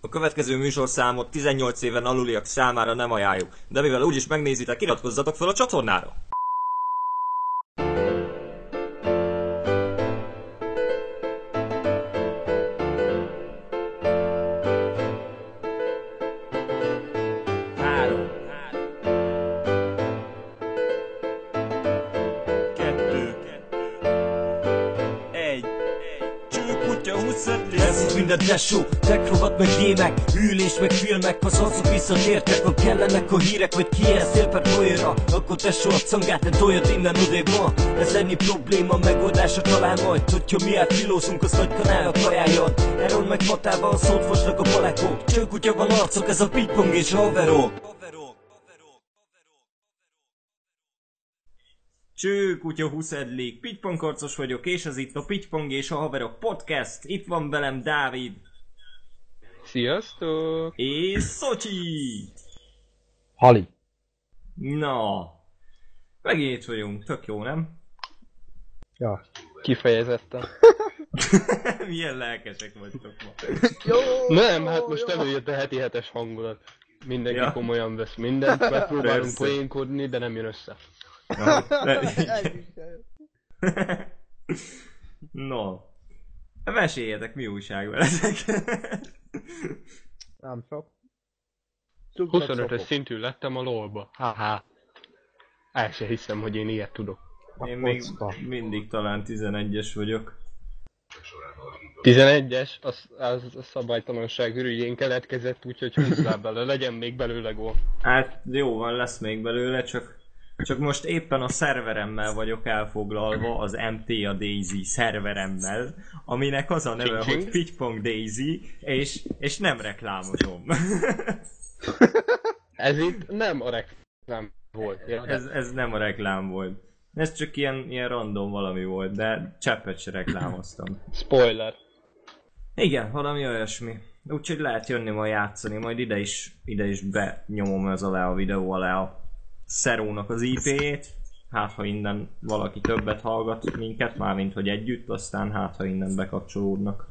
A következő műsorszámot 18 éven aluliak számára nem ajánljuk, de mivel úgyis megnézitek, iratkozzatok fel a csatornára! Minden tesó, tekrovat meg gémek Ülés meg filmek, ha szarcok visszatértek Ha kellenek a hírek, vagy kijelzél per folyóra Akkor tesó a cangát, ne toljad innen odébb ma Ez ennyi probléma, megoldása talán majd Hogyha mi átfilózunk, az nagy kanálnak ajánljon Eron meg matával a szót fosnak a palekók Csőkutya van arcok, ez a pingpong és a haverok Cső, kutya, huszedlik, pitypankarcos vagyok, és ez itt a Pitypong és a Haverok Podcast. Itt van velem Dávid Sziasztok! és Szocsi. Hali. Na, megint itt vagyunk, tök jó, nem? Ja. Kifejezetten. Milyen lelkesek vagytok ma. Nem, hát most előjött a heti hetes hangulat. Mindenki Ja. komolyan vesz mindent, megpróbálunk poénkodni, de nem jön össze. De- no, meséljetek, mi újság veletek. Nem sok. Cukrat 25-ös szopok. szintű lettem a lolba. Ha-ha. El se hiszem, hogy én ilyet tudok. Én még mindig talán 11-es vagyok. 11-es, az, az a szabálytalanság ürügyén keletkezett, úgyhogy húzzál bele, legyen még belőle gól. Hát jó van, lesz még belőle, csak, csak most éppen a szerveremmel vagyok elfoglalva, az MTA Daisy szerveremmel, aminek az a neve, Csing-csing. hogy Pitypong Daisy, és, és nem reklámozom. Ez itt nem a reklám volt. Ez, ez nem a reklám volt. Ez csak ilyen, ilyen random valami volt, de cseppet se reklámoztam. Spoiler. Igen, valami olyasmi. Úgyhogy lehet jönni majd játszani, majd ide is, ide is benyomom ez alá a videó alá a Szerónak az IP-jét. Hát, ha innen valaki többet hallgat minket, mármint hogy együtt, aztán hát, ha innen bekapcsolódnak.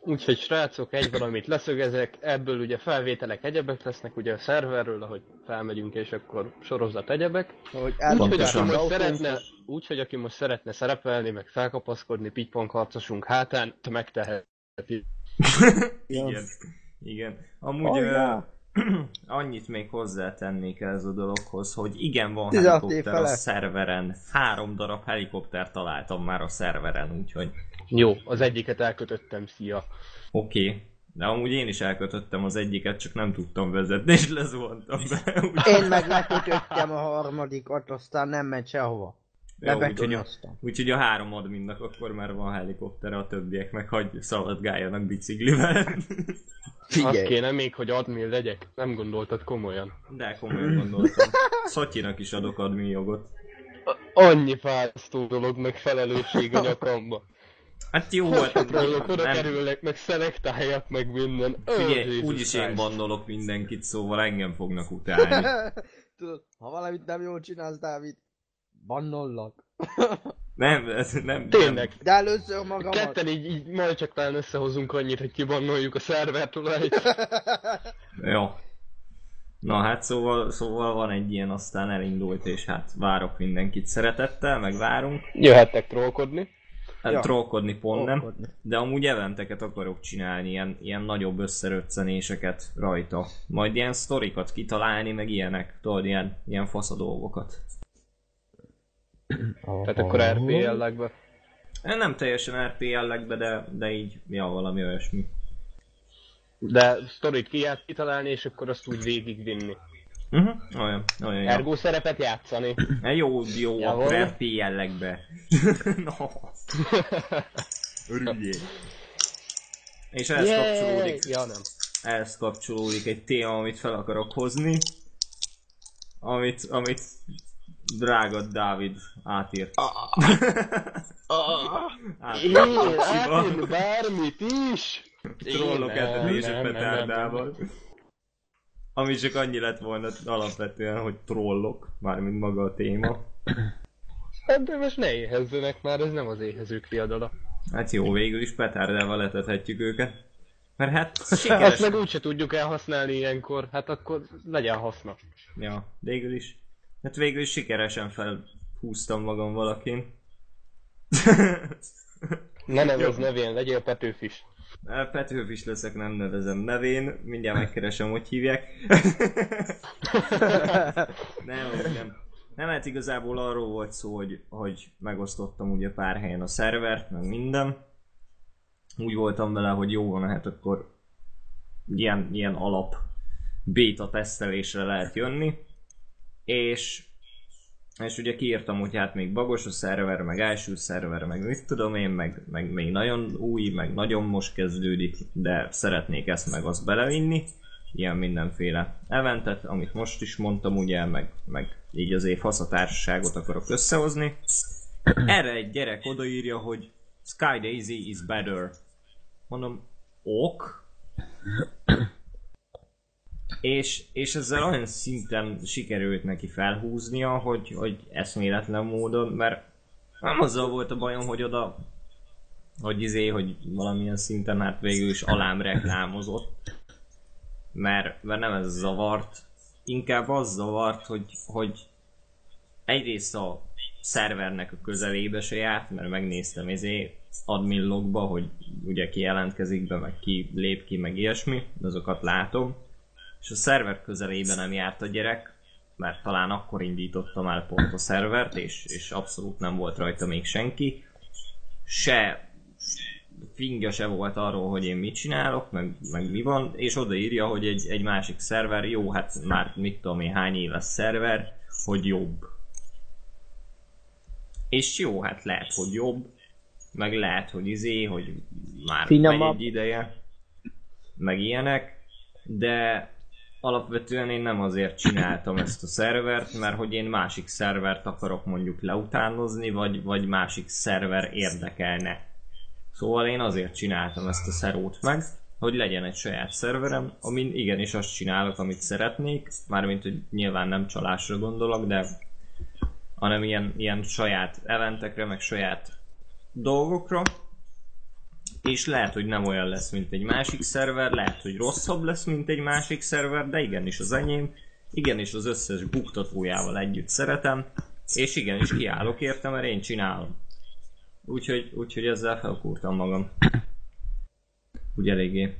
Úgyhogy srácok, egy valamit leszögezek, ebből ugye felvételek egyebek lesznek ugye a szerverről, ahogy felmegyünk és akkor sorozat egyebek. Hogy Úgyhogy aki, most szeretne, úgy, hogy aki most szeretne szerepelni, meg felkapaszkodni pitypong harcosunk hátán, te megteheti. Igen. Igen. Amúgy Hajrá! ö, annyit még hozzátennék ez a dologhoz, hogy igen, van 16 év helikopter a szerveren. Három darab helikopter találtam már a szerveren, úgyhogy Jó, az egyiket elkötöttem, szia. Oké, okay. de amúgy én is elkötöttem az egyiket, csak nem tudtam vezetni, és lezuhantam be. Úgy, Én meg lekötöttem a harmadikat, aztán nem ment sehova. Jó, úgyhogy, a, három adminnak akkor már van helikoptere, a többiek meg hagy szaladgáljanak biciklivel. Azt Figyelj, kéne még, hogy admin legyek. Nem gondoltad komolyan. De komolyan gondoltam. Szotyinak is adok admin jogot. Annyi fásztó dolog, meg felelősség a nyakamba. Hát jó, hát Trollok oda nem, kerülnek, meg szelektáljak, meg minden. Figyelj, úgyis én Christ. bannolok mindenkit, szóval engem fognak utálni. Tudod, ha valamit nem jól csinálsz, Dávid, bannollak. Nem, ez nem. Tényleg. De először magamat. Ketten így, így majd csak talán összehozunk annyit, hogy kibannoljuk a szervertől egy. Nem. Jó. Na hát szóval, szóval van egy ilyen, aztán elindult, és hát várok mindenkit szeretettel, meg várunk. Jöhettek trollkodni. Hát Ja. trollkodni pont nem, de amúgy eventeket akarok csinálni, ilyen, ilyen nagyobb összeröccenéseket rajta. Majd ilyen sztorikat kitalálni, meg ilyenek, tudod, ilyen, ilyen fasz a dolgokat. Tehát akkor RP jellegbe. Nem teljesen RP jellegbe, de, de így, ja, valami olyasmi. De sztorit ki kitalálni, és akkor azt úgy végigvinni. Uh-huh. Olyan, olyan. Ergo szerepet játszani. E, jó, jó, Javol. akkor RP jellegbe. no. Örüljél. És ehhez Yay! kapcsolódik, Ja, nem. ehhez kapcsolódik egy téma, amit fel akarok hozni, amit, amit drága Dávid átírt. Én Átírt átírni bármit is. trollok nem, petárdával. Ami csak annyi lett volna alapvetően, hogy trollok, mármint maga a téma. Hát de most ne éhezzenek már, ez nem az éhezők riadala. Hát jó, végül is petárdával letethetjük őket. Mert hát Azt sikeres... meg úgyse tudjuk elhasználni ilyenkor, hát akkor legyen haszna. Ja, végül is. Hát végül is sikeresen felhúztam magam valakin. Ne nevezz nevén, legyél Petőfis. Petőfis leszek, nem nevezem nevén, mindjárt megkeresem, hogy hívják. nem, nem. Nem, hát igazából arról volt szó, hogy, hogy megosztottam ugye pár helyen a szervert, meg minden. Úgy voltam vele, hogy jó van, hát akkor ilyen, ilyen alap beta tesztelésre lehet jönni. És és ugye kiírtam, hogy hát még bagos a szerver, meg első szerver, meg mit tudom én, meg, meg még nagyon új, meg nagyon most kezdődik, de szeretnék ezt meg azt belevinni. Ilyen mindenféle eventet, amit most is mondtam ugye, meg, meg így azért faszatársaságot akarok összehozni. Erre egy gyerek odaírja, hogy Sky Daisy is better. Mondom, ok, és, és ezzel olyan szinten sikerült neki felhúznia, hogy, hogy eszméletlen módon, mert nem azzal volt a bajom, hogy oda, hogy izé, hogy valamilyen szinten hát végül is alám reklámozott, mert, mert nem ez zavart, inkább az zavart, hogy, hogy egyrészt a szervernek a közelébe se járt, mert megnéztem izé admin logba, hogy ugye ki jelentkezik be, meg ki lép ki, meg ilyesmi, azokat látom és a szerver közelében nem járt a gyerek, mert talán akkor indítottam el pont a szervert, és, és abszolút nem volt rajta még senki. Se fingja se volt arról, hogy én mit csinálok, meg, meg mi van, és odaírja, hogy egy, egy másik szerver, jó, hát már mit tudom én hány éves szerver, hogy jobb. És jó, hát lehet, hogy jobb, meg lehet, hogy izé, hogy már Finomabb. megy egy ideje, meg ilyenek, de alapvetően én nem azért csináltam ezt a szervert, mert hogy én másik szervert akarok mondjuk leutánozni, vagy, vagy másik szerver érdekelne. Szóval én azért csináltam ezt a szerót meg, hogy legyen egy saját szerverem, amin igenis azt csinálok, amit szeretnék, mármint, hogy nyilván nem csalásra gondolok, de hanem ilyen, ilyen saját eventekre, meg saját dolgokra, és lehet, hogy nem olyan lesz, mint egy másik szerver, lehet, hogy rosszabb lesz, mint egy másik szerver, de igenis az enyém, igenis az összes buktatójával együtt szeretem, és igenis kiállok érte, mert én csinálom. Úgyhogy, úgyhogy ezzel felkúrtam magam. Úgy eléggé.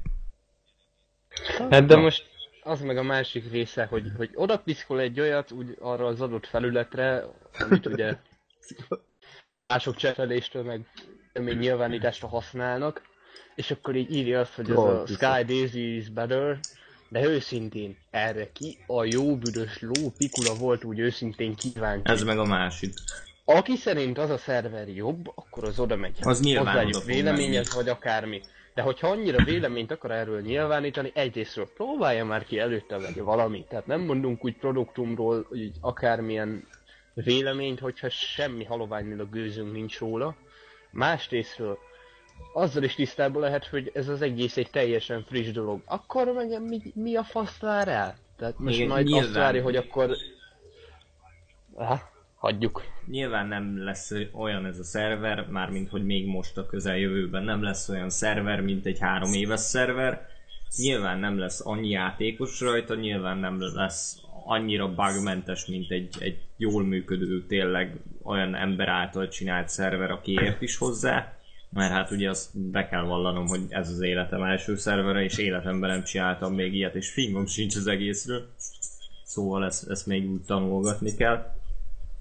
Hát de most az meg a másik része, hogy, hogy oda piszkol egy olyat úgy arra az adott felületre, amit ugye mások cseteléstől meg még nyilvánításra használnak, és akkor így írja azt, hogy ez a Sky Daisy is better, de őszintén erre ki a jó büdös ló pikula volt úgy őszintén kíváncsi. Ez meg a másik. Aki szerint az a szerver jobb, akkor az oda megy. Az nyilván fog véleményet, vagy akármi. De hogyha annyira véleményt akar erről nyilvánítani, egyrésztről próbálja már ki előtte vagy valami. Tehát nem mondunk úgy produktumról, hogy így akármilyen véleményt, hogyha semmi haloványról a gőzünk nincs róla. Másrésztről azzal is tisztában lehet, hogy ez az egész egy teljesen friss dolog. Akkor meg mi, mi a fasz vár el? Tehát most Igen, majd nyilván. azt várja, hogy akkor... Ah, hagyjuk. Nyilván nem lesz olyan ez a szerver, mármint hogy még most a közeljövőben nem lesz olyan szerver, mint egy három éves szerver. Nyilván nem lesz annyi játékos rajta, nyilván nem lesz annyira bugmentes, mint egy, egy jól működő, tényleg olyan ember által csinált szerver, aki ért is hozzá. Mert hát ugye azt be kell vallanom, hogy ez az életem első szervere, és életemben nem csináltam még ilyet, és fingom sincs az egészről. Szóval ezt, ezt még úgy tanulgatni kell.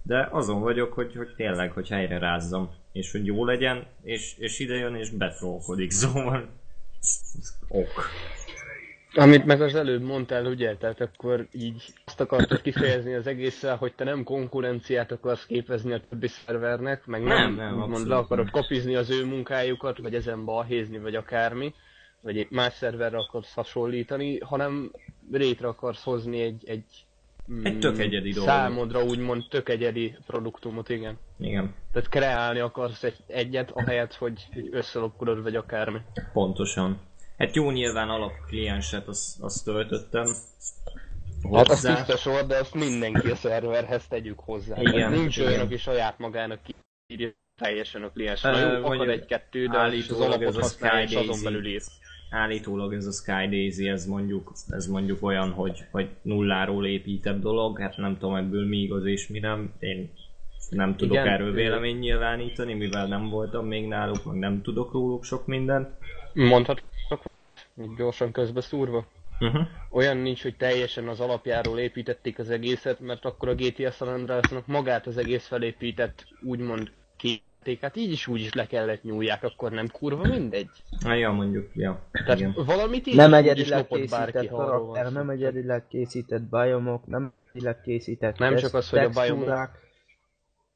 De azon vagyok, hogy, hogy tényleg, hogy helyre rázzam, és hogy jó legyen, és, és ide jön, és betrolkodik, szóval... Ok. Amit meg az előbb mondtál, ugye, tehát akkor így azt akartad kifejezni az egésszel, hogy te nem konkurenciát akarsz képezni a többi szervernek, meg nem, Nem, nem, abszolút le akarod kopizni az ő munkájukat, vagy ezen balhézni, vagy akármi, vagy egy más szerverre akarsz hasonlítani, hanem rétre akarsz hozni egy, egy, mm, Egy tök egyedi dolgot. Számodra úgymond tök egyedi produktumot, igen. Igen, Tehát kreálni akarsz egy, egyet, ahelyett, hogy összelopkodod, vagy akármi. pontosan. Hát jó, nyilván alapklienset azt, azt töltöttem. Hát az tiszta sor, de azt mindenki a szerverhez tegyük hozzá. Igen, Igen, nincs igen. olyan, aki saját magának írja teljesen a kliens. Na jó, egy-kettő, de az alapot ez a használja, és azon belül ír. állítólag ez a Sky Daisy, ez mondjuk, ez mondjuk olyan, hogy, hogy nulláról épített dolog, hát nem tudom ebből mi igaz és mi nem, én nem tudok Igen, erről vélemény nyilvánítani, mivel nem voltam még náluk, meg nem tudok róluk sok mindent. Mondhatok így gyorsan közbeszúrva? Uh-huh. Olyan nincs, hogy teljesen az alapjáról építették az egészet, mert akkor a GTA San Andreasnak magát az egész felépített, úgymond kéték, így is úgy is le kellett nyúlják, akkor nem kurva mindegy. Hát ja, mondjuk, ja. Tehát Igen. valamit így Nem egyedileg lopott bárki, készített ha arról van karakter, nem egyedileg készített biomok, nem egyedileg készített Nem csak az, hogy a biomok-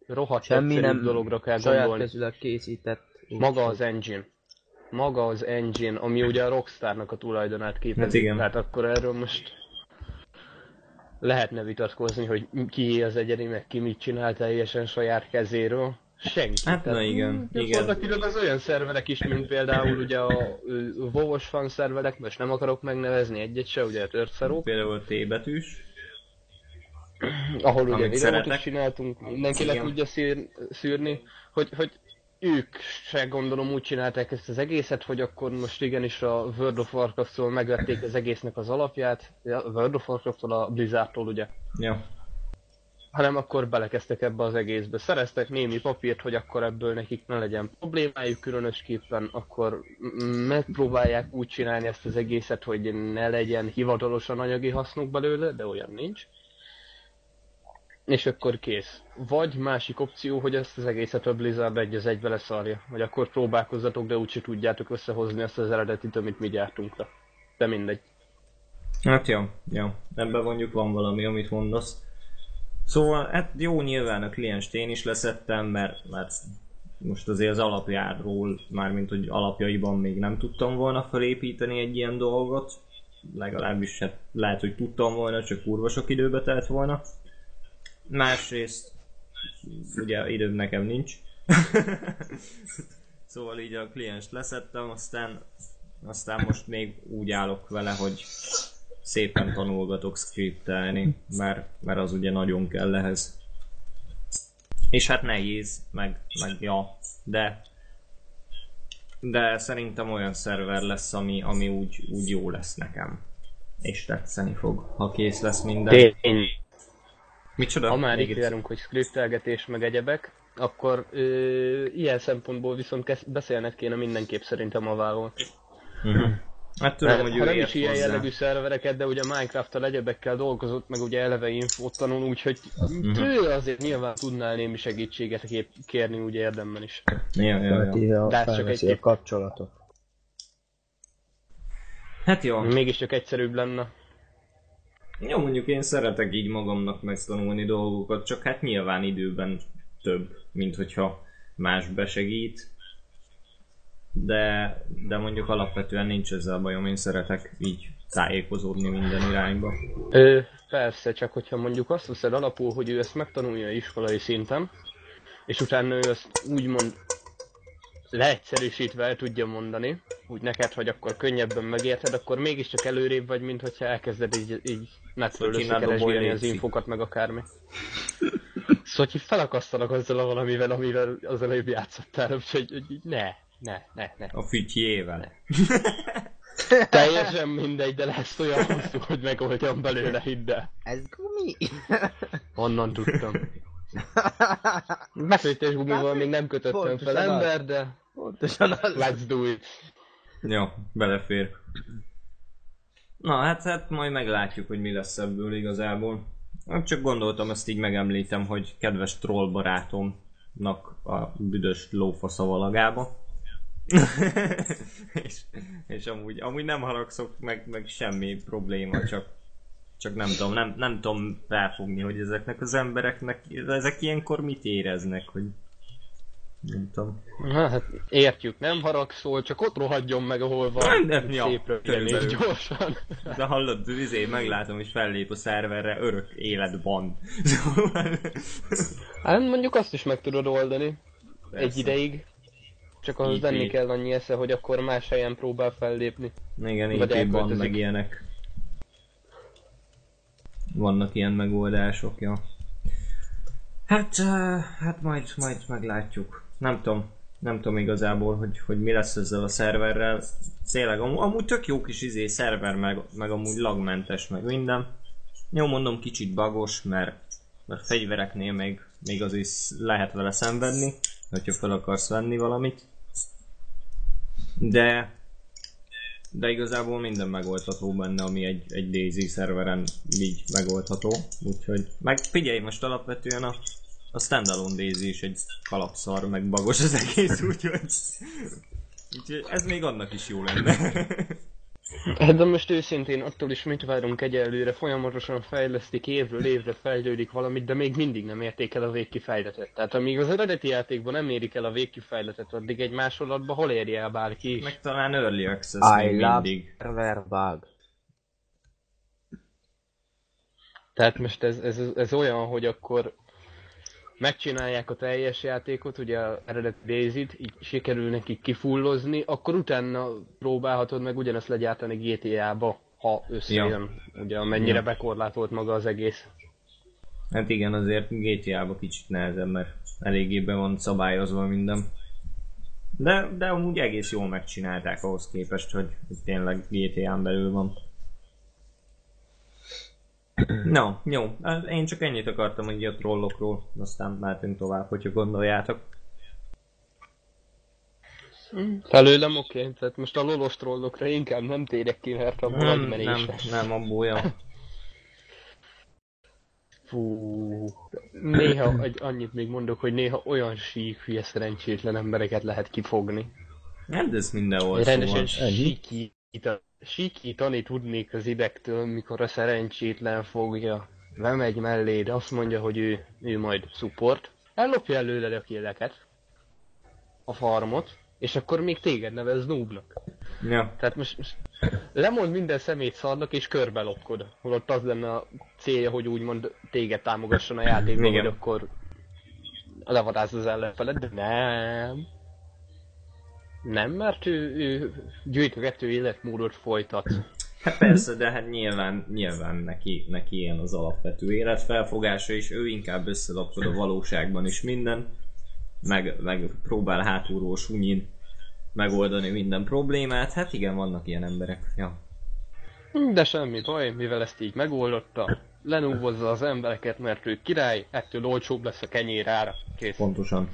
Rohadt semmi nem dologra kell saját gondolni. készített. Maga az engine. Maga az engine, ami ugye a Rockstarnak a tulajdonát képezi. Hát igen. Tehát akkor erről most lehetne vitatkozni, hogy ki az egyedi, meg ki mit csinál teljesen saját kezéről. Senki. Hát na igen, igen. Gyakorlatilag az olyan szerverek is, mint például ugye a ö, WoW-os fan szerverek, most nem akarok megnevezni egyet se, ugye a Törtszerók, Például a T-betűs. ahol ugye videót is csináltunk, mindenki le tudja szír, szűrni, hogy, hogy ők se gondolom úgy csinálták ezt az egészet, hogy akkor most igenis a World of Warcraft-tól megvették az egésznek az alapját, a World of Warcraft-tól a Blizzardtól ugye, Ja. hanem akkor belekezdtek ebbe az egészbe. Szereztek némi papírt, hogy akkor ebből nekik ne legyen problémájuk különösképpen, akkor megpróbálják úgy csinálni ezt az egészet, hogy ne legyen hivatalosan anyagi hasznuk belőle, de olyan nincs. És akkor kész. Vagy másik opció, hogy ezt az egészet a Blizzard egy az egybe leszarja. Vagy akkor próbálkozzatok, de úgyse tudjátok összehozni ezt az eredetit, amit mi gyártunk le. De mindegy. Hát jó, jó. Ebben mondjuk van valami, amit mondasz. Szóval, hát jó, nyilván a klienst én is leszettem, mert, mert most azért az alapjáról, mármint hogy alapjaiban még nem tudtam volna felépíteni egy ilyen dolgot. Legalábbis hát lehet, hogy tudtam volna, csak kurva sok időbe telt volna. Másrészt, ugye időm nekem nincs. szóval így a klienst leszettem, aztán, aztán most még úgy állok vele, hogy szépen tanulgatok skriptelni, mert, mert az ugye nagyon kell ehhez. És hát nehéz, meg, meg ja, de de szerintem olyan szerver lesz, ami, ami úgy, úgy jó lesz nekem. És tetszeni fog, ha kész lesz minden. Tény. Micsoda? Ha már itt egyszer. járunk, hogy skriptelgetés meg egyebek, akkor ö, ilyen szempontból viszont kesz- beszélned kéne mindenképp szerintem a Valve-ról. Mhm. Hát tudom, Mert hogy ha ő nem is ilyen hozzá. jellegű szervereket, de ugye Minecraft-tal egyebekkel dolgozott, meg ugye eleve infót tanul, úgyhogy Mhm. tőle azért nyilván tudnál némi segítséget kép- kérni úgy érdemben is. Ja, ja, ja. De ez csak egy- kapcsolatot. Hát jó. Mégiscsak egyszerűbb lenne. Jó, mondjuk én szeretek így magamnak megtanulni dolgokat, csak hát nyilván időben több, mint hogyha más besegít. De, de mondjuk alapvetően nincs ezzel bajom, én szeretek így tájékozódni minden irányba. Ö, persze, csak hogyha mondjuk azt veszed alapul, hogy ő ezt megtanulja iskolai szinten, és utána ő ezt úgymond leegyszerűsítve el tudja mondani, úgy neked, hogy akkor könnyebben megérted, akkor mégiscsak előrébb vagy, mint hogyha elkezded így, így netről összekeresgélni az infokat, meg akármi. Szotyi felakasztanak azzal a valamivel, amivel az előbb játszottál, úgyhogy hogy ne, ne, ne, ne. A fütyjével. Teljesen mindegy, de lesz olyan hosszú, hogy megoldjam belőle, hidd el. Ez gumi! Honnan tudtam? Befőttes gumival még nem kötöttem Pontosan fel ember, de Pontosan az. let's do it. Jó, belefér. Na hát, hát majd meglátjuk, hogy mi lesz ebből igazából. Csak gondoltam, ezt így megemlítem, hogy kedves troll barátomnak a büdös lófasz a valagába. és, és amúgy, amúgy nem haragszok, meg, meg semmi probléma, csak, csak nem tudom, nem, nem tudom felfogni, hogy ezeknek az embereknek, ezek ilyenkor mit éreznek, hogy nem tudom. Hát értjük, nem haragszol, csak ott rohadjon meg, ahol van. Nem, ja, Szép röviden és körülbelül. gyorsan. De hallod, izé, meglátom, hogy fellép a szerverre, örök életban. Szóval... Hát mondjuk azt is meg tudod oldani. Persze. Egy ideig. Csak ahhoz IP. lenni kell annyi esze, hogy akkor más helyen próbál fellépni. Igen, IP-ban meg ilyenek. Vannak ilyen megoldások, ja. Hát, uh, hát majd, majd meglátjuk. Nem tudom. Nem tudom igazából, hogy, hogy mi lesz ezzel a szerverrel. Tényleg, am- amúgy tök jó kis izé szerver, meg, meg amúgy lagmentes, meg minden. Jó, mondom, kicsit bagos, mert, mert fegyvereknél még, még azért sz- lehet vele szenvedni, hogyha fel akarsz venni valamit. De de igazából minden megoldható benne, ami egy, egy Daisy szerveren így megoldható. Úgyhogy, meg figyelj, most alapvetően a, a standalone Daisy is egy kalapszar, meg bagos az egész, úgyhogy... Úgyhogy ez még annak is jó lenne. Hát de most őszintén attól is mit várunk egyelőre, folyamatosan fejlesztik, évről évre fejlődik valamit, de még mindig nem érték el a végkifejletet. Tehát amíg az eredeti játékban nem érik el a végkifejletet, addig egy másolatban hol érje el bárki is? meg talán Early Access I még love mindig. server bug. Tehát most ez, ez, ez olyan, hogy akkor megcsinálják a teljes játékot, ugye a eredeti Daisy-t, így sikerül nekik kifullozni, akkor utána próbálhatod meg ugyanezt legyártani GTA-ba, ha összejön, ugye amennyire Ja. bekorlátolt maga az egész. Hát igen, azért GTA-ba kicsit nehezebb, mert eléggé be van szabályozva minden. De, de amúgy egész jól megcsinálták ahhoz képest, hogy, hogy tényleg GTA-n belül van. No, jó. Hát Én csak ennyit akartam hogy a trollokról, aztán mehetünk tovább, hogyha gondoljátok. Felőlem oké, okay. tehát most a lolos trollokra inkább nem térek ki, mert a Nem, nem, agymenésre. nem, abból jó. Fú, néha egy, annyit még mondok, hogy néha olyan sík, hülye szerencsétlen embereket lehet kifogni. Hát de ez mindenhol Rendesen szóval. Sikít, sikítani tudnék az idegtől, mikor a szerencsétlen fogja. Bemegy melléd, azt mondja, hogy ő, ő majd support. Ellopja előled a killeket. A farmot. És akkor még téged nevez noobnak. Ja, Tehát most, most lemond minden szemét szarnak és körbe lopkod. Holott az lenne a célja, hogy úgymond téged támogasson a játékban, hogy akkor levarázd az ellenfeled, de nem. Nem, mert ő, ő gyűjtögető életmódot folytat. Hát persze, de hát nyilván, nyilván neki, neki ilyen az alapvető életfelfogása, és ő inkább összelapod a valóságban is minden, meg, meg próbál hátulról sunyin megoldani minden problémát. Hát igen, vannak ilyen emberek. Ja. De semmi baj, mivel ezt így megoldotta, lenúvozza az embereket, mert ő király, ettől olcsóbb lesz a kenyér ára. Kész. Pontosan.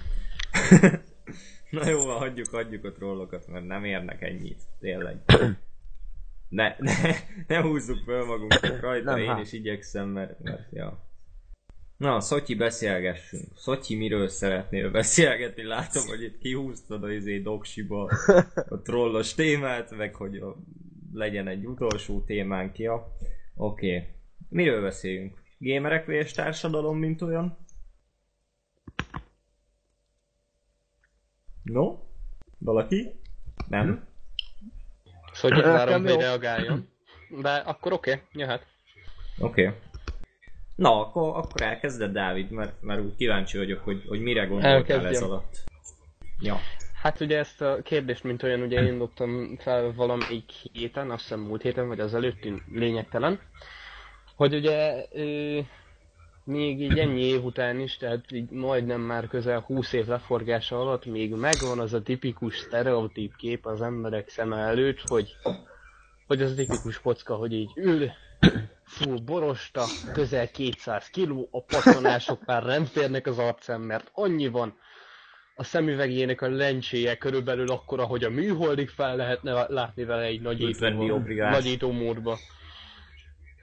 Na jó, hagyjuk, hagyjuk a trollokat, mert nem érnek ennyit. Tényleg. Ne, ne, ne húzzuk föl magunkat rajta, Nem, én hát. is igyekszem, mert, mert ja. Na, Szotyi, beszélgessünk. Szotyi, miről szeretnél beszélgetni? Látom, hogy itt kihúztad az izé doksiba a trollos témát, meg hogy a, legyen egy utolsó témánk, ja. Oké. Okay. Miről beszéljünk? Gamerek és társadalom, mint olyan? No? Valaki? Nem? Szóval itt várom, hogy reagáljon. De akkor oké, okay, jöhet. Oké. Okay. Na, akkor, akkor elkezded, Dávid, mert, mert úgy kíváncsi vagyok, hogy, hogy mire gondoltál ez Elkezdjem. alatt. Ja. Hát ugye ezt a kérdést, mint olyan, ugye én dobtam fel valamelyik héten, azt hiszem múlt héten, vagy az előtti, lényegtelen, hogy ugye még így ennyi év után is, tehát így majdnem már közel 20 év leforgása alatt még megvan az a tipikus sztereotíp kép az emberek szeme előtt, hogy, hogy az a tipikus kocka, hogy így ül, full borosta, közel 200 kiló, a pattanások már nem férnek az arcán, mert annyi van, a szemüvegének a lencséje körülbelül akkora, hogy a műholdig fel lehetne látni vele egy 50 nagyító, nagyító módba.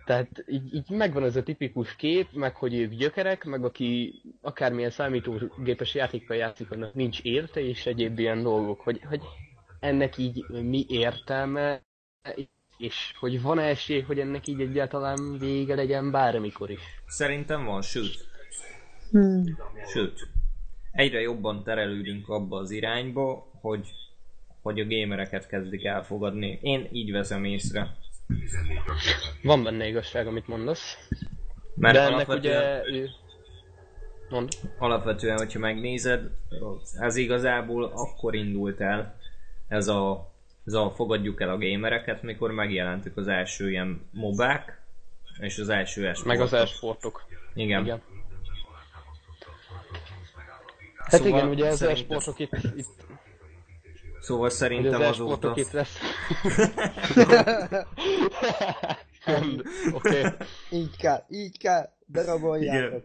Tehát így, így megvan ez a tipikus kép, meg hogy ők gyökerek, meg aki akármilyen számítógépes játékkal játszik, annak nincs érte, és egyéb ilyen dolgok, hogy, hogy ennek így mi értelme, és hogy van-e esély, hogy ennek így egyáltalán vége legyen bármikor is. Szerintem van, sőt. Sőt. Egyre jobban terelődünk abba az irányba, hogy, hogy a gamereket kezdik elfogadni. Én így veszem észre. Van benne igazság, amit mondasz. Mert De ennek alapvetően, ugye... ő- Mond. alapvetően, hogyha megnézed, ez igazából akkor indult el, ez a, ez a fogadjuk el a gamereket, mikor megjelentek az első ilyen mobák, és az első Meg esportok. az e-sportok. Igen. Igen. Hát Szóval igen, ugye az e-sportok itt, itt Szóval szerintem az azóta... itt lesz. Oké, így kell, így kell, daraboljátok.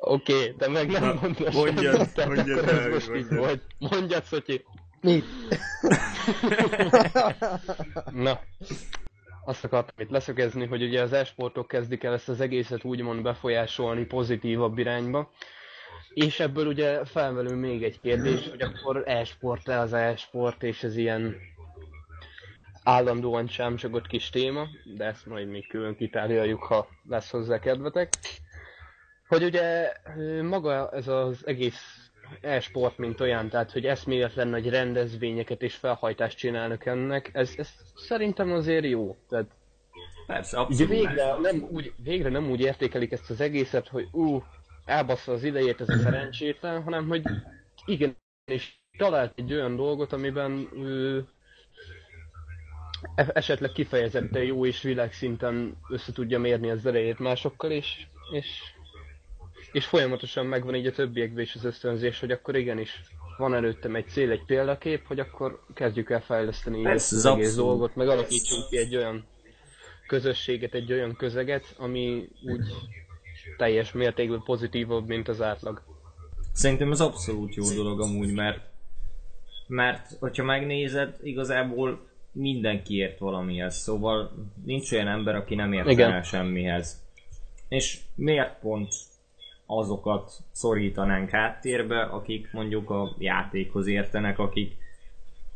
oké, de meg nem mondod mondjad, mondjad, ez Dávid, most így mondjad. volt. Mondjad, Szotyi. Mit? Na, azt akartam itt leszögezni, hogy ugye az e-sportok kezdik el ezt az egészet úgymond befolyásolni pozitívabb irányba. És ebből ugye felmerül még egy kérdés, hogy akkor e-sport-e az e-sport, és ez ilyen állandóan csámcsogott kis téma, de ezt majd még külön kitárgyaljuk, ha lesz hozzá kedvetek. Hogy ugye maga ez az egész e-sport, mint olyan, tehát hogy eszméletlen nagy rendezvényeket és felhajtást csinálnak ennek, ez, ez szerintem azért jó. Tehát Persze, abszolút. végre nem, úgy, végre nem úgy értékelik ezt az egészet, hogy ú, elbassza az idejét ez a szerencsétlen, hanem hogy igen, és talált egy olyan dolgot, amiben ő, e- esetleg kifejezetten jó és világszinten össze tudja mérni az erejét másokkal, és, és, és folyamatosan megvan így a többiekben is az ösztönzés, hogy akkor igenis van előttem egy cél, egy példakép, hogy akkor kezdjük el fejleszteni Ez az egész abszolút. dolgot, meg alakítsunk ki egy olyan közösséget, egy olyan közeget, ami úgy teljes mértékben pozitívabb, mint az átlag. Szerintem ez abszolút jó dolog amúgy, mert mert hogyha megnézed, igazából mindenki ért valamihez, szóval nincs olyan ember, aki nem ért Igen. el semmihez. És miért pont azokat szorítanánk háttérbe, akik mondjuk a játékhoz értenek, akik,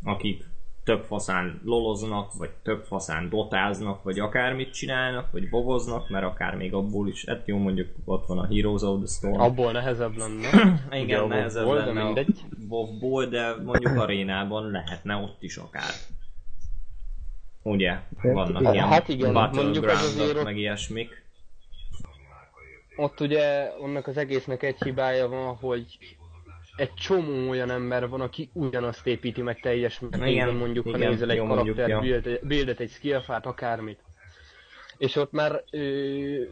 akik több faszán loloznak, vagy több faszán dotáznak, vagy akármit csinálnak, vagy boboznak, mert akár még abból is, hát jó mondjuk ott van a Heroes of the Storm, Abból nehezebb lenne. Ugye igen, a nehezebb WoW-ból, de lenne mindegy. a WoW-ból, de mondjuk arénában lehetne ott is akár. Ugye? Vannak igen. ilyen Hát igen, mondjuk az azért meg ilyesmik. Ott ugye annak az egésznek egy hibája van, hogy egy csomó olyan ember van, aki ugyanazt építi meg teljes mértékben, Igen, mondjuk, ha igen, nézel egy mondjuk, karakter, buildet, egy skillfát, akármit. És ott már ö,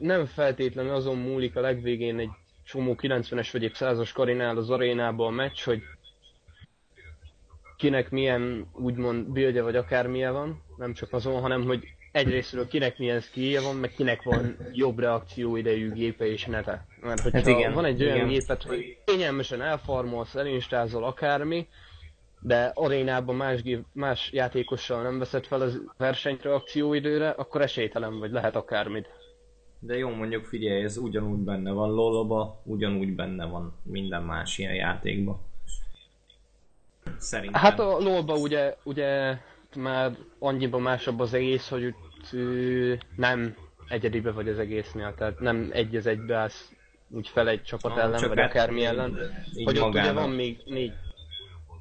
nem feltétlenül azon múlik a legvégén egy csomó 90-es vagy épp 100-as karinál az arénában a meccs, hogy kinek milyen úgymond buildje vagy akármilyen van, nem csak azon, hanem hogy egyrésztről kinek milyen skillje van, meg kinek van jobb reakcióidejű gépe és nete. Mert hogyha Hát igen, van egy olyan igen. gépet, hogy kényelmesen elfarmolsz, elinstázol akármi, de arénában más, gép, más játékossal nem veszed fel az versenyt reakcióidőre, akkor esélytelen vagy, lehet akármit. De jó, mondjuk figyelj, ez ugyanúgy benne van Loloba, ugyanúgy benne van minden más ilyen játékban. Szerintem. Hát a lolba ugye, ugye már annyiban másabb az egész, hogy ö, nem egyedibe vagy az egésznél, tehát nem egy az egybe állsz úgy fel egy csapat ellen, csak vagy akármi így- ellen. így Hogy ott ugye magára. van még négy...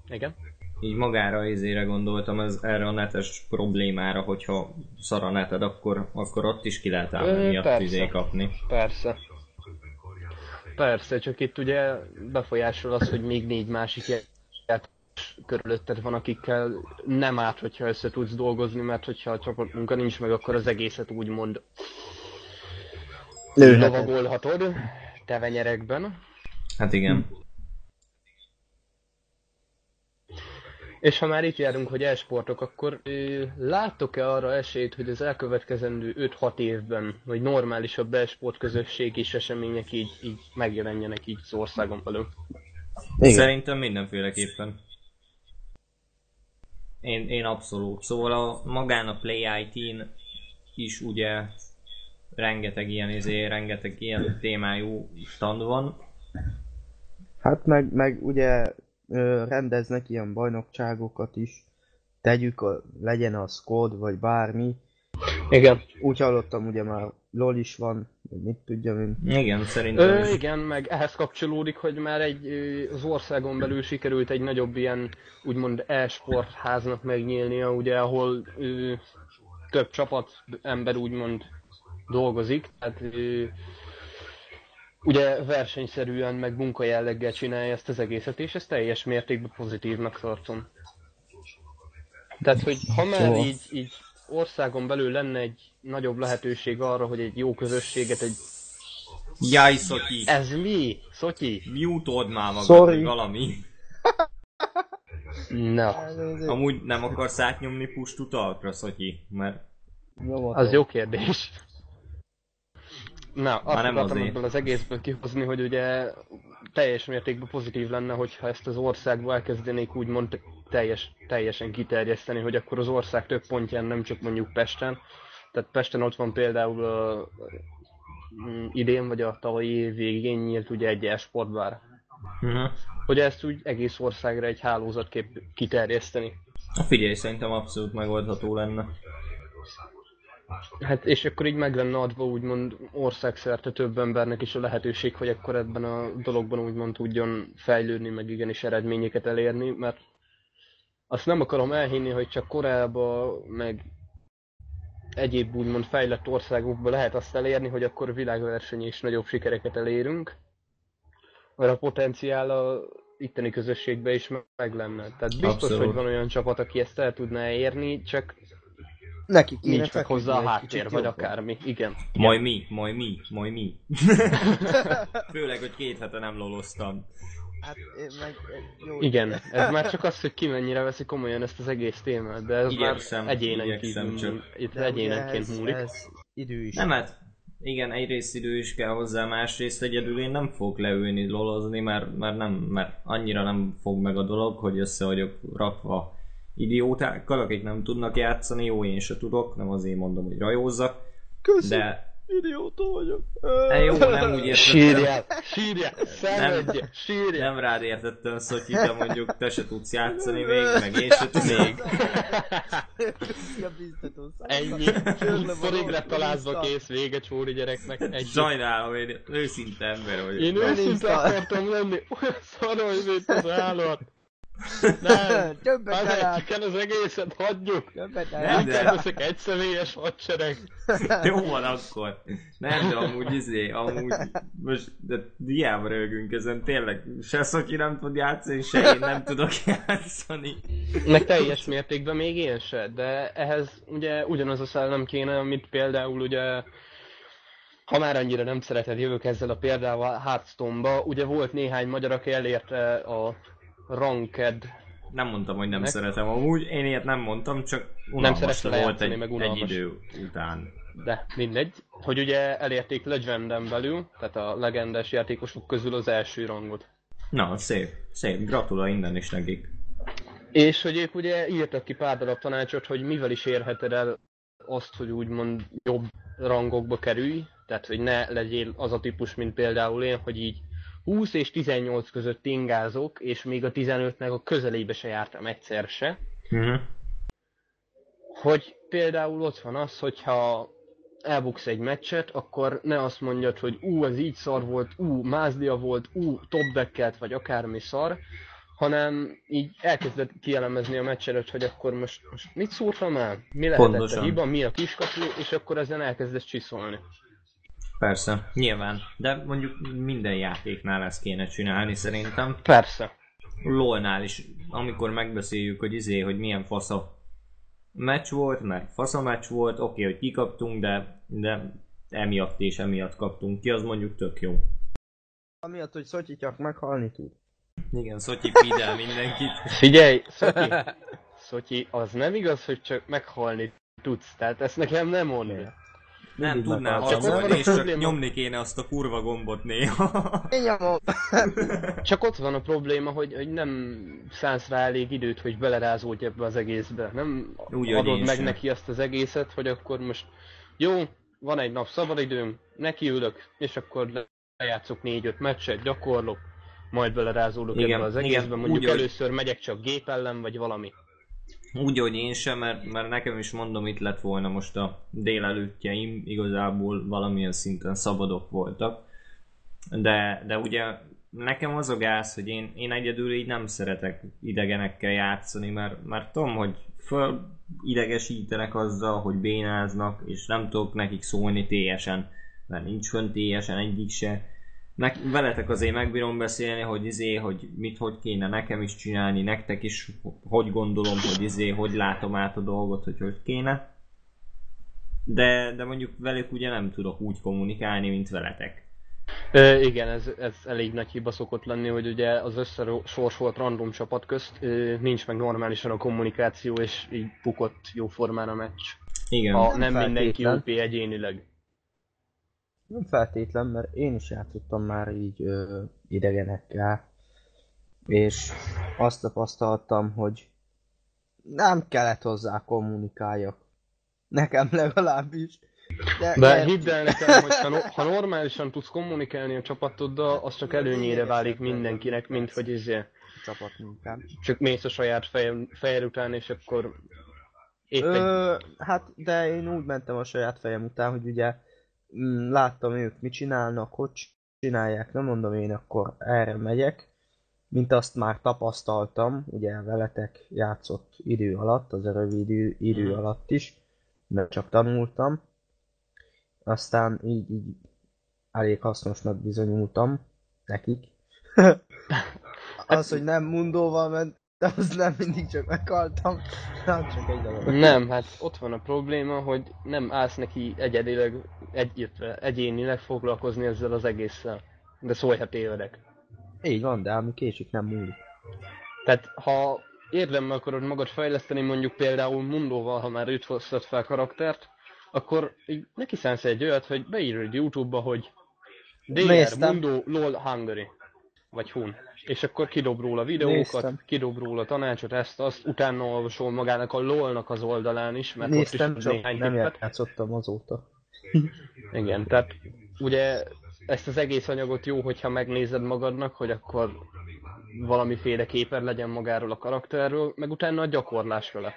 Igen? Így magára izére gondoltam, ez, erre a netes problémára, hogyha szar a neted, akkor, akkor ott is ki lehet miatt persze. izé kapni. Persze. Persze, csak itt ugye befolyásol az, hogy még négy másik játékos körülötted van, akikkel nem árt, hogyha össze tudsz dolgozni, mert hogyha a csapatmunka nincs meg, akkor az egészet úgymond lovagolhatod tevenyerekben. Hát igen. És ha már itt járunk, hogy e-sportok, akkor ö, láttok-e arra esélyt, hogy az elkövetkezendő 5-6 évben, hogy normálisabb e-sport közösség és események így, így megjelenjenek így az országon belül? Igen. Szerintem mindenféleképpen. Én, én abszolút. Szóval a magán a Play IT-n is ugye rengeteg ilyen izé, rengeteg ilyen témájú stand van. Hát meg, meg ugye rendeznek ilyen bajnokságokat is. Tegyük, a, legyen a squad vagy bármi. Igen. Úgy hallottam, ugye már LOL is van, vagy mit tudjam én. Igen, szerintem Ö, is. igen, meg ehhez kapcsolódik, hogy már egy az országon belül sikerült egy nagyobb ilyen úgymond e-sport háznak megnyílnia, ugye, ahol ö, több csapat ember úgymond dolgozik, tehát ö, ugye versenyszerűen meg munkajelleggel csinálja ezt az egészet, és ezt teljes mértékben pozitívnak tartom. Tehát, hogy ha már Szóval- így, így országon belül lenne egy nagyobb lehetőség arra, hogy egy jó közösséget, egy Jaj, Szotyi! ez mi? Szotyi? Mute-old már magad, Sorry. valami. Na, Amúgy nem akarsz átnyomni pust utalkra, Szotyi? Mert Nyomatom. az jó kérdés. Na, azt nem akartam ebből az egészből kihozni, hogy ugye teljes mértékben pozitív lenne, hogyha ezt az országba elkezdenék úgymond teljes, teljesen kiterjeszteni, hogy akkor az ország több pontján, nem csak mondjuk Pesten. Tehát Pesten ott van például mm, idén vagy a tavalyi év végén nyílt ugye egy e-sportbár. uh-huh. Hogy ezt úgy egész országra egy hálózatképp kiterjeszteni. figyelj, szerintem abszolút megoldható lenne. Hát és akkor így meg lenne adva úgymond országszerte több embernek is a lehetőség, hogy akkor ebben a dologban úgymond tudjon fejlődni, meg igenis eredményeket elérni, mert azt nem akarom elhinni, hogy csak Koreába, meg egyéb úgymond fejlett országokban lehet azt elérni, hogy akkor világverseny és nagyobb sikereket elérünk. Mert a potenciál a itteni közösségben is meg lenne. Tehát biztos, Abszolút. hogy van olyan csapat, aki ezt el tudná érni, csak Neki kéne nincs meg hozzá a háttér, vagy jobban. akármi. Igen. Majd mi, majd mi, majd mi. Főleg, hogy két hete nem loloztam. Hát én meg jó. Igen, ez már csak az, hogy ki mennyire veszi komolyan ezt az egész témát, de ez Igyekszem, már egyénen igyekszem kívül, csak. itt De egyénenként ez, múlik. Ez idő is. Nem hát, igen, egyrészt idő is kell hozzá, másrészt egyedül én nem fogok leülni lolozni, mert, mert, nem, mert annyira nem fog meg a dolog, hogy össze vagyok rakva idiótákkal, akik nem tudnak játszani, jó, én se tudok, nem azért mondom, hogy rajózzak, Köszönöm, de idióta vagyok. de jó, nem úgy értettem, Sírjál, sírjál, szenvedje, sírjál. nem rád értettem, Szotyi, de mondjuk te se tudsz játszani még, meg én se tudnék. Szia, biztató szám. Ennyi, forigre találva kész, vége csóri gyereknek, egy. Sajnálom, én őszinte ember vagyok. Én Nem őszinte akartam lenni, olyan szar, hogy mint az állat. Nem, Többet felejtsük elállt. el az egészet, hagyjuk. Többet Nem, elállt. de- Inkább leszek egy személyes hadsereg. Jó van akkor. Nem, de amúgy izé, amúgy most de hiába rögünk ezen, tényleg se Szotyi nem tud játszani, se én nem tudok játszani. Meg teljes mértékben még én se, de ehhez ugye ugyanaz a szellem kéne, amit például ugye ha már annyira nem szereted, jövök ezzel a példával Hearthstone-ba, ugye volt néhány magyar, aki elérte a ranked, Nem mondtam, hogy nem szeretem amúgy, én ilyet nem mondtam, csak unalmas szerette volt egy, meg egy idő után. de mindegy, hogy ugye elérték Legenden belül, tehát a legendás játékosok közül az első rangot. Na, szép, szép, gratulál innen is nekik. És hogy ők ugye írtak ki pár darab tanácsot, hogy mivel is érheted el azt, hogy úgymond jobb rangokba kerülj, tehát hogy ne legyél az a típus, mint például én, hogy így 20 és 18 között ingázok, és még a 15-nek a közelébe se jártam egyszer se. Uh-huh. Hogy például ott van az, hogyha elbuksz egy meccset, akkor ne azt mondjad, hogy ú, ez így szar volt, ú, mázlia volt, ú, top deckelt, vagy akármi szar, hanem így elkezded kielemezni a meccsedet, hogy akkor most, most mit szúrtam el? Mi lehetett a Pontosan. hiba, mi a kiskapu, és akkor ezen elkezdesz csiszolni. Persze, nyilván. De mondjuk minden játéknál ezt kéne csinálni szerintem. Persze. LOL-nál is, amikor megbeszéljük, hogy izé, hogy milyen fasza meccs volt, mert fasza meccs volt, oké, hogy kikaptunk, de, de emiatt és emiatt kaptunk ki, az mondjuk tök jó. Amiatt, hogy Szotyi csak meghalni tud. Igen, Szotyi pidel mindenkit. Figyelj, Szotyi, Szotyi, az nem igaz, hogy csak meghalni tudsz, tehát ezt nekem nem mondd. Nem tudnám a és csak probléma. nyomni kéne azt a kurva gombot néha. Én nyomom. Csak ott van a probléma, hogy, hogy nem szánsz rá elég időt, hogy belerázódj ebbe az egészbe. Nem Úgy, adod meg sem. neki azt az egészet, hogy akkor most jó, van egy nap szabadidőm, nekiülök, és akkor lejátszok négy-öt meccset, gyakorlok, majd belerázódok Igen, ebbe az igen, egészbe. Mondjuk úgy, hogy- először megyek csak gép ellen, vagy valami. Úgy, hogy én sem, mert, mert nekem is mondom, itt lett volna most a délelőttjeim, igazából valamilyen szinten szabadok voltak. De, de ugye nekem az a gáz, hogy én, én egyedül így nem szeretek idegenekkel játszani, mert, mert tudom, hogy föl idegesítenek azzal, hogy bénáznak, és nem tudok nekik szólni TS-en, mert nincs fönn TS-en egyik se. Nek, veletek azért megbírom beszélni, hogy izé, hogy mit hogy kéne nekem is csinálni, nektek is hogy gondolom, hogy izé, hogy látom át a dolgot, hogy hogy kéne. De, de mondjuk velük ugye nem tudok úgy kommunikálni, mint veletek. Ö, igen, ez, ez elég nagy hiba szokott lenni, hogy ugye az összesorsolt random csapat közt ö, nincs meg normálisan a kommunikáció, és így bukott jó formán a meccs. Igen. Ha Nem nem mindenki. OP egyénileg. Nem feltétlen, mert én is játszottam már így ö, idegenekkel, és azt tapasztaltam, hogy nem kellett hozzá kommunikáljak. Nekem legalábbis. De, De hidd el nekem, hogy ha, ha normálisan tudsz kommunikálni a csapatoddal, az csak előnyére válik mindenkinek, mint hogy izé, csapatmunkám. csak mész a saját fejed, fejed után, és akkor épp egy Ö, hát, de én úgy mentem a saját fejem után, hogy ugye láttam ők mit csinálnak, hogy csinálják, nem mondom én akkor erre megyek, mint azt már tapasztaltam, ugye veletek játszott idő alatt, az a rövid idő, idő Mhm. alatt is, mert csak tanultam. Aztán így, így elég hasznosnak bizonyultam nekik. az, hogy nem mundóval ment, de az nem mindig csak meghaltam. Nem csak egy dolog. Nem, hát ott van a probléma, hogy nem állsz neki egyedileg, egy, egyénileg foglalkozni ezzel az egésszel. De szólj, ha tévedek. Így van, de ami késik, nem múlik. Tehát ha érdemben akarod magad fejleszteni mondjuk például Mundóval, ha már őt hoztad fel karaktert, akkor így neki szánsz egy olyat, hogy beírod YouTube-ba, hogy DR Néztem. Mundo LOL Hungary. Vagy Hun. És akkor kidob róla videókat, Néztem. kidob róla tanácsot, ezt, azt, utána olvasol magának a LOL-nak az oldalán is, mert Néztem, ott is csak néhány nem játszottam azóta. Igen, tehát ugye ezt az egész anyagot jó, hogyha megnézed magadnak, hogy akkor valamiféle képer legyen magáról a karakterről, meg utána a gyakorlás vele.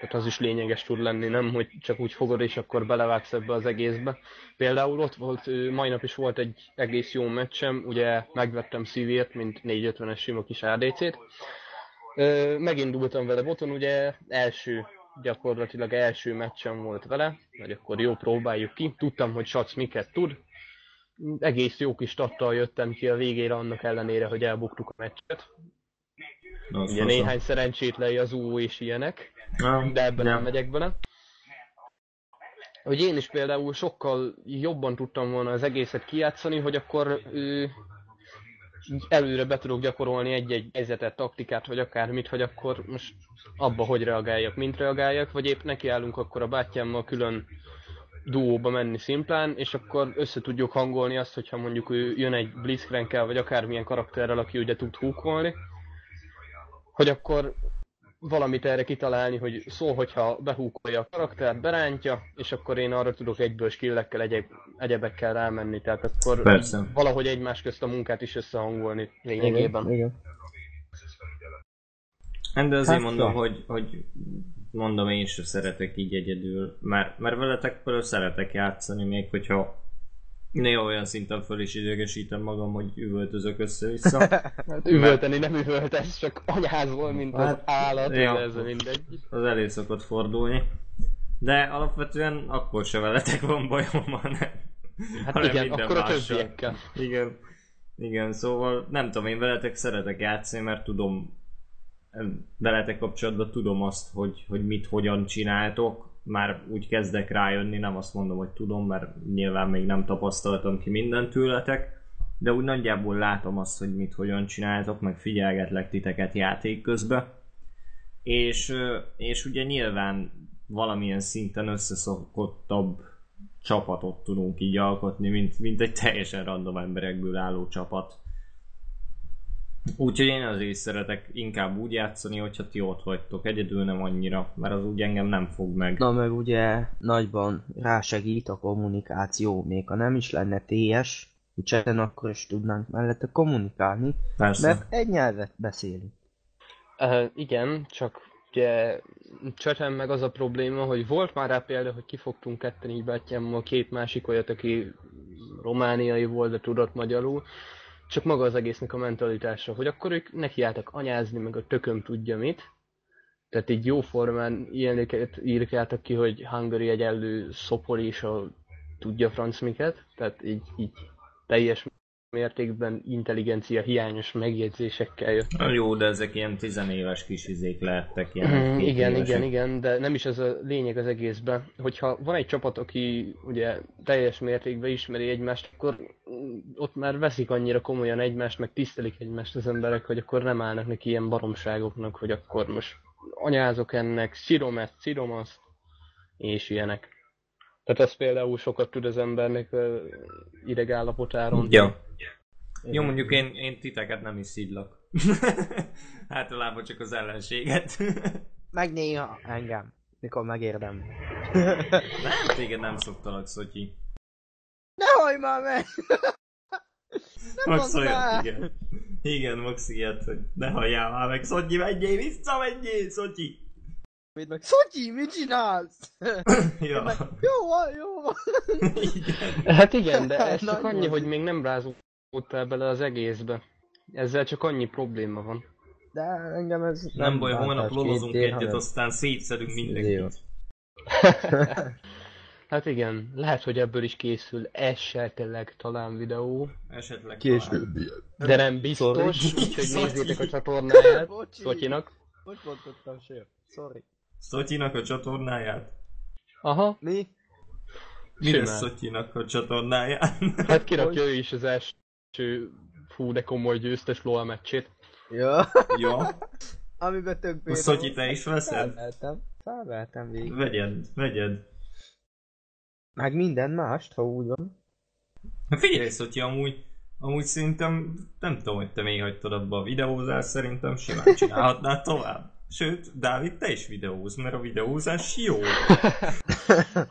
Tehát az is lényeges tud lenni, nem hogy csak úgy fogod és akkor belevágsz ebbe az egészbe. Például ott volt, mai nap is volt egy egész jó meccsem, ugye megvettem szívért, mint 450-es sima kis ADC-t. Megindultam vele boton, ugye első, gyakorlatilag első meccsem volt vele, hogy akkor jó, próbáljuk ki. Tudtam, hogy Sac miket tud. Egész jó kis tattal jöttem ki a végére annak ellenére, hogy elbuktuk a meccset. Az Ugye néhány szerencsétlei az UO és ilyenek, de ebben nem megyek bele. Hogy én is például sokkal jobban tudtam volna az egészet kijátszani, hogy akkor így előre be tudok gyakorolni egy-egy helyzetet, taktikát, vagy akármit, hogy akkor most abba hogy reagáljak, mint reagáljak, vagy épp nekiállunk akkor a bátyámmal külön duóba menni szimplán, és akkor össze tudjuk hangolni azt, hogyha mondjuk ő jön egy blitzcrank vagy akármilyen karakterrel, aki ugye tud húkolni, hogy akkor valamit erre kitalálni, hogy szól, hogyha behúkolja a karaktert, berántja, és akkor én arra tudok egyből skillekkel, egyéb, egyebekkel rámenni, tehát akkor Persze. valahogy egymás közt a munkát is összehangolni lényegében. Igen, igen. Hát de azért Hát, mondom, hogy, hogy mondom, én sem szeretek így egyedül, mert, mert veletek például szeretek játszani, még hogyha néha olyan szinten föl is idegesítem magam, hogy üvöltözök össze-vissza. Hát üvölteni nem üvöltesz, csak anyázol, mint az Hát, állat, ja. ez mindegy. Az elő szokott fordulni. De alapvetően akkor se veletek van bajom, hanem, Hát hanem igen, minden akkor a többiekkel. Igen. Igen, szóval nem tudom, én veletek szeretek játszani, mert tudom, veletek kapcsolatban tudom azt, hogy, hogy mit, hogyan csináltok. Már úgy kezdek rájönni, nem azt mondom, hogy tudom, mert nyilván még nem tapasztaltam ki mindent tőletek, de úgy nagyjából látom azt, hogy mit, hogyan csináltok, meg figyelgetlek titeket játék közben. És, és ugye nyilván valamilyen szinten összeszokottabb csapatot tudunk így alkotni, mint, mint egy teljesen random emberekből álló csapat. Úgyhogy én azért is szeretek inkább úgy játszani, hogyha ti ott vagytok, egyedül nem annyira, mert az úgy engem nem fog meg. Na meg ugye nagyban rásegít a kommunikáció, még ha nem is lenne TS, chaten akkor is tudnánk mellette kommunikálni, Persze. mert egy nyelvet beszélünk. Uh, igen, csak ugye chaten meg az a probléma, hogy volt már rá példa, hogy kifogtunk ketten így bátyámmal két másik olyat, aki romániai volt, de tudott magyarul. Csak maga az egésznek a mentalitása, hogy akkor ők nekiálltak anyázni, meg a tököm tudja mit. Tehát így jóformán ilyeneket írkáltak ki, hogy Hungary egyenlő szopor és a tudja franc miket. Tehát így, így teljes mértékben intelligencia hiányos megjegyzésekkel jött. Na jó, de ezek ilyen tizenéves kis izék lehettek ilyen. Mm, igen, évesek. igen, igen, de nem is ez a lényeg az egészben. Hogyha van egy csapat, aki ugye teljes mértékben ismeri egymást, akkor ott már veszik annyira komolyan egymást, meg tisztelik egymást az emberek, hogy akkor nem állnak neki ilyen baromságoknak, hogy akkor most anyázok ennek, szírom ezt, szírom azt, és ilyenek. Tehát ez például sokat tud az embernek ö, idegállapotáron. Ja. Jó, mondjuk én, én titeket nem is szidlak. Általában csak az ellenséget. Meg néha engem, mikor megérdem. nem, téged nem szoktalak, Szotyi. Ne hajj már meg! Nem Max már! igen. Igen, Max ilyet, hogy ne halljál már meg, Szotyi, menjél vissza, menjél, Szotyi! Védd meg, Szotyi, mit csinálsz? Ja. Meg, jó van, jó van. Igen. Hát igen, de ez csak annyi, hogy még nem rázódtál bele az egészbe. Ezzel csak annyi probléma van. De engem ez Nem baj, holnap lolozunk egyet, hanem- aztán szétszedünk mindenkit. Hát igen, lehet, hogy ebből is készül esetleg talán videó, Esetleg Később. de nem biztos, úgyhogy nézzétek a csatornáját. Szotyinak. Hogy bontottam sör? Sorry. Szotyinak a csatornáját? Aha, Mi? Mi lesz. Szotyinak a csatornáján? hát kirakja ő is az első fú, de komoly győztes LOL meccsét. Jó. Jó. Amiben tök A bíró. Szotyi, te is veszed? Felveltem. Felveltem végig. Vegyed, vegyed. Meg minden mást, ha úgy van. Hát figyelj, Szotyi, amúgy, amúgy szerintem, nem tudom, hogy te még hagytad abba a videózást, szerintem simán csinálhatnád tovább. Sőt, Dávid, te is videóz, mert a videózás jó.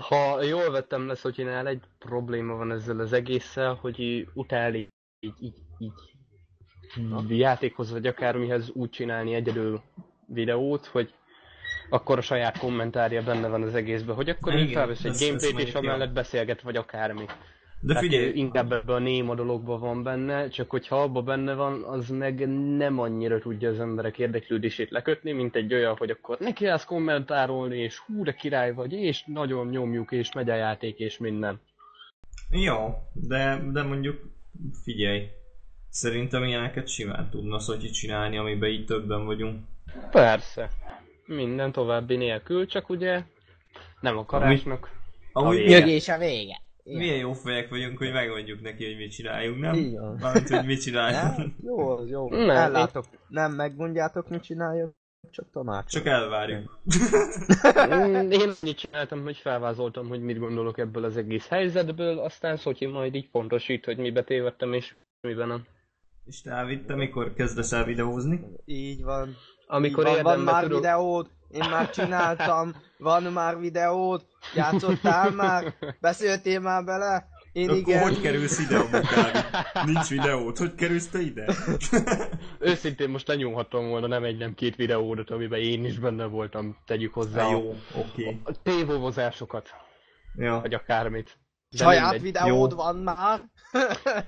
Ha jól vettem lesz, hogy csinál egy probléma van ezzel az egésszel, hogy ő utál így, így, így, így játékhoz vagy akármihez úgy csinálni egyedül videót, hogy akkor a saját kommentárja benne van az egészben, hogy akkor Igen, felvesz egy gameplayt és amellett beszélget, vagy akármi. De figyelj, inkább ebben a néma dologban van benne, csak hogyha abban benne van, az meg nem annyira tudja az emberek érdeklődését lekötni, mint egy olyan, hogy akkor neki állsz kommentárolni, és hú, de király vagy, és nagyon nyomjuk, és megy a játék, és minden. jó, de, de mondjuk figyelj. Szerintem ilyeneket simán tudna Szotyi csinálni, amiben így többen vagyunk. Persze. Minden további nélkül, csak ugye nem akarásnak. Amúgy A milyen, Nyögés a vége. Milyen jó fejek vagyunk, hogy megmondjuk neki, hogy mit csináljunk, nem? Így van. Mármint, hogy mit csináljunk. jó, jó. Nem, Ellátok. Nem megmondjátok, mit csináljon, csak tanács. Csak elvárjuk. Mm, Én annyit csináltam, hogy felvázoltam, hogy mit gondolok ebből az egész helyzetből, aztán Szotyi majd így pontosít, hogy mibe tévedtem és miben nem. És Dávid, te mikor kezdesz el videózni? Így van. Amikor Így van, van már tudok... videód, én már csináltam, van már videód, játszottál már, beszéltél már bele, én Akkor igen. hogy kerülsz ide amúgy, Dávid? Nincs videót, hogy kerülsz te ide? Őszintén most lenyomhattam volna nem egy, nem két videódat, amiben én is benne voltam, tegyük hozzá a- jó, oké. a tévovozásokat, Ja. vagy akármit. De Saját mindegy. videód Jó. van már.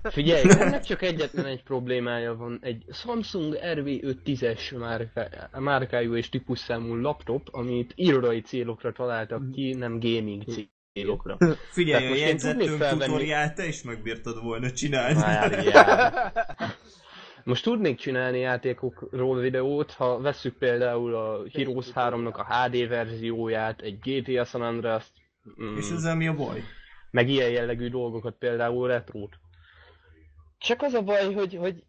Figyelj, ennek csak egyetlen egy problémája van. Egy Samsung RV510-es márka, márkájú és típusszámú laptop, amit irodai célokra találtak ki, nem gaming célokra. Figyelj, Tehát a most én tudnék jegyzettünk felvenni- tutoriál te is megbírtad volna csinálni. Várjál. Most tudnék csinálni játékokról videót, ha vesszük például a Heroes 3-nak a HD verzióját, egy GTA San Andreas, mm, És ezzel mi a baj? Meg ilyen jellegű dolgokat, például retrót. Csak az a baj, hogy, hogy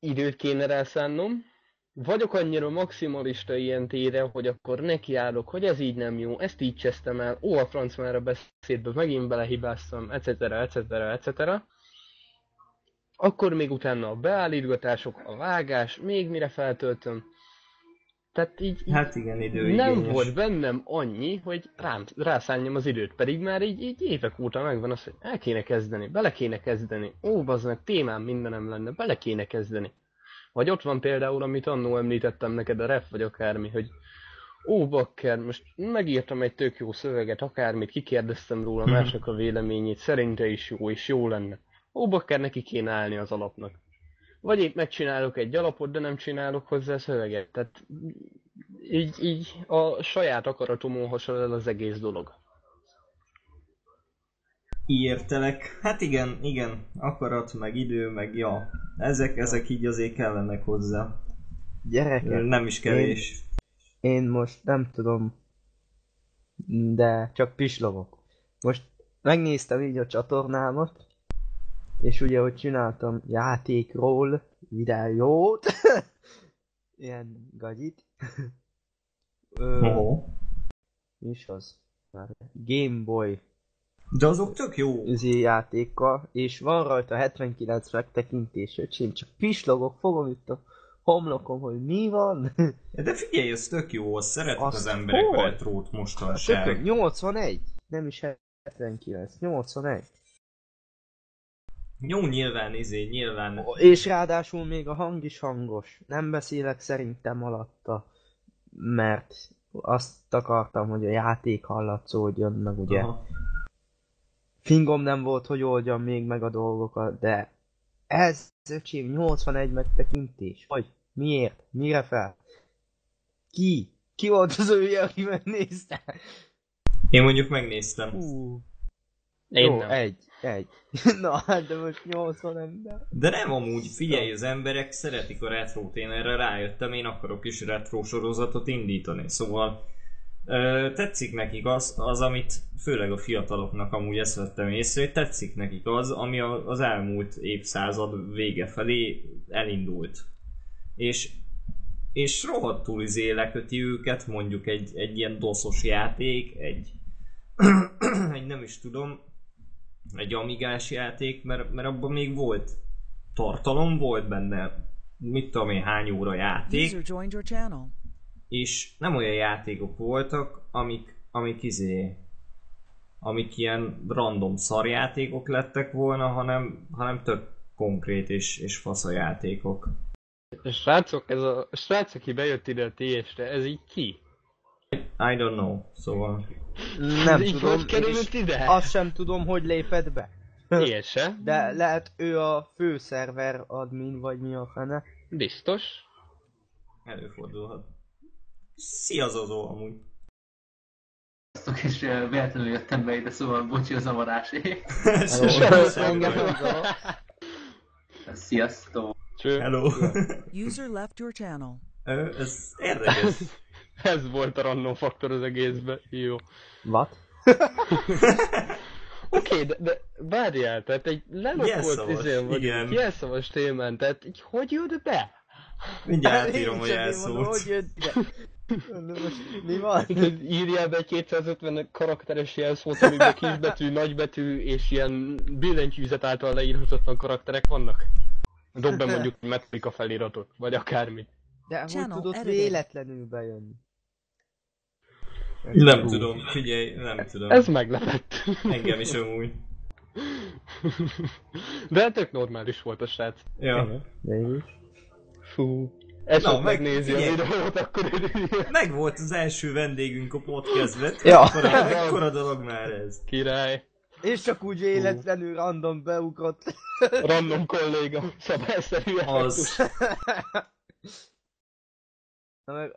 időt kéne rá szánnom, vagyok annyira maximalista ilyen tére, hogy akkor nekiállok, hogy ez így nem jó, ezt így csesztem el, ó, a franc már a beszédbe megint belehibáztam, etc. etc. etc. Akkor még utána a beállítgatások, a vágás, még mire feltöltöm. Tehát így, így Hát igen, időigényes. nem volt bennem annyi, hogy rám, rászálljam az időt, pedig már így, így évek óta megvan az, hogy el kéne kezdeni, bele kéne kezdeni. Ó, bazd témám mindenem lenne, bele kéne kezdeni. Vagy ott van például, amit annó említettem neked, a ref vagy akármi, hogy ó, bakker, most megírtam egy tök jó szöveget, akármit, kikérdeztem róla Mhm. másnak a véleményét, szerinte is jó, és jó lenne. Ó, bakker, neki kéne állni az alapnak. Vagy épp megcsinálok egy alapot, de nem csinálok hozzá szöveget. Tehát így, így a saját akaratomon hasonl el az egész dolog. Értelek. Hát igen, igen. Akarat, meg idő, meg ja. Ezek, ezek így azért kellenek hozzá. Gyerekek, Nem is kevés. én most nem tudom, de csak pislogok. Most megnéztem így a csatornámat, és ugye, hogy csináltam játékról videót, ilyen gagyit. Ö, mi is az? Már Game Boy De azok tök jó. üzé játékkal, és van rajta 79 megtekintés, öcsém, csak pislogok, fogom itt a homlokom, hogy mi van. De figyelj, ez tök jó, azt szeretik Azt az emberek a retrót mostanság. Tökön, 81, nem is 79, 81. Jó, nyilván, izé, nyilván. És ráadásul még a hang is hangos. Nem beszélek szerintem alatta, mert azt akartam, hogy a játék hallatszódjon, meg ugye. Aha. Fingom nem volt, hogy oldjam még meg a dolgokat, de ez, öcsém, 81 megtekintés. Vagy miért? Mire fel? Ki? Ki volt az ő, aki megnézte? Én mondjuk megnéztem. Hú. Én Jó, nem. egy, egy. Na, hát de most 80 ember. De nem amúgy, figyelj, az emberek szeretik a retrót, én erre rájöttem, én akarok is retro sorozatot indítani, szóval ö, tetszik nekik az, az, amit főleg a fiataloknak amúgy ezt vettem észre, hogy tetszik nekik az, ami a, az elmúlt évszázad vége felé elindult. És és rohadtul izé leköti őket, mondjuk egy, egy ilyen doszos játék, egy, egy nem is tudom, egy amigás játék, mert, mert abban még volt tartalom, volt benne mit tudom én hány óra játék, és nem olyan játékok voltak, amik, amik izé, amik ilyen random szarjátékok lettek volna, hanem, hanem tök konkrét és, és fasz a játékok. Srácok, ez a srác, aki bejött ide a TS-re, ez így ki? I don't know, szóval... Nem ez így tudom, hogy került ide? azt sem tudom, hogy lépett be. Én se. De lehet ő a főszerver admin, vagy mi a fene. Biztos. Előfordulhat. Szia Zozó amúgy. Sziasztok, és ö, véletlenül jöttem be ide, szóval bocsi a nem zavar. Sziasztok. Hello. User left your channel. Ö, Ez érdekes. Ez volt a random faktor az egészben. Jó. What? Oké, okay, de, de várjál, tehát egy Jelszavas, izén vagy, igen. jelszavas témán, tehát így hogy jött be? Mindjárt átírom a jelszót. Hogy jött? Mondom, most mi van? Írjál be egy 250 karakteres jelszót, amiben kisbetű, nagybetű és ilyen billentyűzet által leírhatatlan karakterek vannak? Dob be mondjuk egy Metallica feliratot, vagy akármit. De hogy Channel tudod edited. véletlenül bejönni? Nem tudom, figyelj, nem tudom. Ez meglepett. Engem is amúgy. De tök normális volt a srác. Ja. Mégis. Fú. Ez Na, Na, meg- megnézi a videót, akkor. Meg volt az első vendégünk a podcastben. Ja. Ekkora, ekkora dolog már ez. Király. És csak úgy véletlenül random beugrott. Random kolléga. Szabályszerű Az. Na meg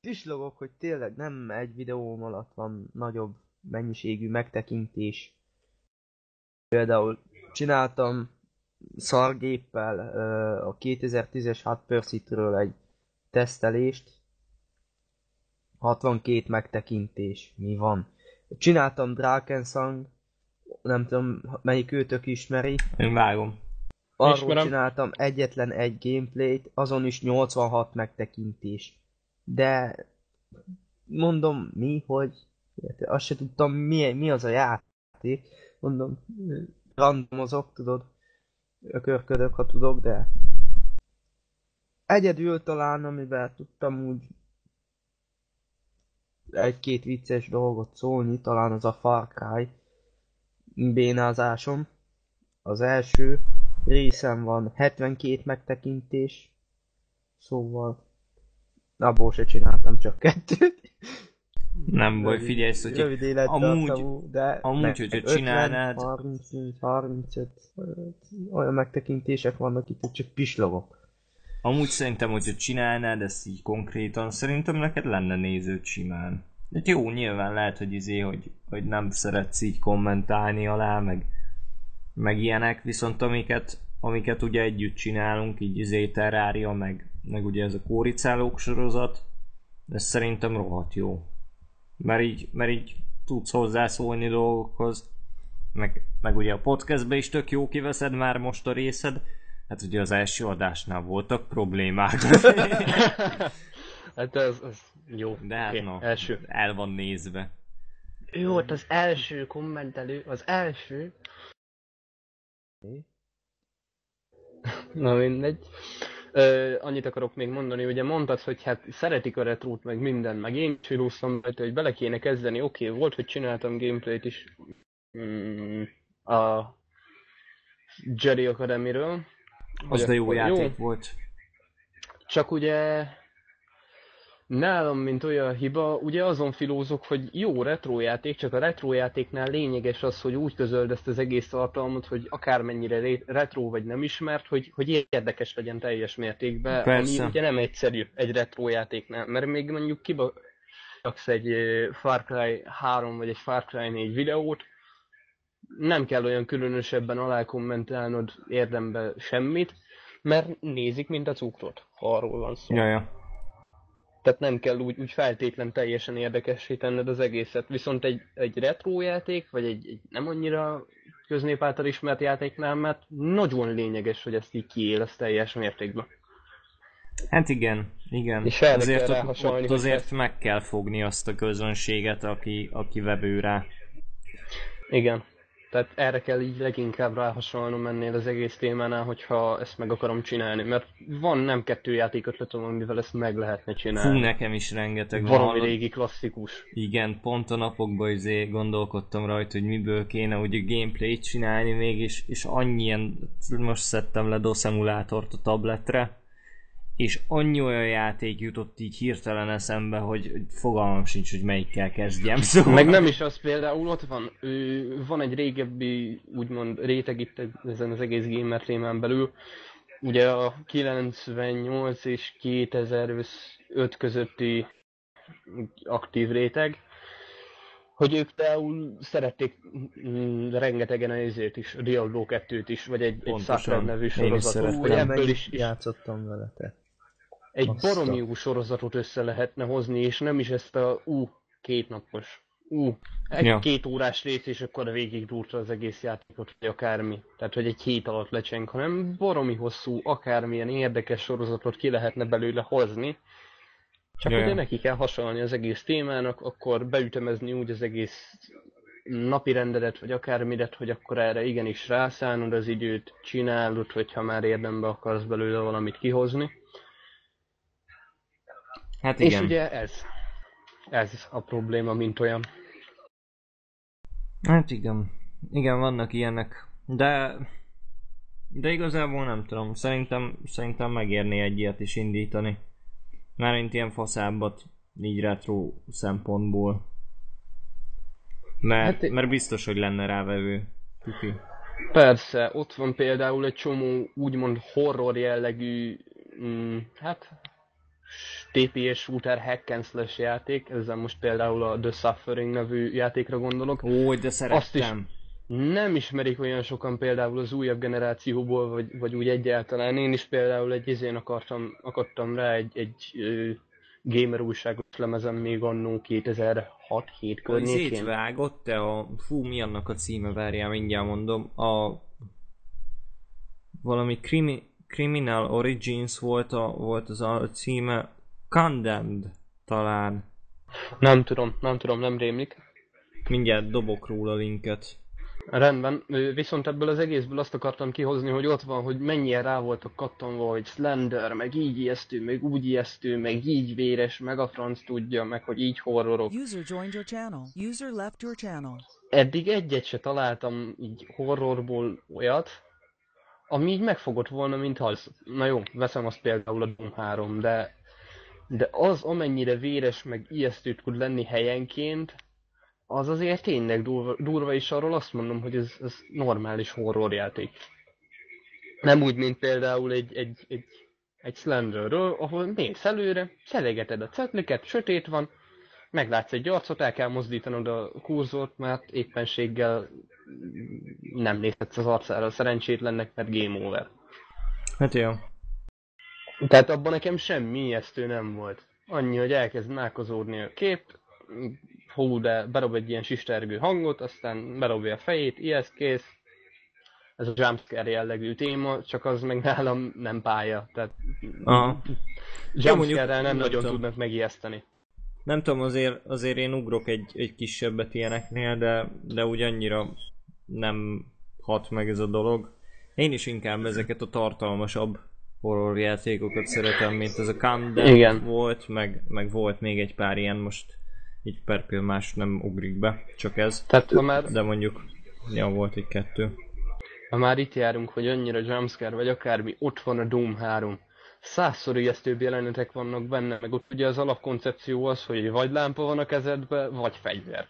pislogok, hogy tényleg nem egy videóm alatt van nagyobb mennyiségű megtekintés. Például csináltam szargéppel a 2010-es Hot Pursuit-ről egy tesztelést. 62 megtekintés. Mi van? Csináltam Drakensang, nem tudom melyik őtök ismeri. Én vágom. Arról Ismerem. csináltam egyetlen egy gameplayt, azon is 86 megtekintés. De mondom, mi, hogy azt se tudtam, mi, mi az a játék. Mondom, randomozok, tudod, ökörködök, ha tudok, de egyedül talán, amivel tudtam úgy egy-két vicces dolgot szólni, talán az a Far Cry bénázásom. Az első részem van 72 megtekintés, szóval abból se csináltam csak kettőt. Nem baj, figyelj, hogy Rövid élettartamú, amúgy- de amúgy, meg hogyha 50, csinálnád- 34, 35, olyan megtekintések vannak itt, hogy csak pislogok. Amúgy szerintem, hogyha csinálnád ezt így konkrétan, szerintem neked lenne néződ simán. De jó, nyilván lehet, hogy izé, hogy, hogy nem szeretsz így kommentálni alá, meg, meg ilyenek, viszont amiket, amiket ugye együtt csinálunk, így izé Terraria, meg, meg ugye ez a kóricálók sorozat, ez szerintem rohadt jó. Mert így, mert így tudsz hozzászólni dolgokhoz, meg, meg ugye a podcastbe is tök jó kiveszed már most a részed, hát ugye az első adásnál voltak problémák. hát ez, ez jó. De hát Oké, no, Első. el van nézve. Ő volt az első kommentelő, az első. Na mindegy. Ö, annyit akarok még mondani, ugye mondtad, hogy hát szeretik a retrót, meg minden, meg én is illúztam rajta, hogy bele kéne kezdeni. Oké, okay, volt, hogy csináltam gameplayt is mm, a Jedi Academy-ről. Az de jó játék volt. Csak ugye nálam, mint olyan hiba, ugye azon filózok, hogy jó retrojáték, csak a retrojátéknál lényeges az, hogy úgy közöld ezt az egész tartalmat, hogy akármennyire retro vagy nem ismert, hogy, hogy érdekes legyen teljes mértékben, Persze. ami ugye nem egyszerű egy retrojátéknál, mert még mondjuk kiba egy Far Cry 3 vagy egy Far Cry 4 videót, nem kell olyan különösebben alá kommentálnod érdemben semmit, mert nézik, mint a cukrot, ha arról van szó. Ja, ja. Tehát nem kell úgy, úgy feltétlen teljesen érdekessé tenned az egészet. Viszont egy, egy retro játék, vagy egy, egy nem annyira köznép által ismert játéknál, mert nagyon lényeges, hogy ezt így kiélesz teljes mértékben. Hát igen, igen. És azért ott, ott azért ezt- meg kell fogni azt a közönséget, aki, aki vevő rá. Igen. Tehát erre kell így leginkább ráhasalnom ennél az egész témánál, hogyha ezt meg akarom csinálni. Mert van nem kettő játékötletem, amivel ezt meg lehetne Fú, csinálni. nekem is rengeteg. Valami régi klasszikus. Igen, pont a napokban izé gondolkodtam rajta, hogy miből kéne ugye gameplayt csinálni még, és, és annyi ilyen, most szedtem le DOS emulátort a tabletre, és annyi olyan játék jutott így hirtelen eszembe, hogy fogalmam sincs, hogy melyikkel kezdjem. Szóval... Meg nem is az például ott van, ő, van egy régebbi, úgymond réteg itt ezen az egész gamer témán belül, ugye a 98 és 2005 közötti aktív réteg, hogy ők például szerették mm, rengetegen a ezért is, a Diablo 2-t is, vagy egy, egy Pontosan. Sacred nevű Én is sorozatot, Én ebből is, is játszottam vele, te. Egy Azt baromi jó sorozatot össze lehetne hozni, és nem is ezt a ú, két napos, ú, egy Ja. órás rész, és akkor végig durta az egész játékot, vagy akármi. Tehát, hogy egy hét alatt lecseng, hanem baromi hosszú, akármilyen érdekes sorozatot ki lehetne belőle hozni. Csak Ja, ugye neki kell hasonlni az egész témának, akkor beütemezni úgy az egész napi rendedet, vagy akármidet, hogy akkor erre igenis rászánod az időt, csinálod, hogyha már érdembe akarsz belőle valamit kihozni. Hát És igen. ugye ez. Ez a probléma, mint olyan. Hát igen. Igen, vannak ilyenek. De... De igazából nem tudom. Szerintem, szerintem megérné egy ilyet is indítani. Mármint ilyen faszábbat, így retro szempontból. Mert, Hát- mert biztos, hogy lenne rávevő. Tuti. Persze, ott van például egy csomó úgymond horror jellegű, mm, hát TPS shooter hack and slash játék, ezzel most például a The Suffering nevű játékra gondolok. Ó, de Azt szerettem. Nem ismerik olyan sokan például az újabb generációból, vagy, vagy úgy egyáltalán. Én is például egy izén akartam, akadtam rá egy, egy ö, gamer újságos lemezem még annó 2006-7 Hogy környékén. szétvágott te a... Fú, mi annak a címe, várjál, mindjárt mondom. A... Valami crimi... Criminal Origins volt, a, volt az a címe. Condemned talán. Nem tudom, nem tudom, nem rémlik. Mindjárt dobok róla linket. Rendben, viszont ebből az egészből azt akartam kihozni, hogy ott van, hogy mennyire rá voltak kattanva, hogy Slender, meg így ijesztő, meg úgy ijesztő, meg így véres, meg a franc tudja, meg hogy így horrorok. User joined your channel. User left your channel. Eddig egyet se találtam így horrorból olyat, ami így megfogott volna, mint az. Na jó, veszem azt például a Doom 3, de, de az amennyire véres, meg ijesztő tud lenni helyenként, az azért tényleg durva, durva és arról azt mondom, hogy ez, ez normális horrorjáték. Nem úgy, mint például egy, egy, egy, egy Slenderről, ahol mész előre, szelegeted a cetliket, sötét van, meglátsz egy arcot, el kell mozdítanod a kurzort, mert éppenséggel nem nézhetsz az arcára szerencsétlennek, mert game over. Hát jó. Tehát abban nekem semmi ijesztő nem volt. Annyi, hogy elkezd mákozódni a kép, hú, de berob egy ilyen sistergő hangot, aztán berobja a fejét, ijeszt, kész. Ez a jumpscare jellegű téma, csak az meg nálam nem pálya. Tehát Aha. jumpscare-rel nem nem nagyon tudom. tudnak megijeszteni. Nem tudom, azért, azért én ugrok egy, egy kisebbet ilyeneknél, de, de úgy annyira nem hat meg ez a dolog. Én is inkább ezeket a tartalmasabb horror játékokat szeretem, mint ez a Camden Igen. volt, meg, meg volt még egy pár ilyen, most így per más nem ugrik be, csak ez. Tehát ha már, De mondjuk, ja, volt egy kettő. ha már itt járunk, hogy annyira jumpscare vagy akármi, ott van a Doom 3. Százszor ijesztőbb jelenetek vannak benne, meg ott ugye az alapkoncepció az, hogy vagy lámpa van a kezedbe, vagy fegyver.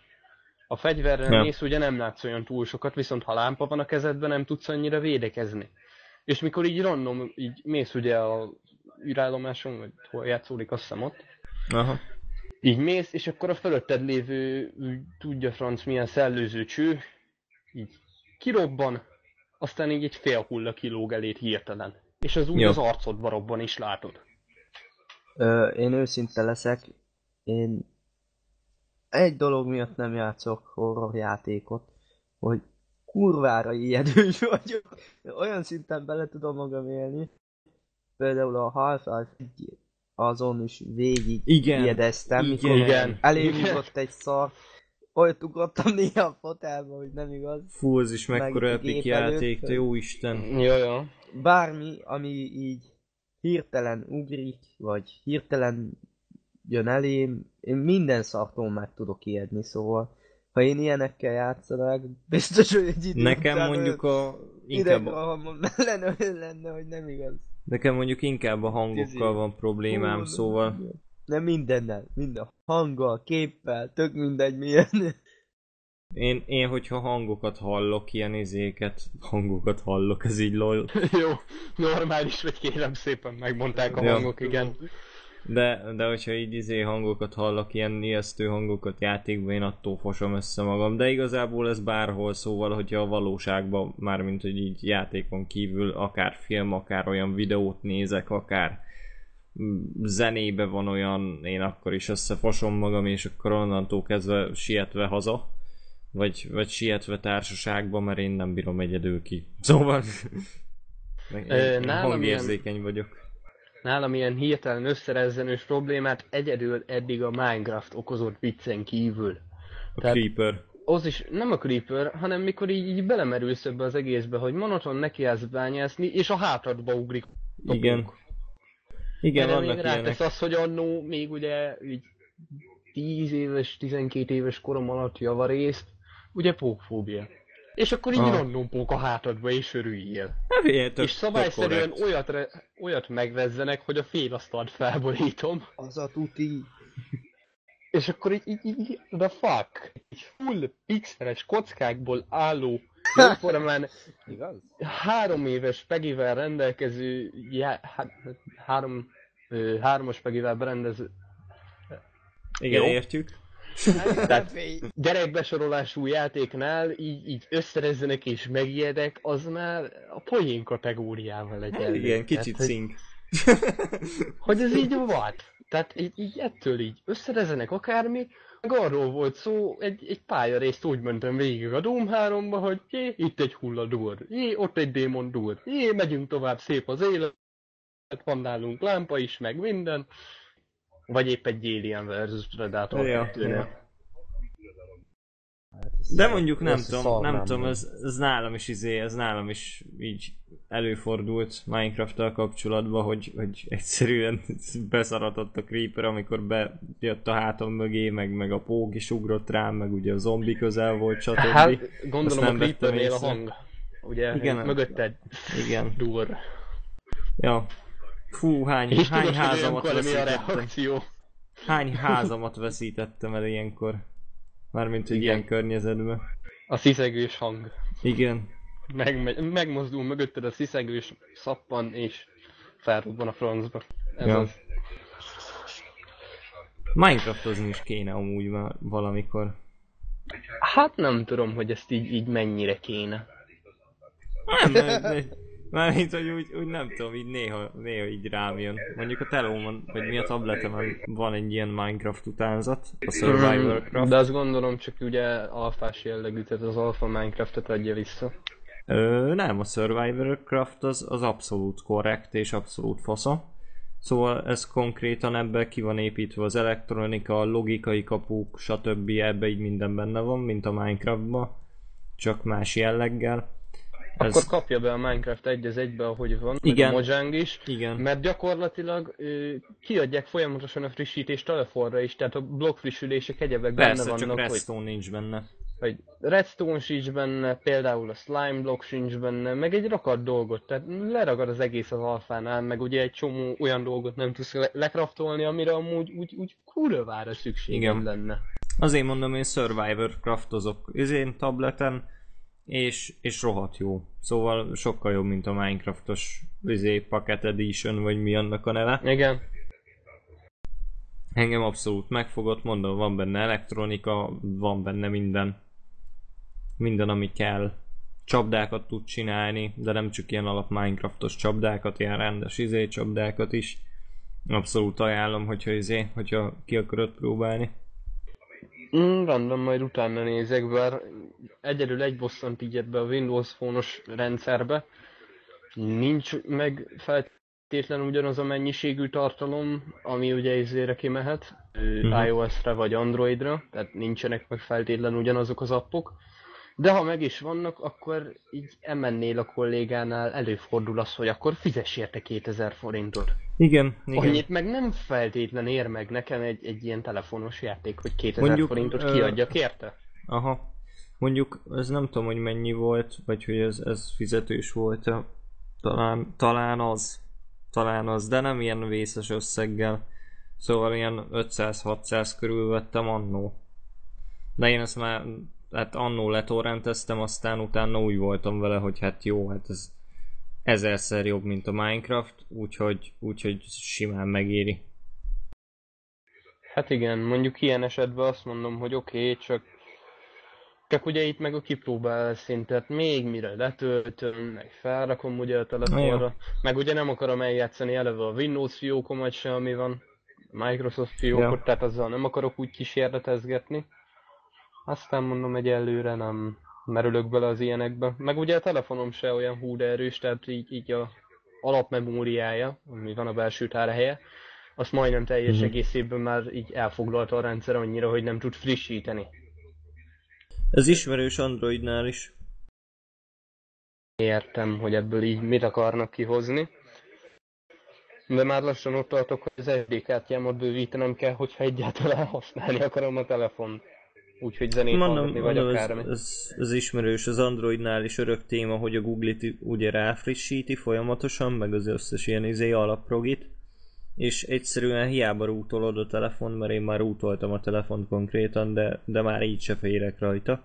A fegyverrel Ja. mész, ugye nem látsz olyan túl sokat, viszont ha lámpa van a kezedben, nem tudsz annyira védekezni. És mikor így random, így mész ugye a űrállomáson, vagy hol játszódik, azt hiszem ott, Aha. így mész, és akkor a fölötted lévő, tudja franc milyen szellőző cső, így kirobban, aztán így egy fél hulla kilóg elét hirtelen. És az úgy Jó. az arcodba robban is látod. Ö, én őszinte leszek, én egy dolog miatt nem játszok horror játékot, hogy kurvára ijedős vagyok. Olyan szinten bele tudom magam élni. Például a Half-Life 1 azon is végig Igen. ijedeztem, Igen. mikor Igen. elém Igen. ugrott egy szar. Olyat ugrottam néha a fotelba, hogy nem igaz. Fú, ez is Meg mekkora epic előtt, játék, te jó Isten. Jó, jó. bármi, ami így hirtelen ugrik, vagy hirtelen jön elém, én minden szartól meg tudok ijedni, szóval ha én ilyenekkel játszanak, biztos, hogy egy idő Nekem után mondjuk a... Inkább, idegrohamom lenne, lenne, hogy nem igaz. nekem mondjuk inkább a hangokkal van problémám, Hú, szóval... Nem mindennel, minden hanggal, képpel, tök mindegy milyen. Én, én, hogyha hangokat hallok, ilyen izéket, hangokat hallok, ez így lol. jó, normális vagy kérem szépen, megmondták a Ja. hangok, igen. De, de hogyha így izé hangokat hallok, ilyen ijesztő hangokat játékban, én attól fosom össze magam. De igazából ez bárhol, szóval, hogyha a valóságban, mármint hogy így játékon kívül, akár film, akár olyan videót nézek, akár mm, zenébe van olyan, én akkor is összefosom magam, és akkor onnantól kezdve sietve haza. Vagy, vagy sietve társaságba, mert én nem bírom egyedül ki. Szóval... Én nálam hangérzékeny vagyok. Nálam ilyen hirtelen összerezzenős problémát egyedül eddig a Minecraft okozott viccen kívül. A Tehát- Creeper. Az is nem a creeper, hanem mikor így, így belemerülsz ebbe az egészbe, hogy monoton nekiállsz bányászni, és a hátadba ugrik. a Igen. Igen, Erre még vannak rátesz az, hogy annó még ugye így 10 éves, 12 éves korom alatt javarészt, ugye pókfóbia. És akkor így Ah. random a hátadba és örüljél. Hát figyelj, tök, és szabályszerűen olyat, re, olyat megvezzenek, hogy a félasztalt felborítom, Az a tuti. és akkor így, így, így the fuck? Egy full pixeles kockákból álló, jóformán Igaz? három éves pegivel rendelkező, já, há, három, ö, hármas pegivel berendező, Igen, Jó. értjük. Tehát gyerekbesorolású játéknál így, így összerezzenek és megijedek, az már a poén kategóriával egy Hát igen, kicsit hogy, szink. hogy ez így volt. Tehát így, így ettől így összerezenek akármi, meg arról volt szó, egy, egy pályarészt úgy mentem végig a Doom 3-ba, hogy jé, itt egy hulladur, jé, ott egy démon dur, jé, megyünk tovább, szép az élet, van nálunk lámpa is, meg minden. Vagy épp egy Alien versus Predator Ja, 2-nél. ja. Hát De mondjuk nem tudom, nem tudom, ez, ez nálam is izé, ez nálam is így előfordult Minecraft-tal kapcsolatban, hogy, hogy egyszerűen beszaratott a creeper, amikor bejött a hátam mögé, meg, meg a pók is ugrott rám, meg ugye a zombi közel volt, stb. Hát gondolom a Creepernél a hang. Ugye Igen. mögötted Igen. dur. Ja. Fú, hány, És hány tudod, házamat a veszítettem. reakció. Hány házamat veszítettem el ilyenkor. Mármint, hogy Igen. ilyen környezetben. A sziszegős hang. Igen. Meg, megmozdul mögötted a sziszegős szappan, és felrobban a francba. Ez Ja. az. Minecraftozni is kéne amúgy már valamikor. Hát nem tudom, hogy ezt így, így mennyire kéne. Nem, nem, nem. Mármint, hogy úgy, úgy nem tudom, így néha, néha így rám jön. Mondjuk a telómon, vagy mi a tabletemen van egy ilyen Minecraft utánzat, a Survivor Craft. De azt gondolom csak ugye alfás jellegű, tehát az alfa Minecraftot adja vissza. Ö, nem, a Survivor Craft az, az abszolút korrekt és abszolút fasza. Szóval ez konkrétan ebbe ki van építve az elektronika, a logikai kapuk, stb. ebbe így minden benne van, mint a Minecraftban, csak más jelleggel. Akkor kapja be a Minecraft egy az egybe, ahogy van, Igen. meg a Mojang is, Igen. mert gyakorlatilag ö, kiadják folyamatosan a frissítést telefonra is, tehát a blog frissülések egyebek Persze, benne csak vannak, hogy, Redstone nincs benne. hogy Redstone sincs benne, például a Slime block sincs benne, meg egy rakat dolgot, tehát leragad az egész az alfánál, meg ugye egy csomó olyan dolgot nem tudsz le- lekraftolni, amire amúgy úgy, úgy kurvára szükséged Igen. lenne. Azért mondom, én Survivor craftozok izén tableten, és, és rohadt jó. Szóval sokkal jobb, mint a Minecraftos izé, Pocket Edition, vagy mi annak a neve. Igen. Engem abszolút megfogott, mondom, van benne elektronika, van benne minden. Minden, ami kell. Csapdákat tud csinálni, de nem csak ilyen alap Minecraftos csapdákat, ilyen rendes izé csapdákat is. Abszolút ajánlom, hogyha izé, hogyha ki akarod próbálni. Mm, random, majd utána nézek, bár egyedül egy bosszant így jött be a Windows Phone-os rendszerbe. Nincs meg feltétlenül ugyanaz a mennyiségű tartalom, ami ugye izére kimehet, uh iOS-re vagy Androidra, tehát nincsenek meg feltétlenül ugyanazok az appok. De ha meg is vannak, akkor így emennél a kollégánál, előfordul az, hogy akkor fizess érte 2000 forintot. Igen, igen. Annyit meg nem feltétlen ér meg nekem egy, egy ilyen telefonos játék, hogy 2000 Mondjuk, forintot ö, kiadjak érte. Aha. Mondjuk, ez nem tudom, hogy mennyi volt, vagy hogy ez, ez fizetős volt. Talán, talán az. Talán az, de nem ilyen vészes összeggel. Szóval ilyen 500-600 körül vettem annó. De én ezt már, hát annó letorrenteztem, aztán utána úgy voltam vele, hogy hát jó, hát ez ezerszer jobb, mint a Minecraft, úgyhogy, úgyhogy simán megéri. Hát igen, mondjuk ilyen esetben azt mondom, hogy oké, okay, csak csak ugye itt meg a kipróbál szintet, még mire letöltöm, meg felrakom ugye a telefonra, meg ugye nem akarom eljátszani eleve a Windows fiókomat se, ami van, a Microsoft fiókot, Ja. tehát azzal nem akarok úgy kísérletezgetni. Aztán mondom, egy előre nem merülök bele az ilyenekbe. Meg ugye a telefonom se olyan hú de erős, tehát így, így a alapmemóriája, ami van a belső tárhelye, azt majdnem teljes Mhm. egészében már így elfoglalta a rendszer annyira, hogy nem tud frissíteni. Ez ismerős Androidnál is. Értem, hogy ebből így mit akarnak kihozni. De már lassan ott tartok, hogy az SD kártyámat bővítenem kell, hogyha egyáltalán használni akarom a telefont. Úgyhogy zenét Mondom, hallgatni, vagy mondom akármi. ez, ez, ismerős az Androidnál is örök téma, hogy a Google-it ugye ráfrissíti folyamatosan, meg az összes ilyen izé alapprogit, és egyszerűen hiába rútolod a telefon, mert én már rútoltam a telefont konkrétan, de, de már így se férek rajta.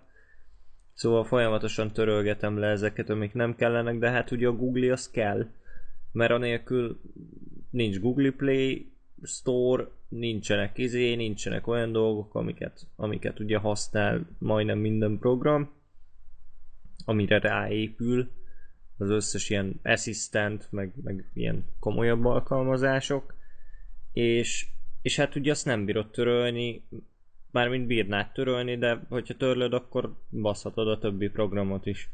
Szóval folyamatosan törölgetem le ezeket, amik nem kellenek, de hát ugye a Google az kell, mert anélkül nincs Google Play Store, nincsenek izé, nincsenek olyan dolgok, amiket, amiket ugye használ majdnem minden program, amire ráépül az összes ilyen assistant, meg, meg ilyen komolyabb alkalmazások, és, és hát ugye azt nem bírod törölni, mármint bírnád törölni, de hogyha törlöd, akkor baszhatod a többi programot is.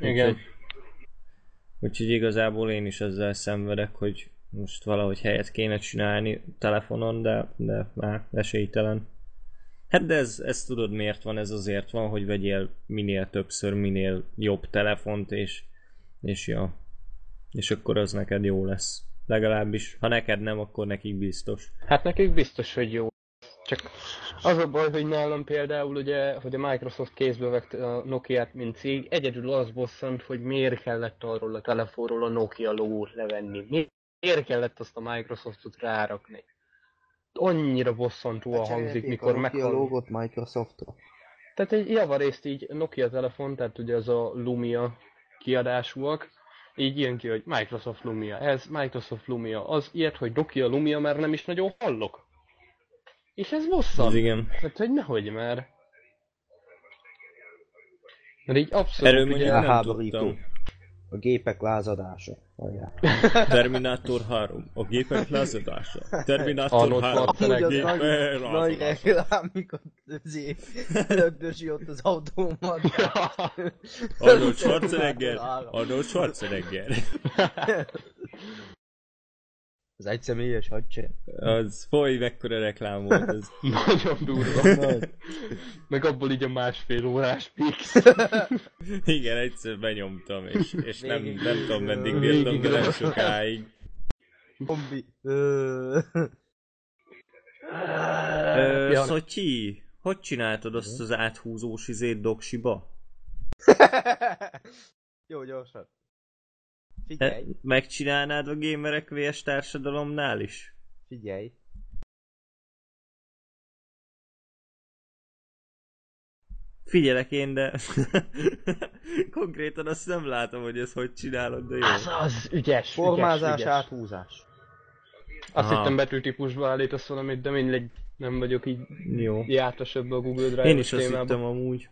Igen. Úgyhogy, úgyhogy igazából én is ezzel szenvedek, hogy most valahogy helyet kéne csinálni telefonon, de, de már esélytelen. Hát de ez, ez tudod miért van, ez azért van, hogy vegyél minél többször, minél jobb telefont, és, és ja, és akkor az neked jó lesz. Legalábbis, ha neked nem, akkor nekik biztos. Hát nekik biztos, hogy jó. Csak az a baj, hogy nálam például ugye, hogy a Microsoft kézbe vette a Nokia-t, mint cég, egyedül az bosszant, hogy miért kellett arról a telefonról a Nokia logót levenni. Miért kellett azt a Microsoftot rárakni? Annyira bosszantóan hangzik, mikor a Nokia meghallom. logót Microsoftra. Tehát egy javarészt így Nokia telefon, tehát ugye az a Lumia kiadásúak, így jön ki, hogy Microsoft Lumia ez, Microsoft Lumia az, ilyet, hogy Nokia Lumia már nem is nagyon hallok. És ez bosszant. Igen. Hát, hogy nehogy már. Mert így abszolút Erről ugye... nem Elháborító. tudtam. A gépek lázadása. Terminátor 3. A gépek lázadása. Terminátor Arnold 3. Úgy az A nagy, gépek nagy reklám, mikor lögdösi ott az autómat. Arnold Schwarzenegger. Arnold Schwarzenegger. Az egyszemélyes hadsereg. Az foly, mekkora reklám volt ez. Nagyon durva. Nagy. Meg abból így a másfél órás pix. Igen, egyszer benyomtam, és, és nem, nem tudom, meddig bírtam, de nem sokáig. Ja. Szotyi, hogy csináltad azt az áthúzós izét doksiba? Jó, gyorsan. Te Figyelj, megcsinálnád a Gamerek VS társadalomnál is? figyelj. Figyelek én, de konkrétan azt nem látom, hogy ezt hogy csinálod, de jó. Az az, ügyes, Formázás, ügyes, ügyes. áthúzás. Azt Aha. hittem betűtípusba állítasz valamit, de mindegy, nem vagyok így Jó. jártasabb a Google Drive Én is azt hittem amúgy.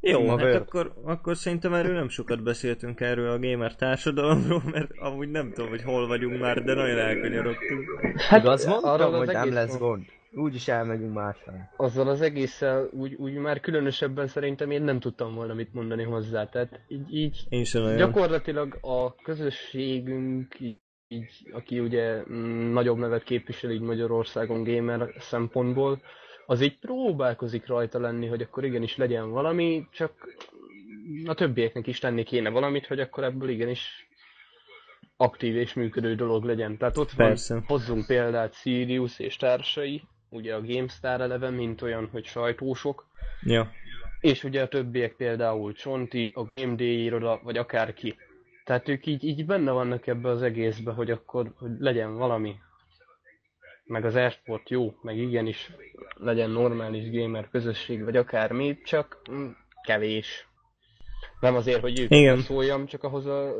Jó, hát akkor, akkor szerintem erről nem sokat beszéltünk erről a gamer társadalomról, mert amúgy nem tudom, hogy hol vagyunk már, de nagyon elkanyarodtunk. Hát, Igaz mondtam, arról az hogy nem lesz gond. Úgyis elmegyünk másra. Azzal az egésszel úgy, úgy már különösebben szerintem én nem tudtam volna mit mondani hozzá. Tehát így, így Én sem nagyon. gyakorlatilag a közösségünk, így, így, aki ugye mm, nagyobb nevet képvisel így Magyarországon gamer szempontból, az így próbálkozik rajta lenni, hogy akkor igenis legyen valami, csak a többieknek is tenni kéne valamit, hogy akkor ebből igenis aktív és működő dolog legyen. Tehát ott Persze. van, hozzunk példát Sirius és társai, ugye a GameStar eleve, mint olyan, hogy sajtósok, Ja. és ugye a többiek például Csonti, a Game Day iroda, vagy akárki. Tehát ők így, így benne vannak ebbe az egészbe, hogy akkor hogy legyen valami. Meg az esport jó, meg igenis legyen normális gamer közösség, vagy akármi, csak mm, kevés. Nem azért, hogy ők Igen. szóljam, csak ahhoz a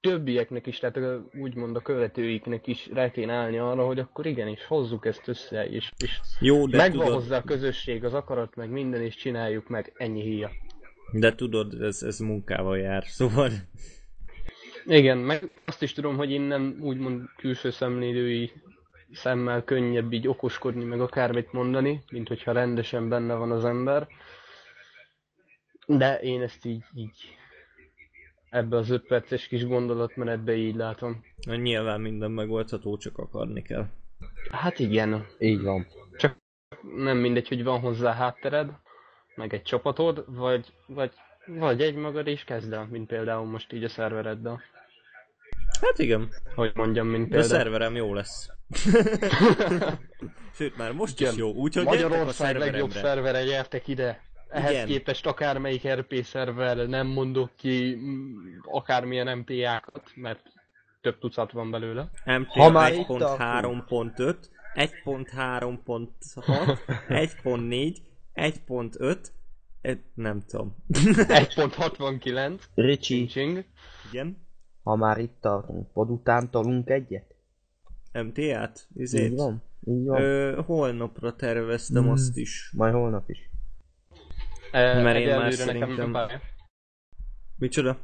többieknek is, tehát a, úgymond a követőiknek is rá kéne állni arra, hogy akkor igenis hozzuk ezt össze, és, és Jó, de megvan tudod, hozzá a közösség, az akarat, meg minden, és csináljuk meg, ennyi híja. de tudod, ez, ez munkával jár, szóval Igen, meg azt is tudom, hogy innen úgymond külső szemlélői szemmel könnyebb így okoskodni, meg akármit mondani, mint hogyha rendesen benne van az ember. De én ezt így, így ebbe az öt perces kis gondolatmenetbe így látom. na, nyilván minden megoldható, csak akarni kell. Hát igen, Így van. nem mindegy, hogy van hozzá háttered, meg egy csapatod, vagy, vagy, vagy egy magad és kezd el, mint például most így a szervereddel. Hát igen, Hogy mondjam, mint de a például. szerverem jó lesz. Sőt, már most Igen. is jó, úgyhogy gyertek a Magyarország legjobb szervere, gyertek ide! Ehhez Igen. képest akármelyik RP szerver, nem mondok ki mm, akármilyen MTA-kat, mert több tucat van belőle. MTA Ha már itt 1.3.5, 1.3.6, 1.4, 1.5, et- nem tudom. 1.69, Ricsi. Igen? Ha már itt tartunk, pod után tolunk egyet? MTA-t? Így Izét? van. Így van. Ö, holnapra terveztem Mm. azt is. Majd holnap is. Eh, Mert én már nekem szerintem- nem pálya. Micsoda?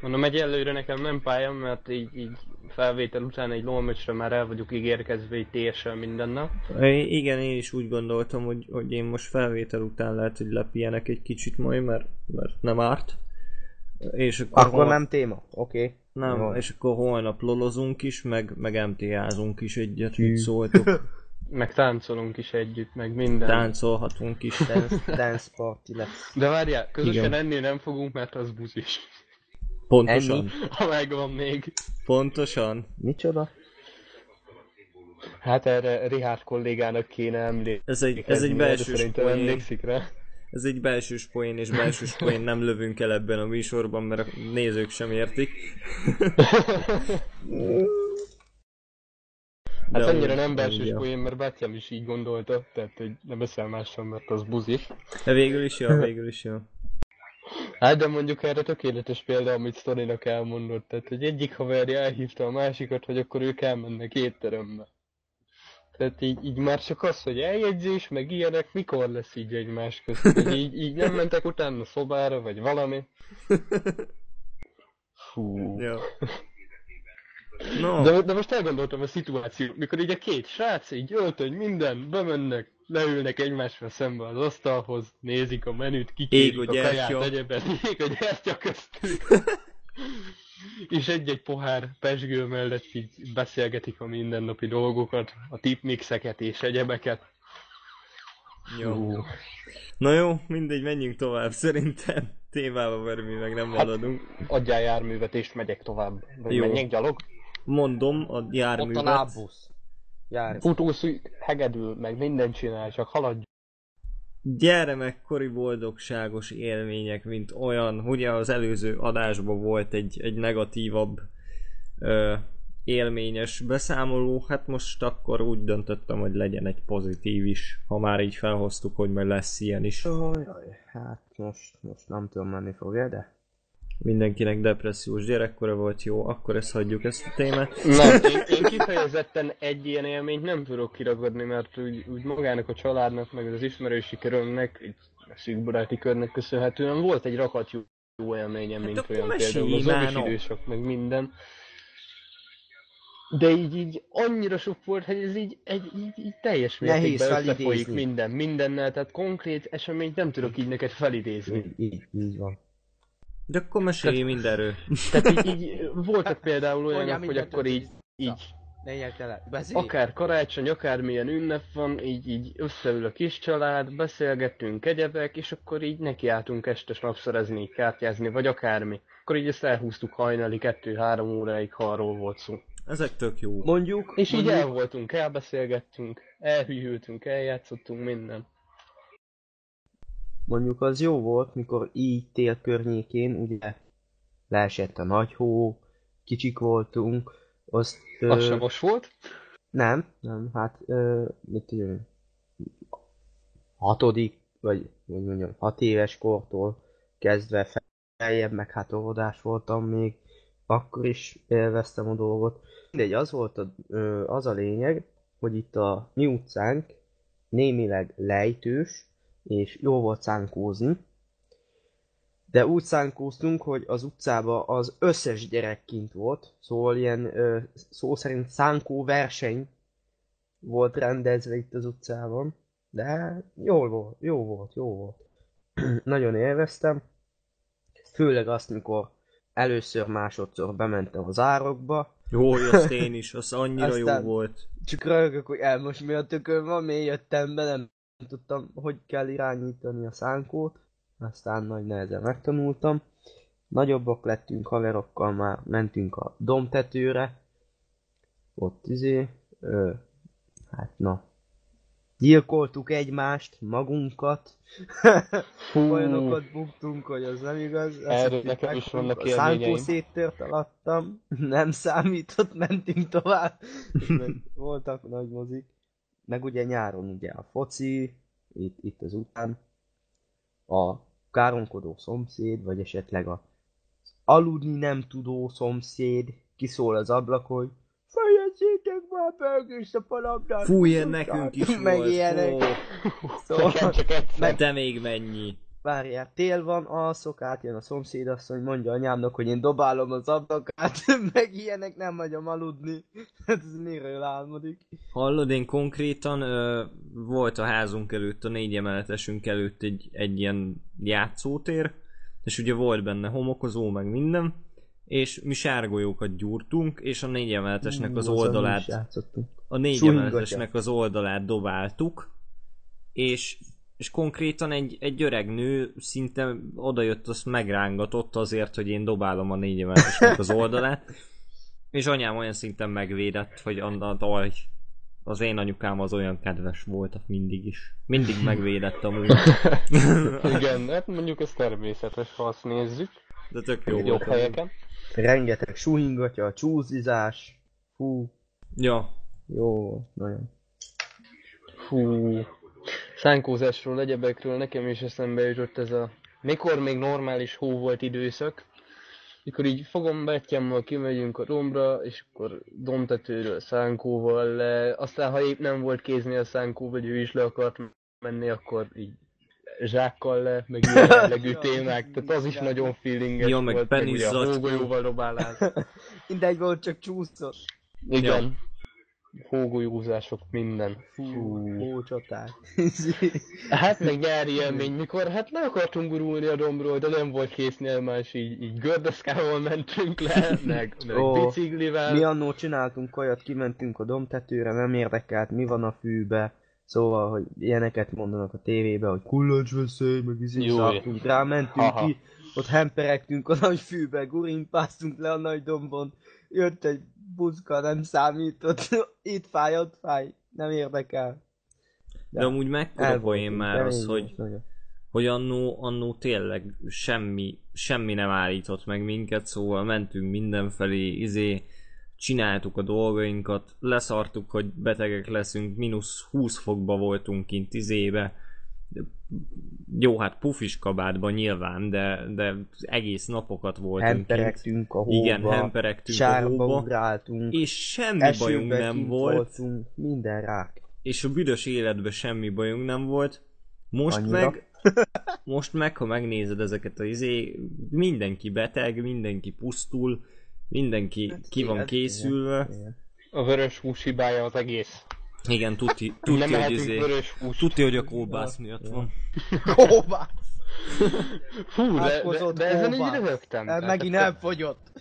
Mondom, egyelőre nekem nem pályám, mert így, így felvétel után egy lolmöcsre már el vagyok ígérkezve egy TSL mindennel. Ö, Igen, én is úgy gondoltam, hogy, hogy én most felvétel után lehet, hogy lepienek egy kicsit majd, mert, mert nem árt. És akkor, Akkor hol- nem téma. Oké. Okay. Nem, Jó. és akkor holnap lolozunk is, meg, meg MTA-zunk is egyet, mit szóltok. Meg táncolunk is együtt, meg minden. Táncolhatunk is. Dance, dance party lesz. De várjál, közösen Igen. ennél nem fogunk, mert az buzis. Pontosan. Enni? Ha megvan még. Pontosan. Micsoda? Hát erre Richard kollégának kéne emlékezni. Ez egy, ez egy belső emlékszik rá. Ez egy belsős poén, és belsős poén nem lövünk el ebben a műsorban, mert a nézők sem értik. Hát De annyira nem belsős ja. poén, mert Bátyám is így gondolta, tehát hogy nem beszél mással, mert az buzis. De végül is jó, végül is jó. Hát de mondjuk erre tökéletes példa, amit Sztorinak elmondott, tehát hogy egyik haverja elhívta a másikat, hogy akkor ők elmennek étterembe. Tehát így, így már csak az, hogy eljegyzés, meg ilyenek, mikor lesz így egymás közt. Hogy így, így nem mentek utána szobára, vagy valami. Fú. Ja. No, De, de most elgondoltam a szituációt, mikor így a két srác így öltöny, minden, bemennek, leülnek egymásra szembe az asztalhoz, nézik a menüt, Ég kikérik a a kaját, egyebet, ég a gyertya köztük. És egy-egy pohár pesgő mellett így beszélgetik a mindennapi dolgokat, a tipmixeket és egyebeket. jó. Na jó, mindegy, menjünk tovább. Szerintem témába mert mi meg nem haladunk. Adjál járművet és megyek tovább. Vagy Jó. menjek gyalog? Mondom a Ott a járművet. lábbusz. Jár. Futósz, hegedül, meg mindent csinál, csak haladj. Gyermekkori boldogságos élmények, mint olyan, ugye az előző adásban volt egy, egy negatívabb ö, élményes beszámoló, hát most akkor úgy döntöttem, hogy legyen egy pozitív is, ha már így felhoztuk, hogy majd lesz ilyen is. Ajaj, hát most, most nem tudom menni fogja, de... Mindenkinek depressziós gyerekkora volt, jó, akkor ezt hagyjuk ezt a témát. Na, én, én kifejezetten egy ilyen élményt nem tudok kiragadni, mert úgy, úgy magának a családnak, meg az ismerősi körömnek, a szűk baráti körnek köszönhetően volt egy rakat jó, jó élményem, mint Hát olyan például az no. időszak, meg minden. De így, így annyira sok volt, hogy ez így, egy, így, így teljes Nehéz mértékben összefolyik minden, mindennel, tehát konkrét eseményt nem tudok így neked felidézni. Így, így, így van. De akkor mesélj mindenről. Tehát így, így voltak például olyanok, hogy akkor így, így Ne tele. Beszélj. Akár karácsony, akármilyen ünnep van, így, így összeül a kis család, beszélgettünk egyebek, és akkor így nekiálltunk este napszerezni, kártyázni, vagy akármi. Akkor így ezt elhúztuk hajnali, kettő-három óráig, ha arról volt szó. Ezek tök jó. Mondjuk, És így mondjuk, el voltunk, elbeszélgettünk, elhűltünk, eljátszottunk, minden. Mondjuk az jó volt, mikor így tél környékén, ugye leesett a nagy hó, kicsik voltunk, azt... Az ö, sem most volt. Nem, nem, hát ö, mit tudjam, hatodik, vagy hogy mondjam, hat éves kortól kezdve feljebb, meg hát óvodás voltam még, akkor is élveztem a dolgot. Mindegy, az volt a, ö, az a lényeg, hogy itt a mi utcánk némileg lejtős, és jó volt szánkózni, de úgy szánkóztunk, hogy az utcába az összes gyerek kint volt, szóval ilyen ö, szó szerint szánkó verseny volt rendezve itt az utcában, de jól volt, jó volt, jó volt. Nagyon élveztem, főleg azt, mikor először, másodszor bementem az árokba, Jó, azt én is, az annyira Aztán- jó volt. csak rögök, hogy el most mi a tökön van, miért jöttem be, nem tudtam, hogy kell irányítani a szánkót. Aztán nagy nehezen megtanultam. Nagyobbak lettünk haverokkal, már mentünk a domtetőre. Ott izé, ö, hát na, gyilkoltuk egymást, magunkat. Fú, Olyanokat buktunk, hogy az nem igaz. Erről nekem is vannak A szánkó élményeim. széttört alattam, nem számított, mentünk tovább. Voltak nagy mozik. Meg ugye nyáron ugye a foci, itt, itt az után, a káromkodó szomszéd, vagy esetleg a aludni nem tudó szomszéd, kiszól az ablak, hogy fejezzétek már be egész a palabdát. Fú, ilyen nekünk is meg volt. ilyenek. Szóval, nekem csak egyszer. de még mennyi. Várjál, tél van, alszok, átjön a szomszédasszony, mondja anyámnak, hogy én dobálom az ablakát, meg ilyenek nem hagyom aludni. Hát ez miről álmodik? Hallod, én konkrétan ö, volt a házunk előtt, a négy emeletesünk előtt egy, egy ilyen játszótér, és ugye volt benne homokozó, meg minden, és mi sárgolyókat gyúrtunk, és a négy emeletesnek az oldalát, a négy emeletesnek az oldalát dobáltuk, és, és konkrétan egy, egy öreg nő szinte odajött, azt megrángatott azért, hogy én dobálom a négy az oldalát, és anyám olyan szinten megvédett, hogy annál az én anyukám az olyan kedves volt mindig is. Mindig megvédett amúgy. Igen, hát mondjuk ez természetes, ha azt nézzük. De tök jó Jobb volt. helyeken. Rengeteg suhingatja, csúzizás. Fú, Ja, jó, nagyon. Fú. Szánkózásról, egyebekről nekem is eszembe jutott ez a... Mikor még normális hó volt időszak, mikor így fogom betyámmal kimegyünk a dombra, és akkor domtetőről szánkóval le, aztán ha épp nem volt kézni a szánkó, vagy ő is le akart menni, akkor így zsákkal le, meg ilyen jellegű témák, tehát az is nagyon feelinges Ja, meg volt, meg ugye a hógolyóval dobálás. Mindegy volt, csak csúszott. Igen. Hógolyózások, minden. Fú, hócsaták. Hát meg nyári élmény, mikor hát le akartunk gurulni a dombról, de nem volt késznél más, így, így gördeszkával mentünk le, meg, meg Ó, biciklivel. Mi annó csináltunk olyat, kimentünk a domtetőre, nem érdekelt, mi van a fűbe. Szóval, hogy ilyeneket mondanak a tévébe, hogy kullancsveszély, meg izé Jó. szartunk rá, mentünk Aha. ki, ott hemperegtünk a nagy fűbe, gurimpáztunk le a nagy dombon, jött egy buszka, nem számított, itt fáj, ott fáj, nem érdekel. De amúgy mekkora poén már de az, hogy, hogy annó, annó tényleg semmi, semmi nem állított meg minket, szóval mentünk mindenfelé, izé, csináltuk a dolgainkat, leszartuk, hogy betegek leszünk, mínusz 20 fokba voltunk kint izébe. Jó, hát pufis kabátban nyilván, de, de egész napokat voltunk kint. Hemperegtünk a hóba, Igen, hemperegtünk a sárba hóba, ugráltunk, és semmi bajunk nem volt, voltunk, minden rák. és a büdös életben semmi bajunk nem volt. Most Annyira. meg, most meg, ha megnézed ezeket a izé, mindenki beteg, mindenki pusztul, mindenki ki van Hát, készülve. Igen. A vörös hús hibája az egész. Igen, tuti, nem tuti, hogy, mehetünk izé, vörös tuti, hogy a kolbász miatt van. Kóbász! Fú, de, de, de ezen így kóbász. röhögtem. Tehát megint akkor elfogyott.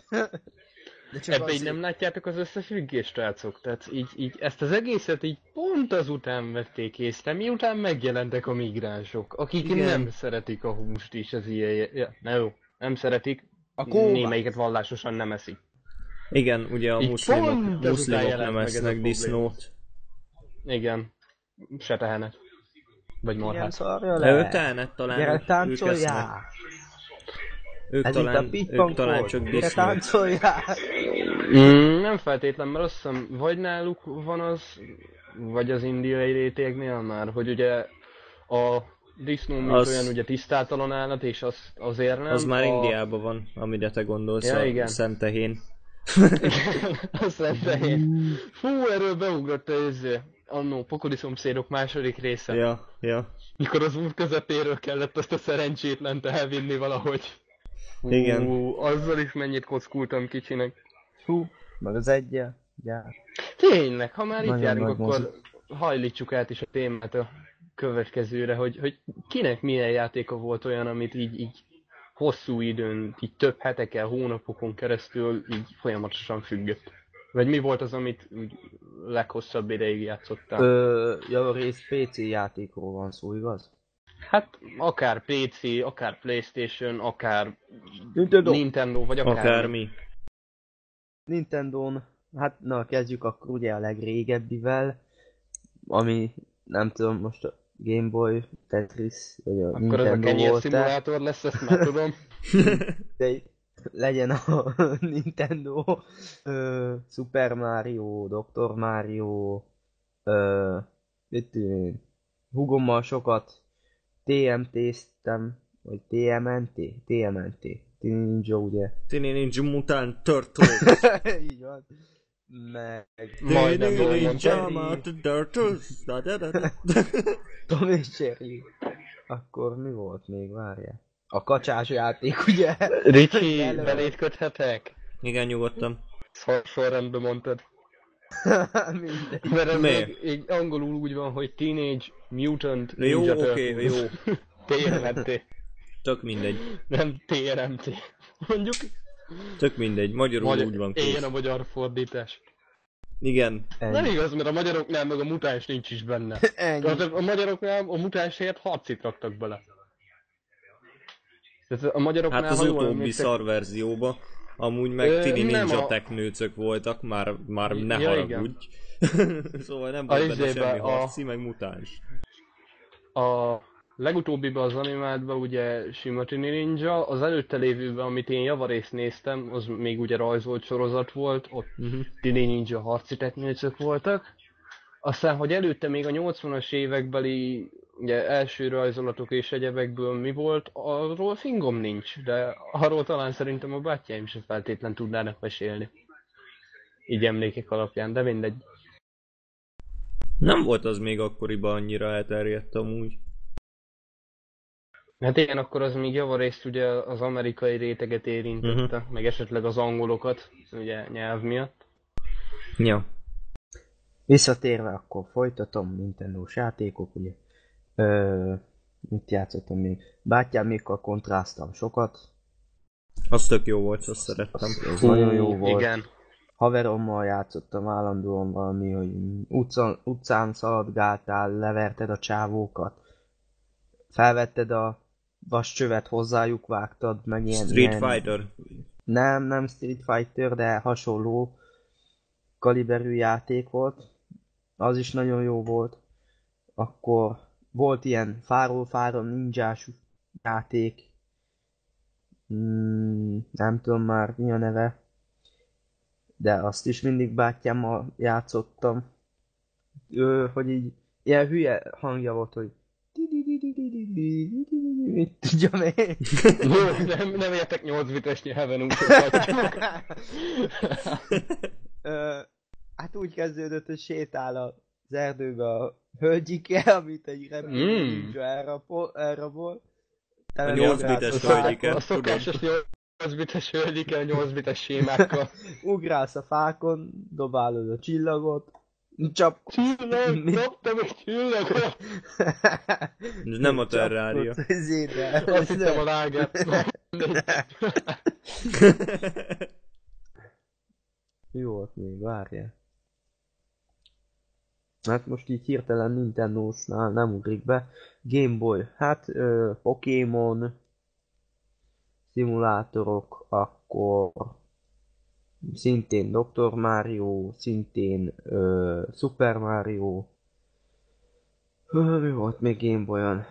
De csak Ebbe így nem látjátok az összefüggést, srácok? Tehát így, így ezt az egészet így pont azután vették észre, miután megjelentek a migránsok, akik Igen. nem szeretik a húst is, az ilyen... Ja, na jó, nem szeretik, A kóbász. némelyiket vallásosan nem eszik. Igen, ugye a muszlimok, muszlimok nem esznek disznót. Igen, se tehenet. Vagy Igen, marhát. szarja De ő le. tehenet talán, Gyere táncoljál! Ők Ez itt a talán, ők talán csak táncoljál! Mm, nem feltétlen, mert azt hiszem, vagy náluk van az, vagy az indiai rétegnél már, hogy ugye a disznó, mint Az- olyan ugye tisztátalan állat, és az, azért nem. Az már a... Indiában van, amire te gondolsz, Ja, a igen. Szentehén. a szentehén. Fú, erről beugrott ez annó pokoli szomszédok második része. Ja, ja. Mikor az út közepéről kellett azt a szerencsétlent elvinni valahogy. Hú, Igen. azzal is mennyit kockultam kicsinek. Hú, meg az egyel. Gyár. Tényleg, ha már itt Nagyon járunk, nagy akkor hajlítsuk át is a témát a következőre, hogy, hogy kinek milyen játéka volt olyan, amit így, így hosszú időn, így több heteken, hónapokon keresztül így folyamatosan függött. Vagy mi volt az, amit úgy leghosszabb ideig játszottál? Ö, javarészt PC játékról van szó, igaz? Hát akár PC, akár Playstation, akár Nintendo. Nintendo, vagy akár... Akármi. Nintendo-n, hát na kezdjük akkor ugye a legrégebbivel, ami nem tudom most a Game Boy, Tetris, vagy a Akkor ez a Nintendo kenyér szimulátor lesz, ezt már tudom. de legyen a Nintendo, ö, Super Mario, Dr. Mario, ö, tudom én, hugommal sokat TMT-ztem, vagy TMNT? TMNT. Teenage Ninja, ugye? Teenage Ninja Mutant Turtles. Így van. Meg Majdnem mondtad. Ninja Mutant Turtles. Tom és Jerry. Akkor mi volt még, várjál? A kacsás játék, ugye? Ricsi, belét köthetek? Igen, nyugodtan. Szor, sorrendben mondtad. Mindegy. Mert ez így angolul úgy van, hogy Teenage Mutant Jó, Ninja oké, Turtles. jó. TRMT. Tök mindegy. Nem TRMT. Mondjuk Tök mindegy. Magyarul magyar, úgy van kész. a magyar fordítás. Igen. Nem Ennyi. igaz, mert a magyaroknál meg a mutáns nincs is benne. Ennyi. Tehát a magyaroknál a mutáns helyett harcit raktak bele. Tehát a magyaroknál, Hát az utóbbi emlékszek- szar verzióba. Amúgy meg Ö, Tini Ninja a- teknőcök voltak, már, már ne Ja, haragudj. szóval nem volt benne semmi a- harci, meg mutáns. A legutóbbiban az animáltban ugye sima Tini Ninja, az előtte lévőben, amit én javarészt néztem, az még ugye rajzolt sorozat volt, ott Uh-huh. Tini Ninja harci teknőcök voltak. Aztán, hogy előtte még a 80-as évekbeli ugye első rajzolatok és egyebekből mi volt, arról fingom nincs, de arról talán szerintem a bátyáim sem feltétlen tudnának mesélni. Így emlékek alapján, de mindegy. Nem volt az még akkoriban annyira elterjedt amúgy. Hát igen, akkor az még javarészt ugye az amerikai réteget érintette, uh-huh. meg esetleg az angolokat, ugye nyelv miatt. Ja. Visszatérve akkor folytatom, nintendo játékok, ugye. Ö, mit játszottam még? Bátyámékkal kontráztam sokat. Az tök jó volt, azt szerettem. Ez nagyon jó volt. Igen. Haverommal játszottam állandóan valami, hogy utcán, utcán szaladgáltál, leverted a csávókat, felvetted a vascsövet, hozzájuk vágtad, meg ilyen... Street ilyen... Fighter. Nem, nem Street Fighter, de hasonló kaliberű játék volt. Az is nagyon jó volt. Akkor volt ilyen fáról fára ninjás játék. Mm, nem tudom már mi a neve. De azt is mindig bátyámmal játszottam. Ő, hogy így ilyen hülye hangja volt, hogy mit tudjam én. nem, nem értek 8 bites nyelven, úgyhogy hát úgy kezdődött, hogy sétál az erdőbe a hölgyike, amit egy repülő Mm. elrabol. Tele A nyolc ugrálsz bites a fákon- hölgyike. A szokásos 8 bites hölgyike, a 8 bites sémákkal. Ugrálsz a fákon, dobálod a csillagot, csap... Csillag, Mi? kaptam egy csillagot! Ez nem a izébe. Azt hittem a lágát. Mi volt még? Várjál. Hát most így hirtelen Nintendo-snál nem ugrik be. Game Boy, hát ö, Pokémon szimulátorok, akkor szintén Dr. Mario, szintén ö, Super Mario. Ö, mi volt még Game Boy-on?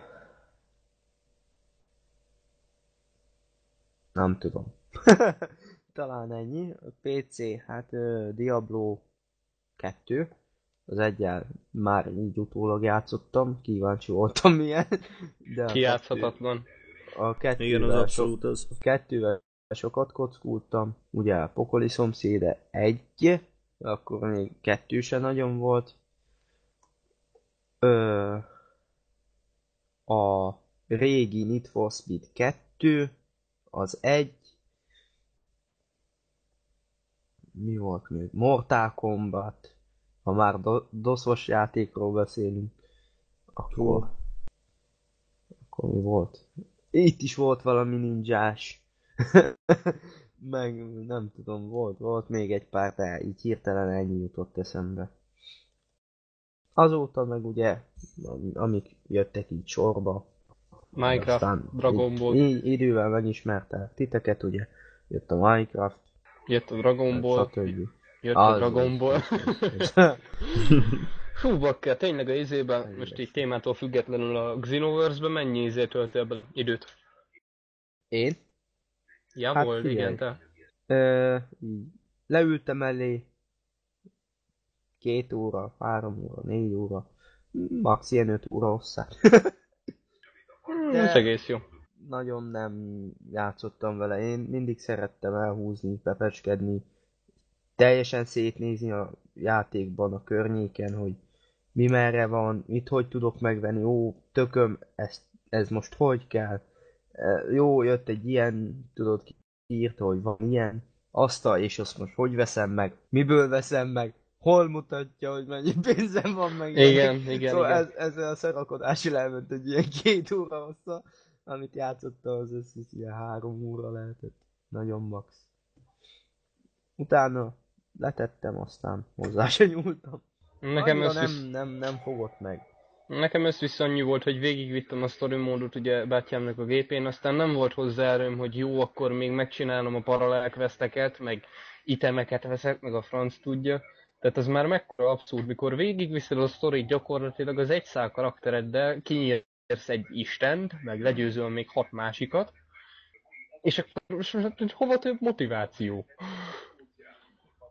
Nem tudom. Talán ennyi. PC, hát ö, Diablo 2. Az egyel már így utólag játszottam, kíváncsi voltam milyen. De Kijátszhatatlan. A kettővel, Igen, az abszolút az. kettővel sokat kockultam. Ugye a pokoli szomszéde egy, akkor még kettő se nagyon volt. Ö, a régi Need for Speed 2, az egy, mi volt még? Mortal Kombat, ha már do- doszos játékról beszélünk, akkor, akkor mi volt? Itt is volt valami ninjás. Meg nem tudom, volt, volt még egy pár, de így hirtelen ennyi jutott eszembe. Azóta meg ugye, am- amik jöttek így sorba. Minecraft, Dragon Ball. Így, idővel megismerte titeket, ugye. Jött a Minecraft, Jött a Dragon Ball. stb. Jött Az a volt. Hú, bakker, tényleg a izében, most így témától függetlenül a Xenoverse-ben mennyi izé töltél be időt? Én? Ja, Hát volt, igen, te. Ö, leültem elé, két óra, három óra, négy óra, max. ilyen öt óra hosszát. Hmm, De- Ez egész jó. Nagyon nem játszottam vele, én mindig szerettem elhúzni, pepecskedni, teljesen szétnézni a játékban, a környéken, hogy mi merre van, mit hogy tudok megvenni, ó, tököm, ezt, ez most hogy kell. E, Jó, jött egy ilyen, tudod, ki írta, hogy van ilyen, asztal, és azt most hogy veszem meg, miből veszem meg, hol mutatja, hogy mennyi pénzem van meg. Igen, igen, szóval igen. Ez, ezzel a szarakodással elment egy ilyen két óra hossza, amit játszottam, az összes ilyen három óra lehetett. Nagyon max. Utána letettem, aztán hozzá se nyúltam. Nekem Annyira össz nem, nem, nem fogott meg. Nekem össze annyi volt, hogy végigvittem a story módot ugye bátyámnak a gépén, aztán nem volt hozzá erőm, hogy jó, akkor még megcsinálom a paralel questeket, meg itemeket veszek, meg a franc tudja. Tehát az már mekkora abszurd, mikor végigviszed a sztorit gyakorlatilag az egy szál karaktereddel, kinyírsz egy istent, meg legyőzöl még hat másikat, és akkor most hova több motiváció?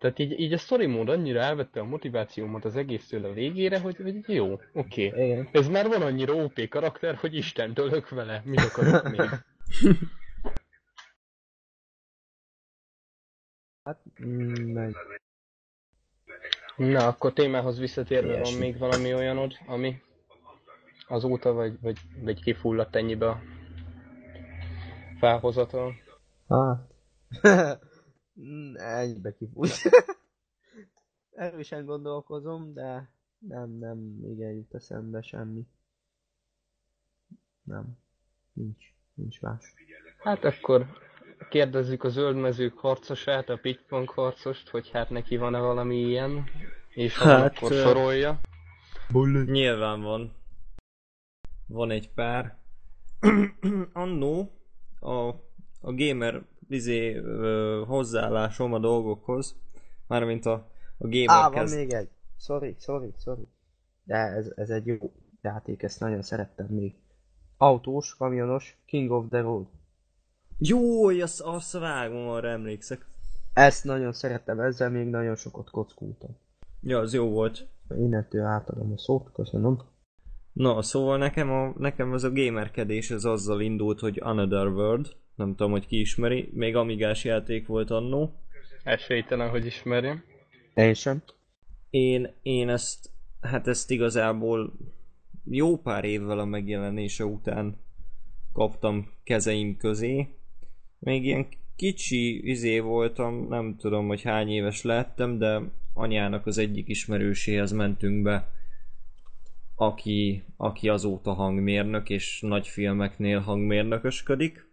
Tehát így, így a story mód annyira elvette a motivációmat az egésztől a végére, hogy, hogy jó, oké. Okay. Igen. Ez már van annyira OP karakter, hogy Isten tölök vele. Mit akarok még? Hát, meg... Na, akkor témához visszatérve van még valami olyanod, ami azóta vagy, vagy, vagy kifulladt ennyibe a felhozatól? Hát. Mm, Ennyibe kifújt. Erősen gondolkozom, de nem, nem, igen, jut eszembe semmi. Nem. Nincs. Nincs más. Hát akkor kérdezzük a zöldmezők harcosát, a pitpunk harcost, hogy hát neki van-e valami ilyen, és ha Hát, akkor sorolja. Nyilván van. Van egy pár. Annó a, a gamer izé, ö, hozzáállásom a dolgokhoz, mármint a, a gamer Á, van még egy. Sorry, sorry, sorry. De ez, ez egy jó játék, ezt nagyon szerettem még. Autós, kamionos, King of the Road. Jó, azt, azt vágom, arra emlékszek. Ezt nagyon szerettem, ezzel még nagyon sokat kockultam. Ja, az jó volt. Innentől átadom a szót, köszönöm. Na, szóval nekem, a, nekem ez a gamerkedés ez azzal indult, hogy Another World, nem tudom, hogy ki ismeri, még amigás játék volt annó. Esélytelen, hogy ismerjem. Én sem. Én, én ezt, hát ezt igazából jó pár évvel a megjelenése után kaptam kezeim közé. Még ilyen kicsi izé voltam, nem tudom, hogy hány éves lettem, de anyának az egyik ismerőséhez mentünk be, aki, aki azóta hangmérnök, és nagy filmeknél hangmérnökösködik.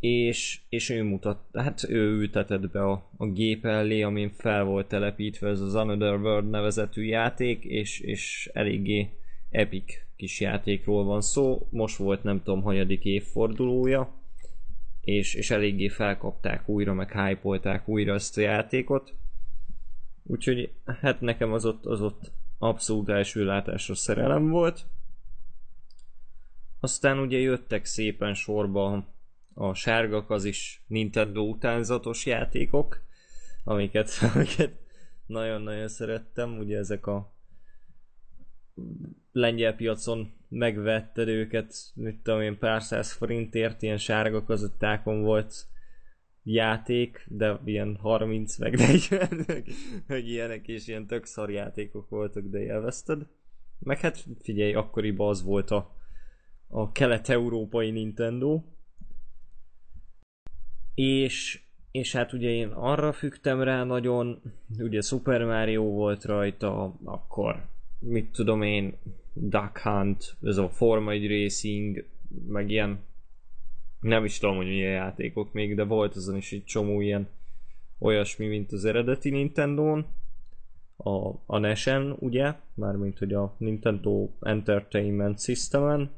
És, és ő mutat, hát ő ültetett be a, a gép elé, amin fel volt telepítve ez az Another World nevezetű játék, és, és eléggé epic kis játékról van szó. Most volt nem tudom, hanyadik évfordulója, és, és eléggé felkapták újra, meg hype újra ezt a játékot. Úgyhogy hát nekem az ott, az ott abszolút első látásra szerelem volt. Aztán ugye jöttek szépen sorba a sárgak az is Nintendo utánzatos játékok, amiket, amiket nagyon-nagyon szerettem, ugye ezek a lengyel piacon megvetted őket, mit tudom én, pár száz forintért, ilyen sárga kazettákon volt játék, de ilyen 30 meg 40, meg, ilyenek, és ilyen tök szar játékok voltak, de élvezted. Meg hát figyelj, akkoriban az volt a, a kelet-európai Nintendo, és, és hát ugye én arra fügtem rá nagyon, ugye Super Mario volt rajta, akkor mit tudom én, Duck Hunt, ez a Forma 1 Racing, meg ilyen nem is tudom, hogy milyen játékok még, de volt azon is egy csomó ilyen olyasmi, mint az eredeti Nintendo-n, a, a NES-en, ugye, mármint hogy a Nintendo Entertainment System-en,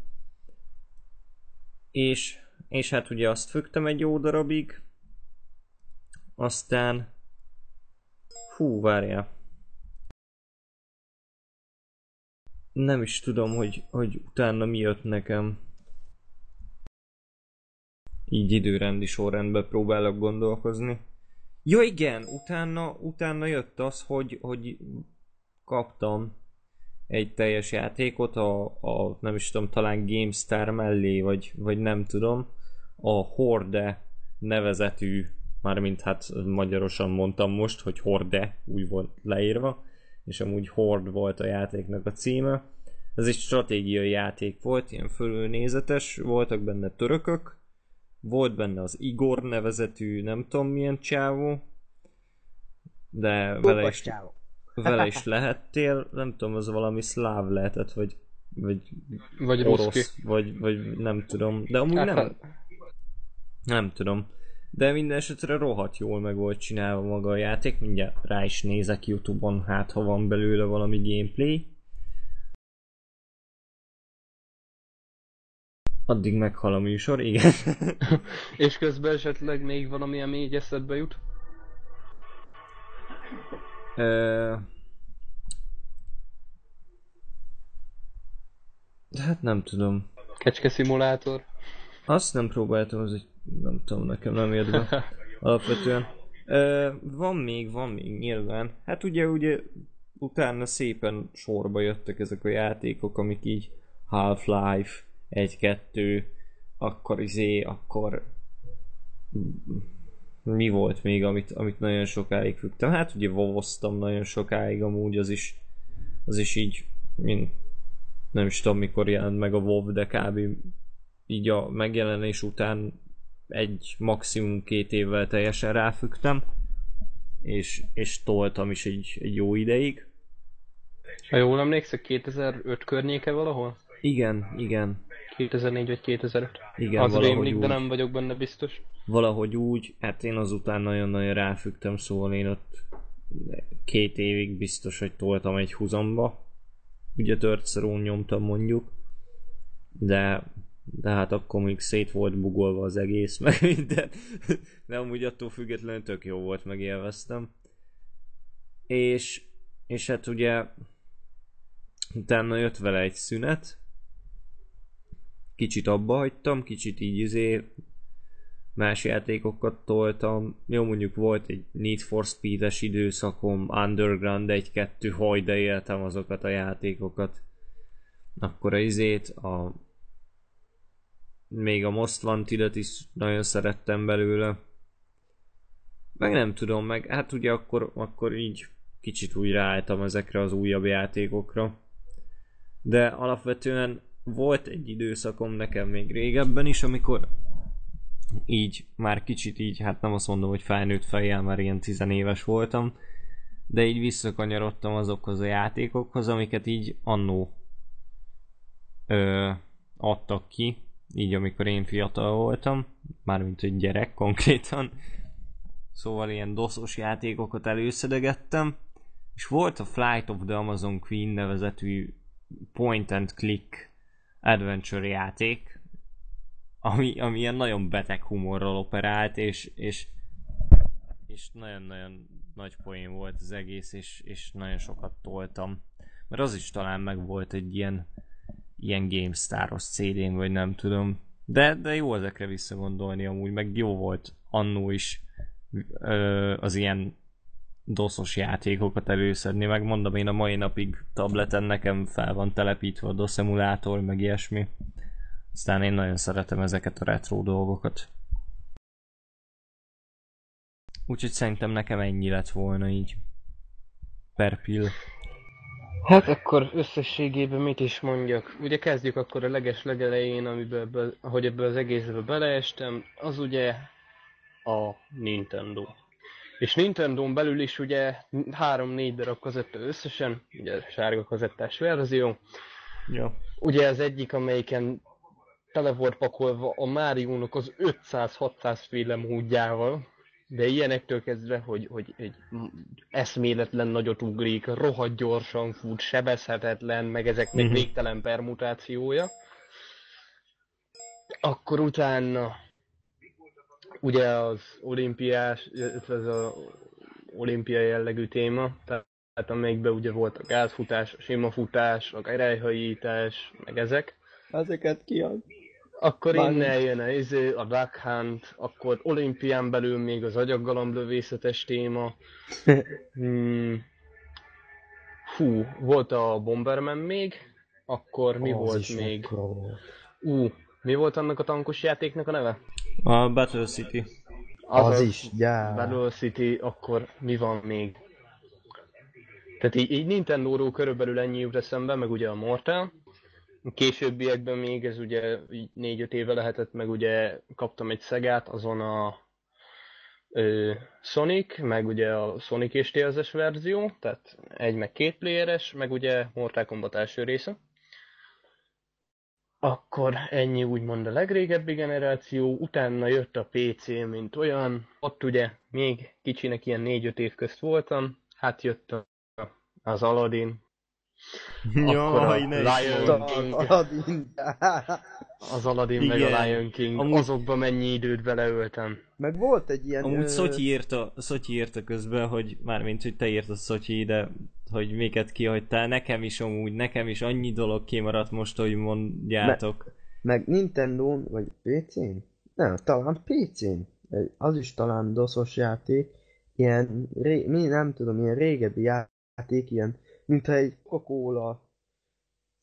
és, és hát ugye azt fügtem egy jó darabig, aztán hú, várjál, nem is tudom, hogy, hogy utána mi jött nekem. Így időrendi sorrendben próbálok gondolkozni. Ja igen, utána, utána jött az, hogy, hogy kaptam egy teljes játékot a, a nem is tudom, talán GameStar mellé, vagy, vagy nem tudom, a Horde nevezetű, mármint hát magyarosan mondtam most, hogy Horde, úgy volt leírva, és amúgy Horde volt a játéknak a címe. Ez egy stratégiai játék volt, ilyen fölülnézetes, voltak benne törökök, volt benne az Igor nevezetű, nem tudom milyen csávó, de vele is, Csávó. vele is lehettél, nem tudom, az valami szláv lehetett, vagy, vagy Vagy ruszki. orosz, vagy, vagy nem tudom, de amúgy Hát, nem, hát, nem tudom. De minden esetre rohadt jól meg volt csinálva maga a játék, mindjárt rá is nézek Youtube-on, hát ha van belőle valami gameplay. Addig meghal a műsor, igen. és közben esetleg még valami, ami így eszedbe jut? Ö... Hát nem tudom. Kecske szimulátor? Azt nem próbáltam, az egy, nem tudom, nekem nem jött be. Alapvetően. Ö, van még, van még nyilván. Hát ugye, ugye utána szépen sorba jöttek ezek a játékok, amik így Half-Life 1-2, akkor izé, akkor mi volt még, amit, amit nagyon sokáig fügtem? Hát ugye vovoztam nagyon sokáig amúgy, az is, az is így, mint nem is tudom mikor jelent meg a WoW, de kb. így a megjelenés után egy maximum két évvel teljesen ráfügtem, és, és toltam is egy, egy jó ideig. Ha jól emlékszek, 2005 környéke valahol? Igen, igen, 2004 vagy 2005? igen, az valahogy rémlik, de úgy. nem vagyok benne biztos. valahogy úgy, hát én azután nagyon-nagyon ráfügtem, szóval én ott két évig biztos, hogy toltam egy húzamba. Ugye törtszerón nyomtam mondjuk, de, de hát akkor még szét volt bugolva az egész, meg minden. De amúgy attól függetlenül tök jó volt, megélveztem. És, és hát ugye utána jött vele egy szünet, kicsit abba hagytam, kicsit így izé más játékokat toltam. Jó, mondjuk volt egy Need for Speed-es időszakom, Underground 1-2, hogy de éltem azokat a játékokat. Akkor a izét, a még a Most Wanted-et is nagyon szerettem belőle. Meg nem tudom, meg hát ugye akkor, akkor így kicsit úgy ráálltam ezekre az újabb játékokra. De alapvetően volt egy időszakom nekem még régebben is, amikor így már kicsit így, hát nem azt mondom, hogy felnőtt fejjel, már ilyen tizenéves voltam, de így visszakanyarodtam azokhoz a játékokhoz, amiket így annó ö, adtak ki, így amikor én fiatal voltam, mármint egy gyerek konkrétan. Szóval ilyen doszos játékokat előszedegettem, és volt a Flight of the Amazon Queen nevezetű point and click adventure játék, ami, ami ilyen nagyon beteg humorral operált, és, és, és nagyon-nagyon nagy poén volt az egész, és, és nagyon sokat toltam. Mert az is talán meg volt egy ilyen, ilyen GameStar-os CD-n, vagy nem tudom. De, de jó ezekre visszagondolni amúgy, meg jó volt annó is ö, az ilyen doszos játékokat előszedni, meg mondom én a mai napig tableten nekem fel van telepítve a DOS emulátor, meg ilyesmi. Aztán én nagyon szeretem ezeket a retro dolgokat. Úgyhogy szerintem nekem ennyi lett volna így. Per pill. Hát akkor összességében mit is mondjak? Ugye kezdjük akkor a leges legelején, amiben ebből, ahogy ebből az egészbe beleestem, az ugye a Nintendo. És Nintendo belül is ugye 3-4 darab kazetta összesen, ugye sárga kazettás verzió. Ja. Ugye az egyik, amelyiken tele volt pakolva a Mario-nak az 500-600 féle módjával, de ilyenektől kezdve, hogy, hogy egy eszméletlen nagyot ugrik, rohadt gyorsan fut, sebezhetetlen, meg ezeknek Mhm. végtelen permutációja. Akkor utána ugye az olimpiás, ez az olimpiai jellegű téma, tehát amelyikben ugye volt a gázfutás, a sima futás, a gerelyhajítás, meg ezek. Ezeket kiad. Akkor Már innen jön a, izé, a Duck Hunt, akkor olimpián belül még az agyaggalamblövészetes téma. Hmm. Fú, volt a Bomberman még, akkor mi Az volt még? Ú, mi volt annak a tankos játéknak a neve? A Battle City. Az, is, gyár. Battle City, akkor mi van még? Tehát így, így Nintendo-ról körülbelül ennyi jut eszembe, meg ugye a Mortal. Későbbiekben még ez ugye így 4-5 éve lehetett, meg ugye kaptam egy Szegát, azon a ö, Sonic, meg ugye a Sonic és Tails-es verzió, tehát egy meg két playeres, meg ugye Mortal Kombat első része. Akkor ennyi úgymond a legrégebbi generáció, utána jött a PC, mint olyan, ott ugye még kicsinek ilyen 4-5 év közt voltam, hát jött a, az Aladdin, akkor a Jaj, ne Lion. King, Aladdin. az Aladdin meg a Igen. Lion King, Amúgy- azokba mennyi időt beleöltem. Meg volt egy ilyen... Amúgy ö, Szotyi írta, Szotyi írta közben, hogy mármint, hogy te írtad Szotyi, de hogy miket kihagytál, nekem is amúgy, nekem is annyi dolog kimaradt most, hogy mondjátok. Meg Nintendo vagy PC-n? Nem, talán PC-n. Az is talán doszos játék. ilyen, ré, mi nem tudom, ilyen régebbi játék, ilyen, mintha egy Coca-Cola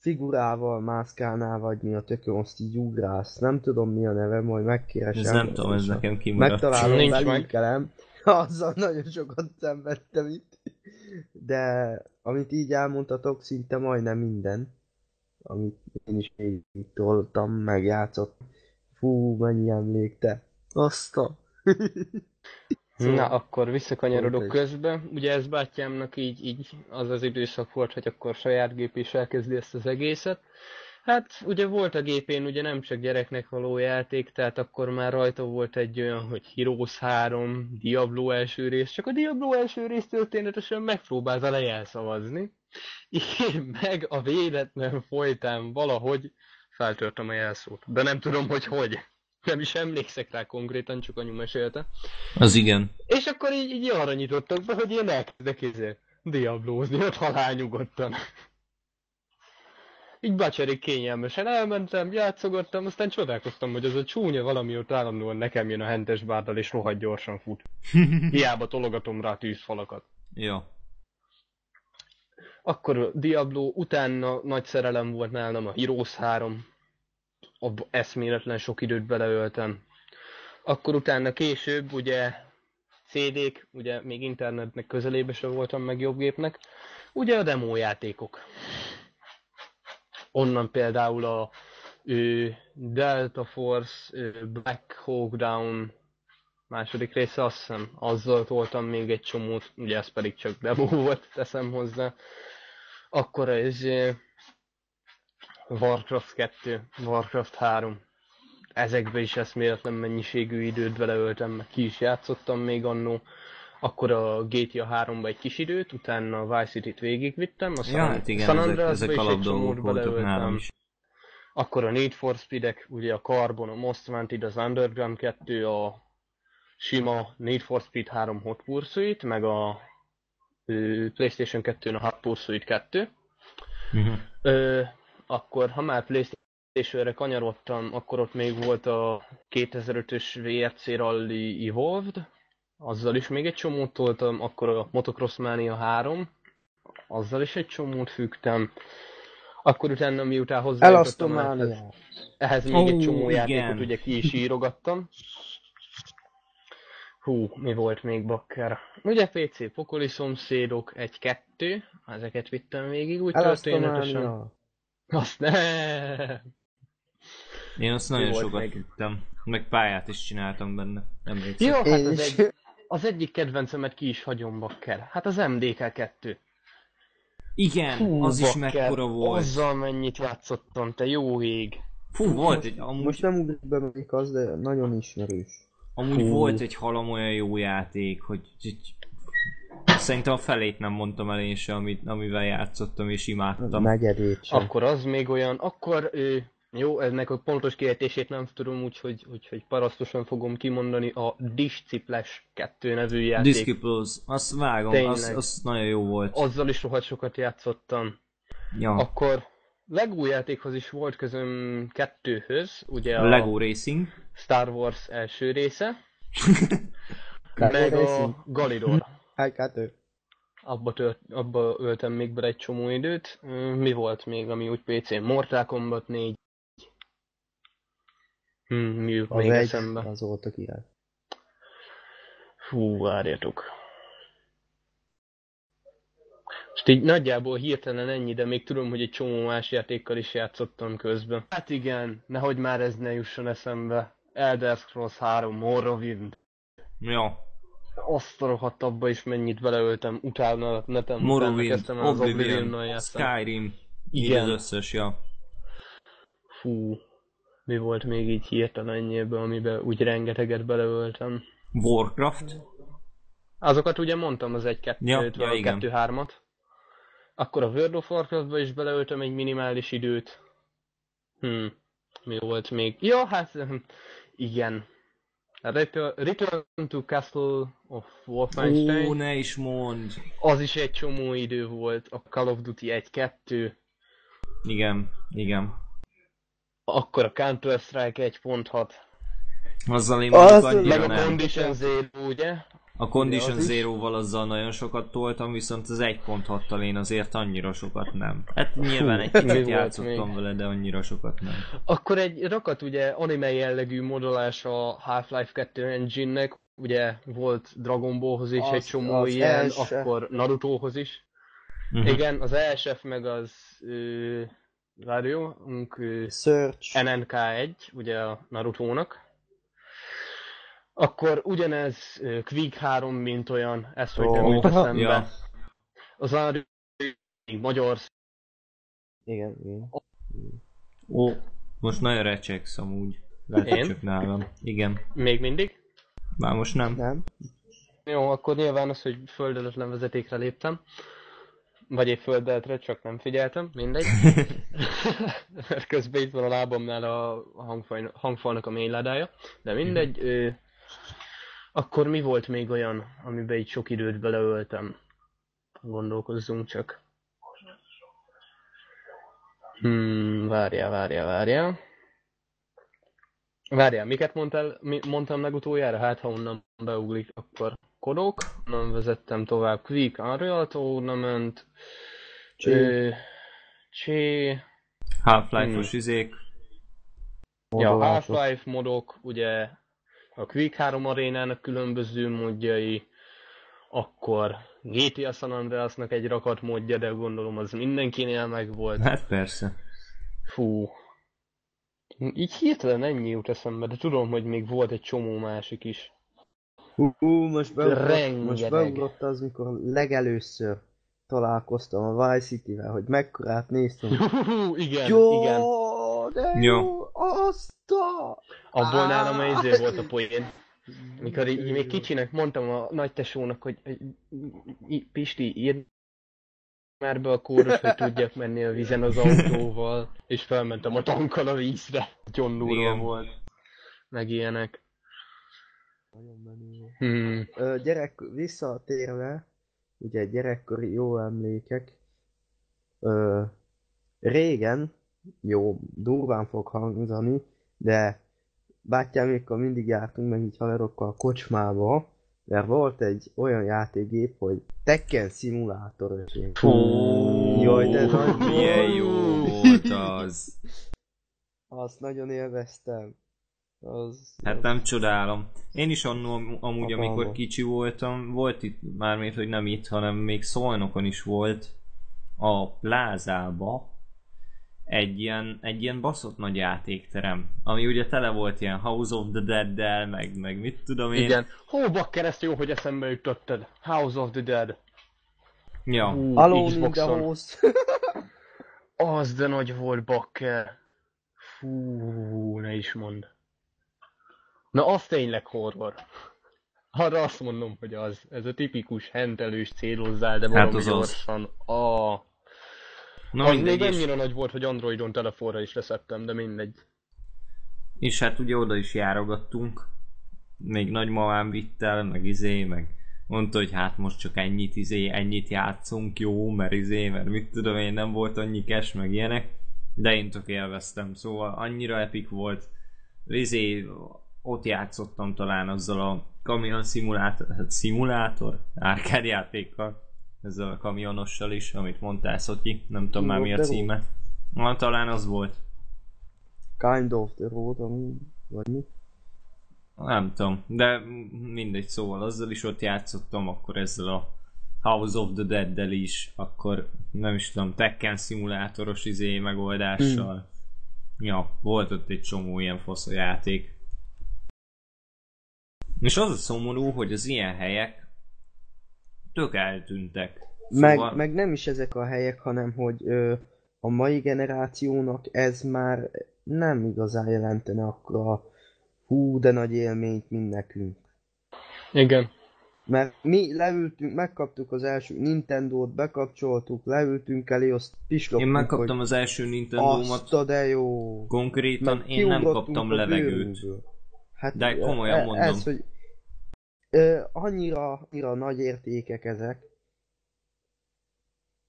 figurával mászkálnál, vagy mi a tökön, azt így ugrász. Nem tudom mi a neve, majd megkeresem. Ez nem tudom, ez nekem kimaradt. Megtalálom, Nincs meg. Azzal nagyon sokat szenvedtem itt. De amit így elmondtatok, szinte majdnem minden. Amit én is még toltam, megjátszottam. Fú, mennyi emlék te. Azt a... Na, akkor visszakanyarodok közbe. Ugye ez bátyámnak így, így az az időszak volt, hogy akkor saját gép is elkezdi ezt az egészet. Hát ugye volt a gépén ugye nem csak gyereknek való játék, tehát akkor már rajta volt egy olyan, hogy Heroes 3, Diablo első rész, csak a Diablo első rész történetesen megpróbálta lejelszavazni. Én meg a véletlen folytán valahogy feltörtem a jelszót. De nem tudom, hogy hogy. Nem is emlékszek rá konkrétan, csak anyu mesélte. Az igen. És akkor így, így arra nyitottak be, hogy én elkezdek izé, diablózni, ott halál nyugodtan. Így bacserig kényelmesen elmentem, játszogattam, aztán csodálkoztam, hogy az a csúnya valami ott állandóan nekem jön a hentes bárdal, és rohadt gyorsan fut. Hiába tologatom rá tűzfalakat. Jó. Akkor Diablo, utána nagy szerelem volt nálam a Heroes 3. Abba eszméletlen sok időt beleöltem. Akkor utána később, ugye CD-k, ugye még internetnek közelébe sem voltam meg jobb gépnek, ugye a demo játékok. Onnan például a ő, Delta Force, ő, Black Hawk Down második része, azt hiszem, azzal toltam még egy csomót, ugye ez pedig csak demo volt, teszem hozzá. Akkor ez Warcraft 2, Warcraft 3. Ezekbe is eszméletlen mennyiségű időt beleöltem, meg ki is játszottam még annó. Akkor a GTA 3-ba egy kis időt, utána a Vice City-t végigvittem, a San, Ja, hát igen, San Andreasba is egy csomót beleöltem. is. Akkor a Need for Speed-ek, ugye a Carbon, a Most Wanted, az Underground 2, a sima Need for Speed 3 Hot Pursuit, meg a PlayStation 2-n a Hot Pursuit 2. Mhm. Ö, akkor, ha már PlayStation-re kanyarodtam, akkor ott még volt a 2005-ös VRC Rally Evolved, azzal is még egy csomót toltam, akkor a Motocross Mania 3, azzal is egy csomót fügtem. Akkor utána miután hozzájutottam ehhez, Elasztománia. ehhez még egy Ó, csomó igen. játékot ugye ki is írogattam. Hú, mi volt még bakker? Ugye PC, pokoli szomszédok, egy-kettő, ezeket vittem végig úgy történetesen. Azt ne. Én azt nagyon sokat még? tudtam. Meg pályát is csináltam benne. Emlékszem. Jó, hát az, egy, az egyik kedvencemet ki is hagyom bakker. Hát az MDK2. Igen, az is mekkora volt. Azzal mennyit játszottam, te jó ég. Fú, volt egy, amúgy, Most nem ugrik be az, de nagyon ismerős. amúgy Fú. volt egy halom olyan jó játék, hogy, hogy szerintem a felét nem mondtam el én se, amit, amivel játszottam és imádtam. Negyedét sem. Akkor az még olyan, akkor ő, jó, ennek a pontos kiejtését nem tudom, úgyhogy, úgyhogy parasztosan fogom kimondani a Disciples 2 nevű játék. Disciples, azt vágom, az, Tényleg. az nagyon jó volt. Azzal is rohadt sokat játszottam. Ja, Akkor Lego játékhoz is volt közöm kettőhöz, ugye a Lego Racing. Star Wars első része, meg a. Galidor. Hát kettő. Abba, tört, abba öltem még bele egy csomó időt. Ö, Mi volt még, ami úgy PC-n? Mortal Kombat 4. Hm, mi jut még egy, eszembe? az volt a király. Fú, várjatok. Most így nagyjából hirtelen ennyi, de még tudom, hogy egy csomó más játékkal is játszottam közben. Hát igen, nehogy már ez ne jusson eszembe. Elder Scrolls 3 Morrowind. Ja, Azt a rohadt abba is mennyit beleöltem, utána neten, Morrowind, kezdtem el Oblivion, játszani. Skyrim. Így Igen. az összes, ja. Fú, mi volt még így hirtelen ennyiben, amiben úgy rengeteget beleöltem. Warcraft. Azokat ugye mondtam az 1-2, Ja, ja, ja, a igen. 2-3-at. Akkor a World of Warcraftba is beleöltem egy minimális időt. Hm, mi volt még? Ja, hát igen. Return, Return to Castle of Wolfenstein. Ó, ne is mond. Az is egy csomó idő volt. A Call of Duty 1-2. Igen, igen. Akkor a Counter-Strike 1.6. Azzal én Az- mondjuk Meg annyira a nem. Condition Zero, ugye? A Condition. Zero-val azzal nagyon sokat toltam, viszont az 1.6-tal én azért annyira sokat nem. Hát nyilván egy kicsit játszottam még? vele, de annyira sokat nem. Akkor egy rakat ugye anime jellegű modolás a Half-Life 2 engine-nek, ugye volt Dragon Ballhoz is Az- egy csomó az ilyen, első. akkor Narutohoz is. Mhm. Igen, az ESF meg az ö, várjunk, ö, Search. NNK1, ugye a Narutónak. Akkor ugyanez ö, Quick 3, mint olyan, ezt hogy nem Ó, jut eszembe. ja. Az Naruto magyar Igen, igen. Ó, most nagyon recseksz amúgy. Lehet, Én? csak nálam. Igen. még mindig. Már most nem. Nem? Jó, akkor nyilván az, hogy földeletlen vezetékre léptem. Vagy egy földeletre, csak nem figyeltem, mindegy. Mert közben itt van a lábamnál a hangfal, hangfalnak a mélyládája. De mindegy. Ö, akkor mi volt még olyan, amiben így sok időt beleöltem? Gondolkozzunk csak. Hmm, várjál, várjál, várjál. Várjál, miket mondtál, mi, mondtam meg utoljára? Hát, ha onnan beuglik, akkor kodok. Nem vezettem tovább. Quick Unreal Tournament. Csé. Csé. Half-Life-os Hmm. izék. Ja. Half-Life modok, ugye a Quick 3 arénának különböző módjai, akkor GTA San Andreasnak egy rakat módja, de gondolom az mindenkinél megvolt. Hát persze. Fú. Így hirtelen ennyi jut eszembe, de tudom, hogy még volt egy csomó másik is. Hú, hú, most beugrott, most beugrott az, mikor legelőször találkoztam a Vice City-vel, hogy mekkorát néztem. igen, jó, igen. de Jó. jó, azt a... Abból nálam Á! izé volt a poén. Mikor így, így még kicsinek mondtam a nagy tesónak, hogy Pisti, írd már be a kódot, hogy tudjak menni a vízen az autóval, és felmentem a tankkal a vízre. John Igen. volt. Meg ilyenek. Nagyon menő. Hmm. Ö, gyerek, visszatérve, ugye gyerekkori jó emlékek, ö, régen, jó, durván fog hangzani, de bátyámékkal mindig jártunk meg így haverokkal a kocsmába, mert volt egy olyan játékgép, hogy Tekken szimulátor Jaj, de nagy milyen jó volt az. Azt nagyon élveztem. Az... Hát nem csodálom. Én is annó am- amúgy, Hatalmas. amikor kicsi voltam, volt itt, mármint, hogy nem itt, hanem még Szolnokon is volt a plázába egy ilyen, egy ilyen baszott nagy játékterem, ami ugye tele volt ilyen House of the Dead-del, meg, meg mit tudom én. Igen. Hó, bakker, ezt jó, hogy eszembe jutottad. House of the Dead. Ja. Hú, Alone in the Xboxon. house. Az de nagy volt, bakker. Fú, ne is mond. Na, az tényleg horror. Arra azt mondom, hogy az. Ez a tipikus hentelős célozzál, de Hát valami az az. gyorsan. Ah. Na az mindegy, még és, annyira nagy volt, hogy Androidon telefonra is leszettem, de mindegy. és hát ugye oda is járogattunk. Még nagymamám vitt el, meg izé, meg mondta, hogy hát most csak ennyit izé, ennyit játszunk, jó, mert izé, mert mit tudom én, nem volt annyi cash, meg ilyenek. De én tök élveztem, szóval annyira epic volt. Izé, ott játszottam talán azzal a kamion szimulátor, hát szimulátor, árkád játékkal, ezzel a kamionossal is, amit mondtál, Szotyi, nem tudom már mi a címe. Na, talán az volt. Kind of the road, ami... Vagy mi? Nem tudom, de mindegy, szóval azzal is ott játszottam, akkor ezzel a House of the Dead-del is, akkor nem is tudom, Tekken szimulátoros izé megoldással. Hmm. Ja, volt ott egy csomó ilyen fasz játék. És az a szomorú, hogy az ilyen helyek tök eltűntek. Meg, Szóval- meg nem is ezek a helyek, hanem hogy ö, a mai generációnak ez már nem igazán jelentene akkor a hú, de nagy élményt, mint nekünk. Igen. Mert mi leültünk, megkaptuk az első Nintendo-t, bekapcsoltuk, leültünk elé, azt pislogtunk, Én megkaptam hogy az első Nintendo-mat, azt de jó. konkrétan Meg én nem kaptam levegőt. bőrünkből. Hát De komolyan e- mondom. Ez, hogy ö, annyira, annyira nagy értékek ezek,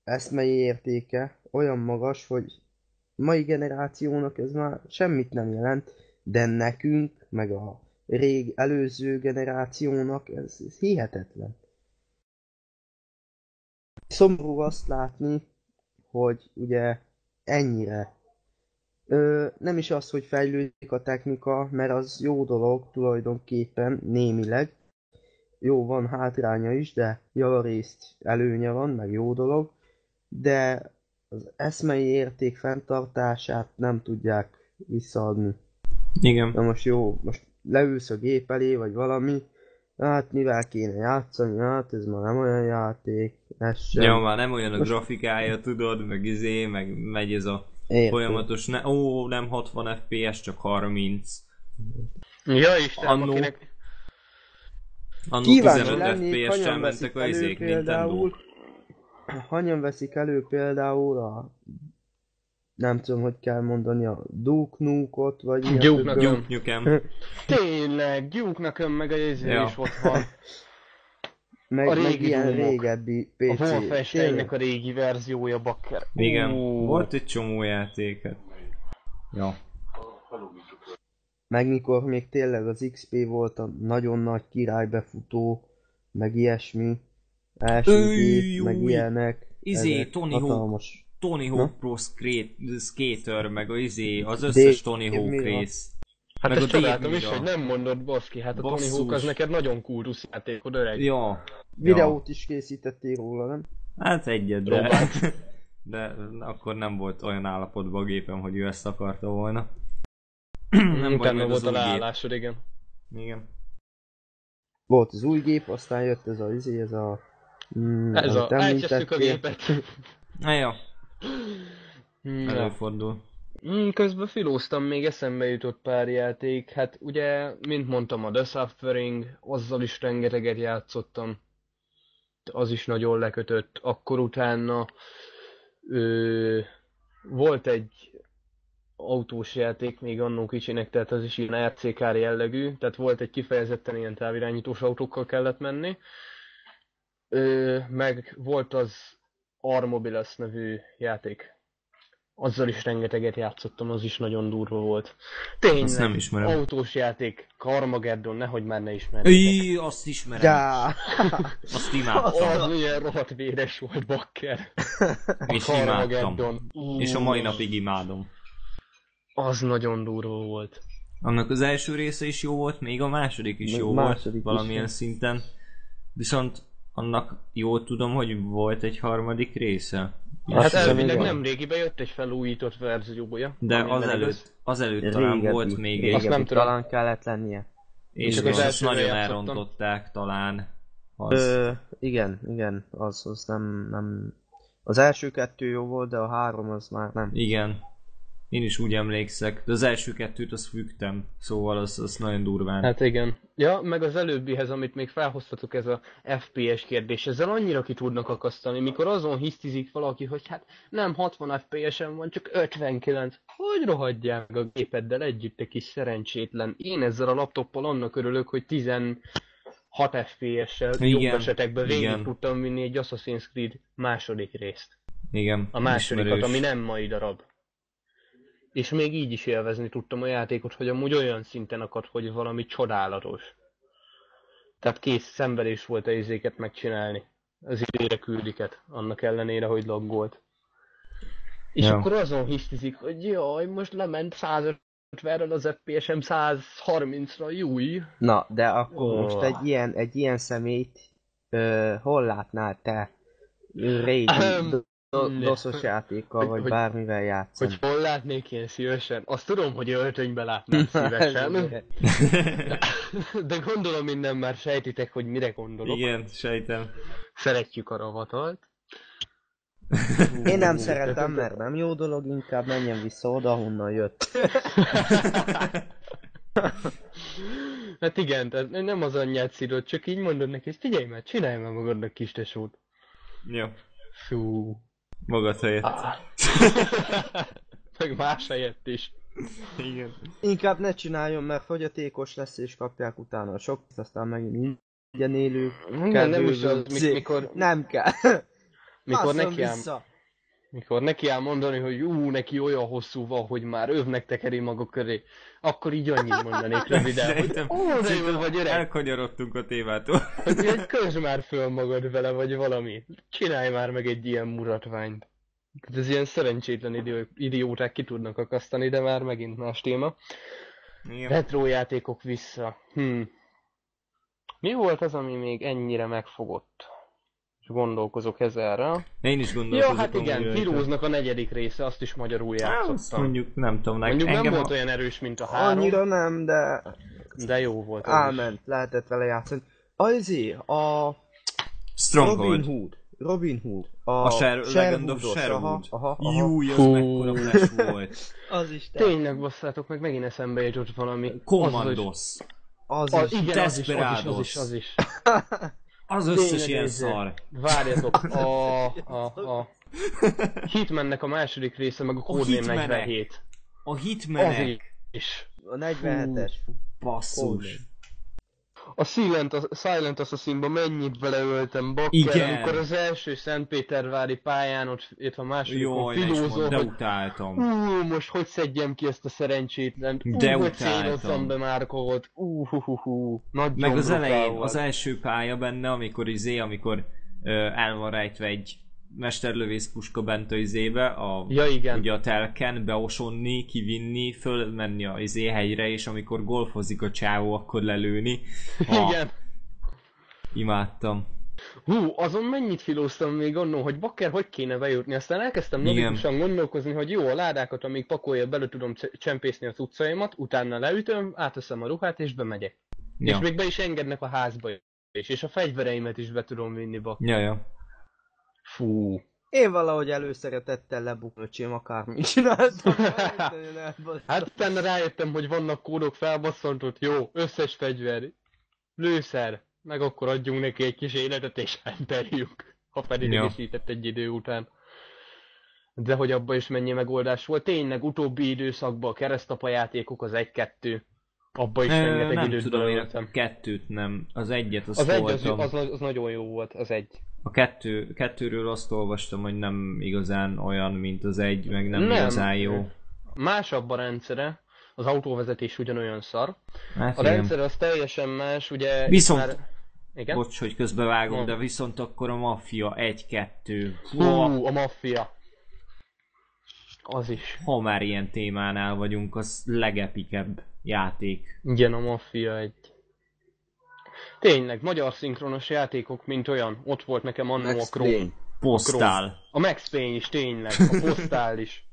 eszmei értéke olyan magas, hogy mai generációnak ez már semmit nem jelent, de nekünk, meg a rég előző generációnak, ez, ez hihetetlen. Szomorú azt látni, hogy ugye ennyire Ö, nem is az, hogy fejlődik a technika, mert az jó dolog tulajdonképpen némileg. Jó, van hátránya is, de javarészt előnye van, meg jó dolog. De az eszmei érték fenntartását nem tudják visszaadni. Igen. Na most jó, most leülsz a gép elé, vagy valami, hát mivel kéne játszani, hát ez már nem olyan játék, ez sem. Ja, már nem olyan a Most- grafikája, tudod, meg izé, meg megy ez a Érted. folyamatos, ne, ó, nem 60 FPS, csak 30. Ja Istenem, Annó- akinek... Annó Kíváncsi 15 lennék, FPS-sel hanyan veszik mentek a elő izék, Nintendo. például, hanyan veszik elő például a nem tudom, hogy kell mondani, a Duke Nuke-ot, vagy mi a Duke Nukem. Duke Nukem. Tényleg, meg a izé Ja. is ott van. meg, a meg régi ilyen Doom-ok. régebbi A PC. Wolfensteinnek a régi verziója, bakker. Igen, Ú, volt egy csomó játéket. Ja. Meg mikor még tényleg az XP volt a nagyon nagy királybefutó, meg ilyesmi. Első gép, meg ilyenek. Izé, Tony Hawk. hatalmas. Tony Na? Hawk Pro Skate, Skater, meg a izé, az összes De- Tony Hawk rész. Hát meg ezt csodáltam is, hogy nem mondod, baszki, hát a Tony Basszus. Hawk az neked nagyon kultusz játékod, öreg. Ja. Videót is készítettél róla, nem? Hát egyet, de... De akkor nem volt olyan állapotban a gépem, hogy ő ezt akarta volna. Nem majd volt az a leállásod, igen. Igen. Volt az új gép, aztán jött ez a, izé, ez a... Mm, Ez a, elcsesztük a gépet. Na ja, Ja. előfordul. Mm, közben filóztam, még eszembe jutott pár játék. Hát ugye, mint mondtam, a The Suffering, azzal is rengeteget játszottam. Az is nagyon lekötött. Akkor utána ö, volt egy autós játék még annó kicsinek, tehát az is ilyen RC-kár jellegű, tehát volt egy kifejezetten ilyen távirányítós autókkal kellett menni. Ö, meg volt az Armobiles nevű játék. Azzal is rengeteget játszottam, az is nagyon durva volt. Tényleg, Azt nem ismerem. autós játék, Carmageddon, nehogy már ne ismerjétek. Íj, azt ismerem. Já! Azt imádtam. Az milyen rohadt véres volt, bakker. És imádtam. Carmageddon. És a mai napig imádom. Az nagyon durva volt. Annak az első része is jó volt, még a második is Még jó második volt is, valamilyen ja. szinten. Viszont annak jól tudom, hogy volt egy harmadik része. Hát hiszem, elvileg nem régibe jött egy felújított verziója. De azelőtt, azelőtt talán Régebbi, volt még régebbi egy, Azt nem tudom. talán kellett lennie. és, és az azt nagyon elrontották talán. Az. Ö, igen, igen, az, az nem, nem... Az első kettő jó volt, de a három az már nem. Igen. Én is úgy emlékszek, de az első kettőt azt fügtem, szóval az, az nagyon durván. Hát igen. Ja, meg az előbbihez, amit még felhoztatok, ez a FPS kérdés, ezzel annyira ki tudnak akasztani, mikor azon hisztizik valaki, hogy hát nem 60 FPS-en van, csak 59. Hogy rohadják meg a gépeddel együtt, te kis szerencsétlen. Én ezzel a laptoppal annak örülök, hogy 16 FPS-sel jobb esetekben végig igen. tudtam vinni egy Assassin's Creed második részt. Igen, A másodikat, ismerős. ami nem mai darab. És még így is élvezni tudtam a játékot, hogy amúgy olyan szinten akad, hogy valami csodálatos. Tehát kész szenvedés volt a izéket megcsinálni. Az idére küldiket, annak ellenére, hogy laggolt. És Ja. akkor azon hisztizik, hogy jaj, most lement 150-ről az FPS-em 130-ra, júj. Na, de akkor Ó. most egy ilyen, egy ilyen szemét ö, hol látnál te régi. Doszos játékkal, Hogy- vagy hogy- bármivel játszani? Hogy hol látnék én szívesen? Azt tudom, hogy öltönybe látnám szívesen. De gondolom minden már sejtitek, hogy mire gondolok. Igen, sejtem. Szeretjük a ravatalt. Én nem szeretem, mert nem jó dolog, inkább menjen vissza oda, honnan jött. Hát igen, tehát nem az anyját szidod, csak így mondod neki, figyelj már, csinálj már magadnak kis tesót. Jó, Fú. Magad helyett. Ah. Meg más helyett is. Igen. Inkább ne csináljon, mert fogyatékos lesz, és kapják utána a sok, aztán megint ingyen élők. Igen, nem is az, mikor, Nem kell. mikor neki. Mikor neki áll mondani, hogy ú, neki olyan hosszú van, hogy már övnek tekeri maga köré, akkor így annyit mondanék röviden, hogy Szerintem- ó, de jó vagy öreg, Elkanyarodtunk a témától. hogy egy közd már föl magad vele, vagy valami. Csinálj már meg egy ilyen muratványt. Ez ilyen szerencsétlen idió- idióták ki tudnak akasztani, de már megint más téma. Igen. Retro játékok vissza. Hm. Mi volt az, ami még ennyire megfogott? És gondolkozok ezerre. Én is Ja, gondolkozok. hát igen. Heroesnak a negyedik része, azt is magyarul Hát, azt játszottam. mondjuk, nem tudom, nek, Mondjuk nem engem volt a... olyan erős, mint a három, Annyira nem, de de jó volt. elment, lehetett vele játszani. Azé, a Stronghold. Robin Hood. Robin Hood. A, A Sher- Legend of Sherwood. Aha, aha, aha. Júj, az Hú. mekkora flash volt. Az is te. Tényleg basszátok meg, megint eszembe jutott valami. Commandos. Az Az, is. az, igen, az is, az is, az is, az is. Az összes ilyen szar. Várjatok, a, a, a Hitmannek a második része, meg a Codename Hitmanek. 47. A Az hitmenek. is. A 47-es. Basszus. A Silent, a Silent Assassinba mennyit beleöltem, bakker, Igen. amikor az első Szentpétervári pályán ott, itt a másodikon Jaj, filózol, de utáltam. Ú, most hogy szedjem ki ezt a szerencsétlent? Ú, De hogy célozzam be Márkovot? Ú, hú, hú, hú. Nagyon Meg az elején, volt. az első pálya benne, amikor izé, amikor ö, el van rejtve egy mesterlövész puska bent a izébe, a, Ja, igen. ugye a telken, beosonni, kivinni, fölmenni a izé helyre, és amikor golfozik a csávó, akkor lelőni. Ah, Igen. Imádtam. Hú, azon mennyit filóztam még annó, hogy bakker hogy kéne bejutni, aztán elkezdtem logikusan gondolkozni, hogy jó, a ládákat, amíg pakolja, bele tudom csempészni a cuccaimat, utána leütöm, áteszem a ruhát és bemegyek. Ja. És még be is engednek a házba is, és a fegyvereimet is be tudom vinni bak. ja, ja. Fú. Én valahogy előszeretettel lebuknöcsém akármit csináltam. Hát utána rájöttem, hogy vannak kódok felbasszontott, jó, összes fegyver, lőszer, meg akkor adjunk neki egy kis életet és emberjük, ha felidegesített egy idő után. De hogy abba is mennyi megoldás volt, tényleg utóbbi időszakban a keresztapa játékok az egy-kettő, abba is rengeteg nem időt tudom, én a kettőt nem. Az egyet, azt Az egy az, az, az, nagyon jó volt, az egy. A kettő, kettőről azt olvastam, hogy nem igazán olyan, mint az egy, meg nem, Nem. igazán jó. Másabb a rendszere, az autóvezetés ugyanolyan szar. Hát A igen. rendszer az teljesen más, ugye... Viszont- Már... Igen? Bocs, hogy közbevágom, Mondd. de viszont akkor a maffia 1-2. Hú, a maffia. Az is. Ha már ilyen témánál vagyunk, az legepikebb játék. Igen, a maffia egy. Tényleg, magyar szinkronos játékok, mint olyan. Ott volt nekem annó a Max Chrome. Payne. Posztál. A Max Payne is, tényleg. A Postal is.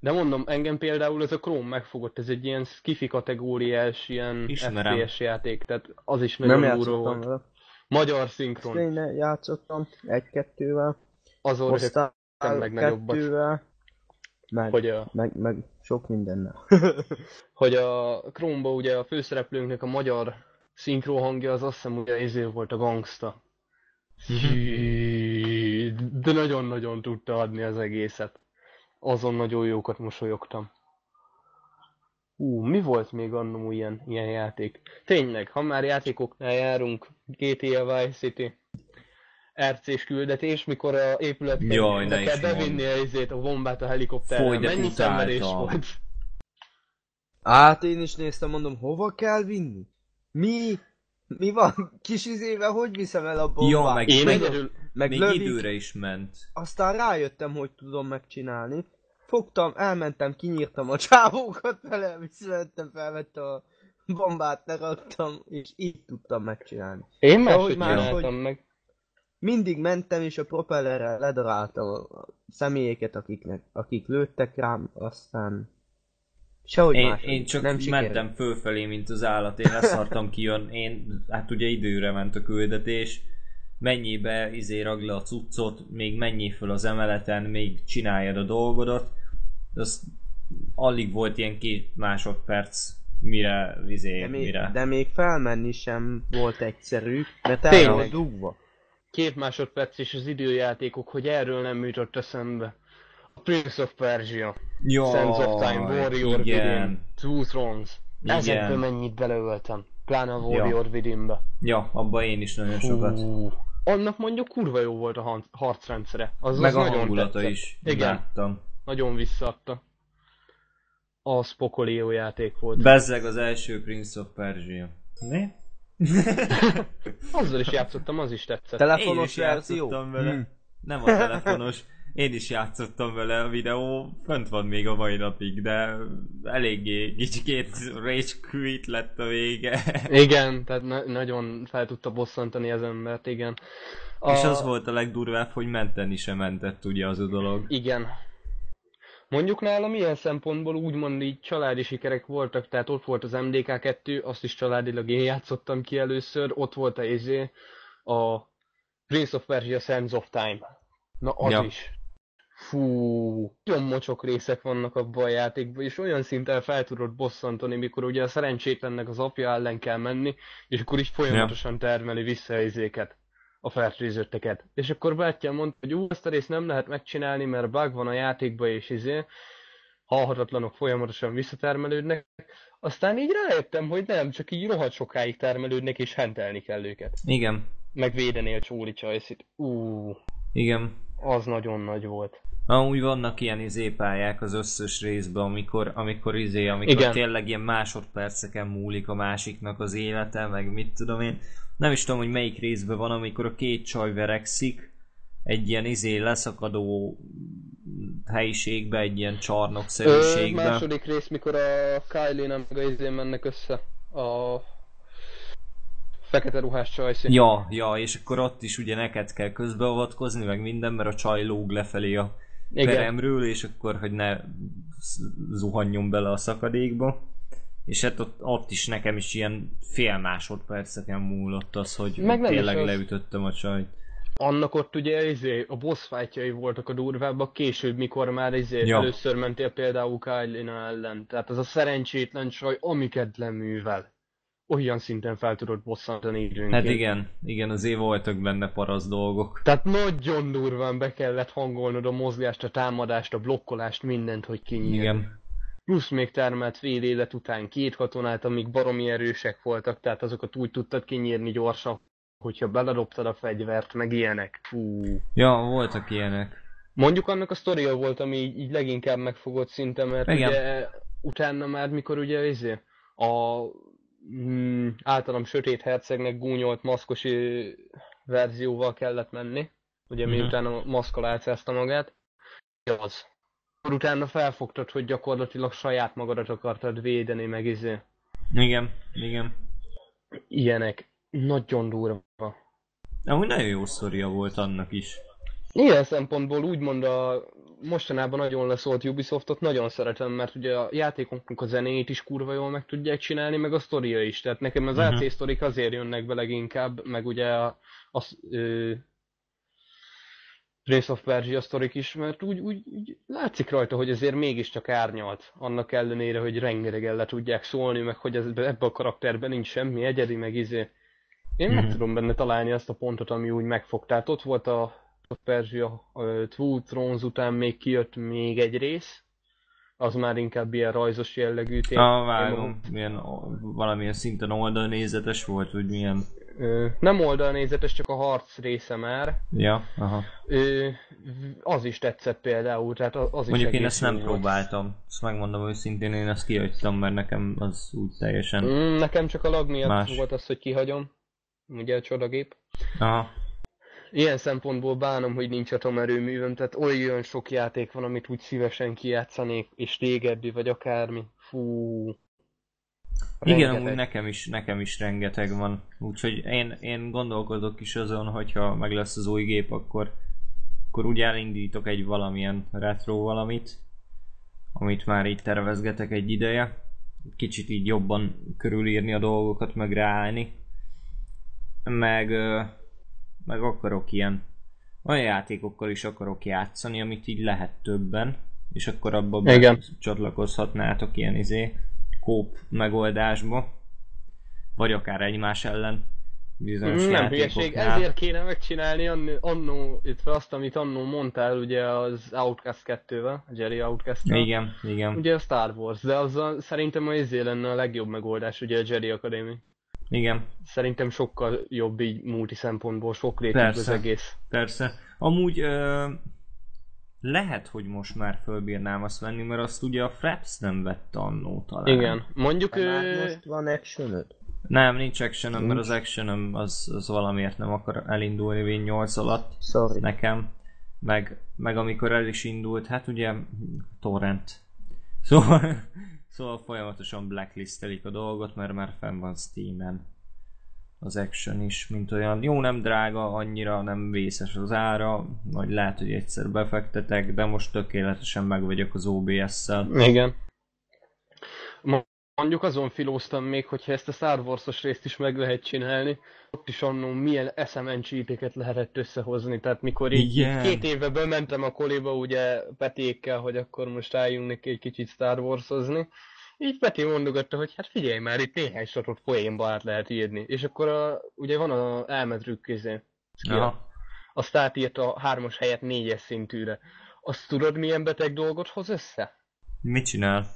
De mondom, engem például ez a Chrome megfogott, ez egy ilyen skifi kategóriás, ilyen Ismerem. FPS játék, tehát az is Nem nagyon durva játszottam volt. vele. Magyar szinkron. Tényleg játszottam egy-kettővel. Azon Aztán rögtön legnagyobbat. kettővel. Meg, Hogy a, meg, meg sok mindennel. hogy a Chrome-ba ugye a főszereplőnknek a magyar szinkron hangja az azt hiszem ugye ezé volt a gangsta. De nagyon-nagyon tudta adni az egészet. Azon nagyon jókat mosolyogtam. Ú, mi volt még annó ilyen, ilyen játék? Tényleg, ha már játékoknál járunk, GTA Vice City, RC-s küldetés, mikor a épület Jaj, ne kell bevinni a, izét, a bombát a helikopterre. Foly, de Mennyi utáltam. szenvedés volt? Hát én is néztem, mondom, hova kell vinni? Mi? Mi van? Kis izével hogy viszem el a bombát? Ja, meg- Én meg- egyedül, meg Még lövik, időre is ment. aztán rájöttem, hogy tudom megcsinálni. Fogtam, elmentem, kinyírtam a csávókat vele, visszavettem, felvettem a bombát, leraktam, és így tudtam megcsinálni. Én máshogy- csináltam meg. Mindig mentem, és a propellerrel ledaráltam a a személyeket, akiknek, akik lőttek rám, aztán... Sehogy Én, máshogy. én csak nem sikerült. mentem fölfelé, mint az állat, én leszartam ki jön, én, hát ugye időre ment a küldetés, mennyibe izé ragd le a cuccot, még mennyi föl az emeleten, még csináljad a dolgodat, az alig volt ilyen két másodperc, mire, izé, De még, mire. de még felmenni sem volt egyszerű, mert el volt dugva. Két másodperc és az időjátékok, hogy erről nem jutott eszembe. A Prince of Persia, Jaj, Sands of Time, Warrior igen. Within, Two Thrones. Igen. Ezekből mennyit beleöltem. Pláne a Warrior Within-be. Ja, abba én is nagyon sokat. Hú, annak mondjuk kurva jó volt a harcrendszere. Az, Meg az a nagyon hangulata tetszett. is. Igen, Láttam. nagyon visszaadta. Az pokoli jó játék volt. Bezzeg az első Prince of Persia. Mi? Azzal is játszottam, az is tetszett. Én Telefonos is verzió? játszottam vele. Hm. Nem a telefonos. Én is játszottam vele, a videó fönt van még a mai napig, de eléggé kicsikét rage quit lett a vége. Igen, tehát na- nagyon fel tudta bosszantani az embert, igen. A... És az volt a legdurvább, hogy menteni sem mentett ugye az a dolog. Igen. Mondjuk nálam ilyen szempontból úgymond így családi sikerek voltak, tehát ott volt az MDK2, azt is családilag én játszottam ki először, ott volt a izé, a Prince of Persia Sands of Time. Na az Ja. is. Fú, nagyon mocsok részek vannak abban a játékban, és olyan szinten fel tudod bosszantani, mikor ugye a szerencsétlennek az apja ellen kell menni, és akkor is folyamatosan termeli vissza izéket, a fertőzötteket. És akkor bátyám mondta, hogy ú, ezt a részt nem lehet megcsinálni, mert bug van a játékban, és izé, halhatatlanok folyamatosan visszatermelődnek. Aztán így rájöttem, hogy nem, csak így rohadt sokáig termelődnek, és hentelni kell őket. Igen, Meg védeni a csóli csajszit. Ú, igen. az nagyon nagy volt. Amúgy vannak ilyen izépályák az összes részben, amikor, amikor izé, amikor Igen. tényleg ilyen másodperceken múlik a másiknak az élete, meg mit tudom én. Nem is tudom, hogy melyik részben van, amikor a két csaj verekszik, egy ilyen izé leszakadó helyiségbe, egy ilyen Ö, csarnokszerűségbe. második rész, mikor a Kylie nem meg a izén mennek össze. A fekete ruhás csajszi. Ja, ja, és akkor ott is ugye neked kell közbeavatkozni, meg minden, mert a csaj lóg lefelé a Igen. peremről, és akkor, hogy ne zuhanjon bele a szakadékba. És hát ott, ott is nekem is ilyen fél másodperceken múlott az, hogy Meg tényleg az. leütöttem a csajt. Annak ott ugye izé, a boss fightjai voltak a durvábbak később, mikor már izé, ja. először mentél például Kylie ellen. Tehát az a szerencsétlen csaj, amiket leművel. Olyan szinten fel tudod bosszantani időnként. Hát igen, igen, azért voltak benne parasz dolgok. Tehát nagyon durván be kellett hangolnod a mozgást, a támadást, a blokkolást, mindent, hogy kinyílj. Igen. Plusz még termelt fél élet után két katonát, amik baromi erősek voltak, tehát azokat úgy tudtad kinyírni gyorsan, hogyha beledobtad a fegyvert, meg ilyenek. Fú. Ja, voltak ilyenek. Mondjuk annak a sztoria volt, ami így, így leginkább megfogott szinte, mert Igen. ugye utána már, mikor ugye izé, a mm, általam sötét hercegnek gúnyolt maszkosi verzióval kellett menni, ugye Mhm. miután a maszkal álcázta magát, az. Utána felfogtad, hogy gyakorlatilag saját magadat akartad védeni, meg izé. Igen, igen. Ilyenek. Nagyon durva. Amúgy nagyon jó sztoria volt annak is. Ilyen szempontból úgymond a mostanában nagyon leszólt Ubisoftot nagyon szeretem, mert ugye a játékoknak a zenéjét is kurva jól meg tudják csinálni, meg a sztoria is. Tehát nekem az Mhm. AC sztorik azért jönnek be leginkább, meg ugye a, a ö, Prince of Persia sztorik is, mert úgy, úgy, úgy látszik rajta, hogy azért mégiscsak árnyalt, annak ellenére, hogy rengetegen le tudják szólni, meg hogy ez, ebbe a karakterben nincs semmi egyedi, meg izé. Én meg Mhm. tudom benne találni azt a pontot, ami úgy megfog. Tehát ott volt a, a Perzsia Two Thrones után még kijött még egy rész, az már inkább ilyen rajzos jellegű tény. Ah, vágom, milyen, valamilyen szinten oldalnézetes volt, hogy milyen... Ö, nem oldalnézetes, csak a harc része már. Ja, aha. Ö, az is tetszett például, tehát az, az is Mondjuk én ezt nem volt. próbáltam. Ezt megmondom őszintén, én ezt kihagytam, mert nekem az úgy teljesen... Mm, nekem csak a lag miatt Más. volt az, hogy kihagyom. Ugye a csodagép. Aha. Ilyen szempontból bánom, hogy nincs atomerőművem, tehát olyan sok játék van, amit úgy szívesen kijátszanék, és régebbi, vagy akármi. Fú. Igen, amúgy nekem is, nekem is rengeteg van. Úgyhogy én, én gondolkodok is azon, hogyha meg lesz az új gép, akkor, akkor úgy elindítok egy valamilyen retro valamit, amit már így tervezgetek egy ideje. Kicsit így jobban körülírni a dolgokat, meg ráállni. Meg, meg akarok ilyen olyan játékokkal is akarok játszani, amit így lehet többen, és akkor abba Igen. csatlakozhatnátok ilyen izé kóp megoldásba, vagy akár egymás ellen bizonyos Nem hülyeség, ezért kéne megcsinálni annó, illetve azt, amit annó mondtál, ugye az Outcast 2-vel, a Jerry outcast Igen, igen. Ugye a Star Wars, de azzal szerintem a izé lenne a legjobb megoldás, ugye a Jedi Academy. Igen, Szerintem sokkal jobb így multi szempontból, sok rétű az egész. persze. Amúgy ö, lehet, hogy most már fölbírnám azt venni, mert azt ugye a Fraps nem vette annó talán. Igen. Mondjuk ő... most van actionöd? Nem, nincs action mert az action az, az valamiért nem akar elindulni Win 8 alatt Sorry. nekem. Meg, meg amikor el is indult, hát ugye torrent. Szóval, szóval folyamatosan blacklistelik a dolgot, mert már fenn van Steam-en az action is, mint olyan. Jó, nem drága, annyira nem vészes az ára, vagy lehet, hogy egyszer befektetek, de most tökéletesen meg vagyok az OBS-szel. Igen. Mo- Mondjuk azon filóztam még, hogyha ezt a Star Wars-os részt is meg lehet csinálni, ott is annó milyen SMN cheateket lehetett összehozni, tehát mikor így, Igen. két éve bementem a koliba ugye Petékkel, hogy akkor most álljunk neki egy kicsit Star Wars-ozni, így Peti mondogatta, hogy hát figyelj már, itt néhány sorot poénba át lehet írni, és akkor a, ugye van a elmetrük skill. Aha. azt átírt a hármas helyett négyes szintűre. Azt tudod milyen beteg dolgot hoz össze? Mit csinál?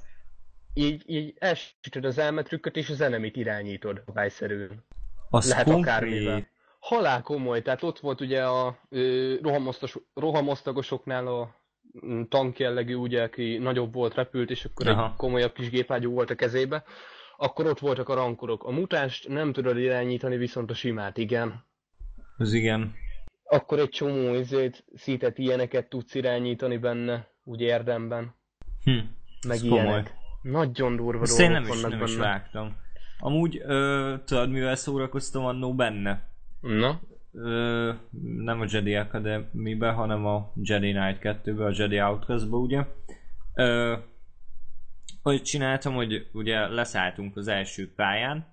Így, így elsütöd az elmetrükköt és az enemit irányítod vájszerűen. Az Lehet akármivel. Halál komoly, tehát ott volt ugye a ö, rohamosztagosoknál a mm, tank jellegű, ugye, aki nagyobb volt, repült, és akkor Aha. egy komolyabb kis gépágyú volt a kezébe. Akkor ott voltak a rankorok. A mutást nem tudod irányítani, viszont a simát igen. Az igen. Akkor egy csomó izét, szítet ilyeneket tudsz irányítani benne, úgy érdemben. Hm. Meg Ez komoly. Nagyon durva Ezt én nem is, nem is benne. vágtam. Amúgy, ö, tudod, mivel szórakoztam annó benne? Na? Ö, nem a Jedi Academy-be, hanem a Jedi Knight 2-be, a Jedi Outcast-ba, ugye? Ö, hogy csináltam, hogy ugye leszálltunk az első pályán,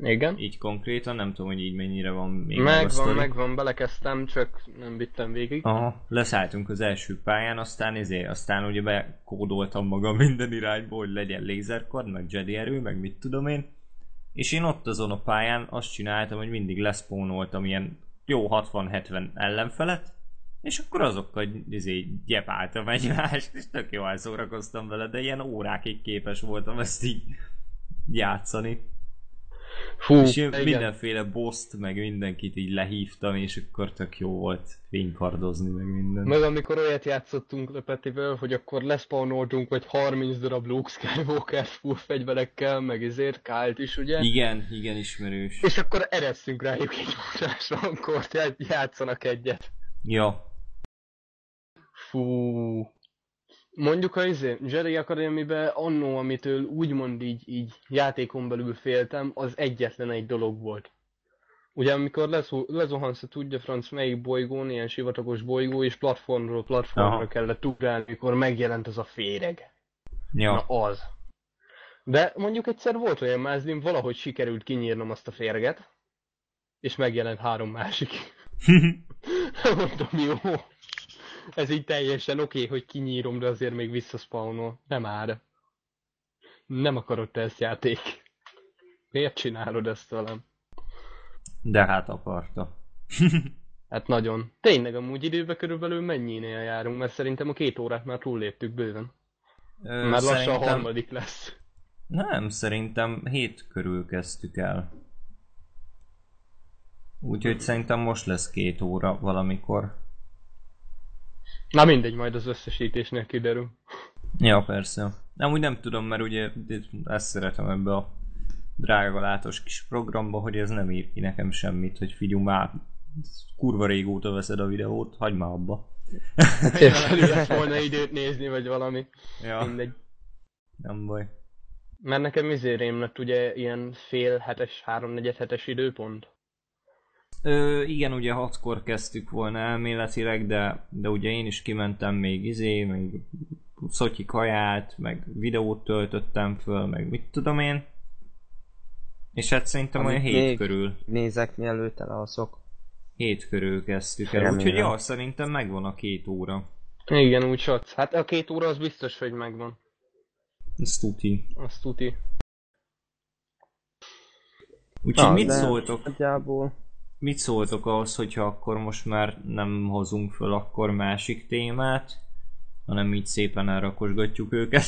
Igen. így konkrétan, nem tudom, hogy így mennyire van még meg Megvan, sztori. megvan, belekezdtem, csak nem vittem végig. Aha, leszálltunk az első pályán, aztán izé, aztán ugye bekódoltam magam minden irányba, hogy legyen lézerkard, meg Jedi erő, meg mit tudom én. És én ott azon a pályán azt csináltam, hogy mindig leszpónoltam ilyen jó 60-70 ellenfelet, és akkor azokkal izé, gyepáltam egymást, és tök jól szórakoztam vele, de ilyen órákig képes voltam ezt így játszani. Fú, És én igen. mindenféle boszt, meg mindenkit így lehívtam, és akkor tök jó volt fénykardozni, meg minden. Meg amikor olyat játszottunk Lepetivel, hogy akkor leszpawnoltunk vagy 30 darab Luke Skywalker full fegyverekkel, meg ezért Kált is, ugye? Igen, igen, ismerős. És akkor eresztünk rájuk egy mutásra, akkor játszanak egyet. Ja, Fú. Mondjuk a izé, Jedi Academy-be annó, amitől úgymond így, így játékon belül féltem, az egyetlen egy dolog volt. Ugye amikor lezu- lezuhansz tudja franc melyik bolygón, ilyen sivatagos bolygó, és platformról platformra Aha. kellett ugrálni, amikor megjelent az a féreg. ja. Na az. De mondjuk egyszer volt olyan mázlim, valahogy sikerült kinyírnom azt a férget, és megjelent három másik. Mondom, jó. Ez így teljesen oké, okay, hogy kinyírom, de azért még visszaspawnol. Nem áll. Nem akarod te ezt játék. Miért csinálod ezt velem? De hát akarta. Hát nagyon. Tényleg amúgy időben körülbelül mennyinél járunk, mert szerintem a két órát már túlléptük bőven. Ö, Már lassan a szerintem- harmadik lesz. Nem, szerintem hét körül kezdtük el. Úgyhogy szerintem most lesz két óra valamikor. Na mindegy, majd az összesítésnél kiderül. Ja, persze. Nem úgy nem tudom, mert ugye ezt szeretem ebbe a drága látos kis programba, hogy ez nem ír ki nekem semmit, hogy figyelj már, kurva régóta veszed a videót, hagyd már abba. Lett volna időt nézni, vagy valami. Ja, Mindegy. nem baj. Mert nekem izérém lett ugye ilyen fél hetes, háromnegyed hetes időpont. Ö, igen, ugye hatkor kezdtük volna elméletileg, de, de ugye én is kimentem még izé, meg szotyi kaját, meg videót töltöttem föl, meg mit tudom én. És hát szerintem Amit olyan hét még- körül, Nézek, mielőtt elalszok. hét körül kezdtük el. Úgyhogy ja, szerintem megvan a két óra. Igen, úgy satsz. Hát a két óra az biztos, hogy megvan. Ez tuti. Azt tuti. Úgyhogy Na, mit de szóltok? Nagyjából Mit szóltok ahhoz, hogyha akkor most már nem hozunk föl akkor másik témát, hanem így szépen elrakosgatjuk őket?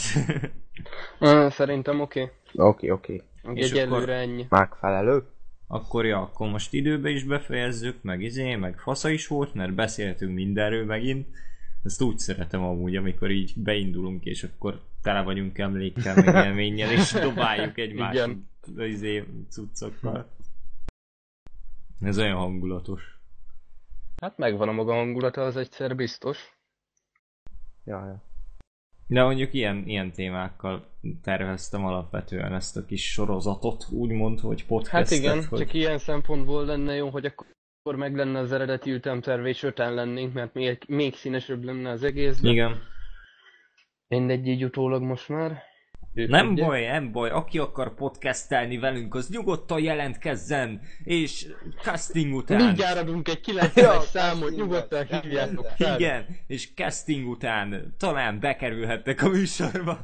Szerintem oké. Oké, oké. Okay. És Egyelőre akkor- ennyi. Megfelelő. akkor ja, akkor most időbe is befejezzük, meg izé, meg fasza is volt, mert beszéltünk mindenről megint. Ezt úgy szeretem amúgy, amikor így beindulunk, és akkor tele vagyunk emlékkel, meg élménnyel, és dobáljuk egymást Igen. izé, cuccokkal. Ez olyan hangulatos. Hát megvan a maga hangulata, az egyszer biztos. Ja, ja. De mondjuk ilyen, ilyen témákkal terveztem alapvetően ezt a kis sorozatot, úgymond, hogy Hát podcastet. igen, hogy... csak ilyen szempontból lenne jó, hogy akkor akkor meg lenne az eredeti ütemterv, és öten lennénk, mert még, még színesebb lenne az egész. Igen. Mindegy, így utólag most már. Nem ugye? baj, nem baj, aki akar podcastelni velünk, az nyugodtan jelentkezzen, és casting után... Mindjárt adunk egy 9 Ja, számot, casting nyugodtan hívjátok fel. Igen, és casting után talán bekerülhettek a műsorba.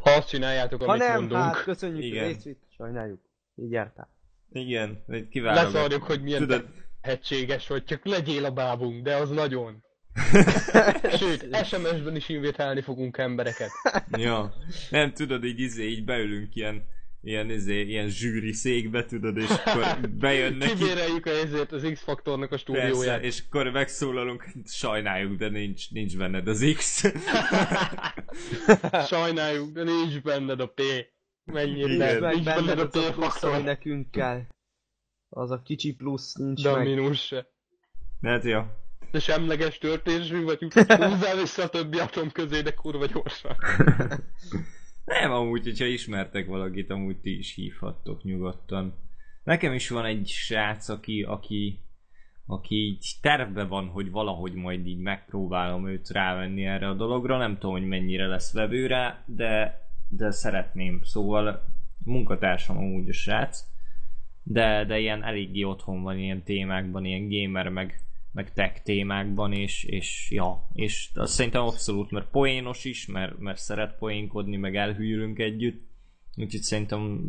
Ha azt csináljátok, Ha amit nem, mondunk. hát köszönjük Igen. a részvét, sajnáljuk. Így jártál. Igen, kiválogat. Leszarjuk, hogy milyen Tudod, tehetséges vagy, csak legyél a bábunk, de az nagyon. Sőt, SMS-ben is invitálni fogunk embereket. ja. Nem tudod, így izé, így beülünk ilyen, ilyen, izé, ilyen zsűri székbe, tudod, és akkor bejönnek Kibéreljük ezért az X-faktornak a persze, stúdióját. és akkor megszólalunk, sajnáljuk, de nincs, nincs benned az X. Sajnáljuk, de nincs benned a P. Mennyire Nincs nincs benned benned a P-faktor. nekünk kell. Az a kicsi plusz nincs De a meg. mínusz se. Hát ja. De semleges történésű vagy, húzzál vissza a többi atom közé, de kurva gyorsan. Nem, amúgy, hogyha ismertek valakit, amúgy ti is hívhattok nyugodtan. Nekem is van egy srác, aki, aki, aki így tervbe van, hogy valahogy majd így megpróbálom őt rávenni erre a dologra. Nem tudom, hogy mennyire lesz vevő rá, de, de szeretném. Szóval munkatársam amúgy a srác, de, de ilyen eléggé otthon van ilyen témákban, ilyen gamer meg, meg tech témákban, és, és ja, és azt szerintem abszolút, mert poénos is, mert, mert szeret poénkodni, meg elhűlünk együtt, úgyhogy szerintem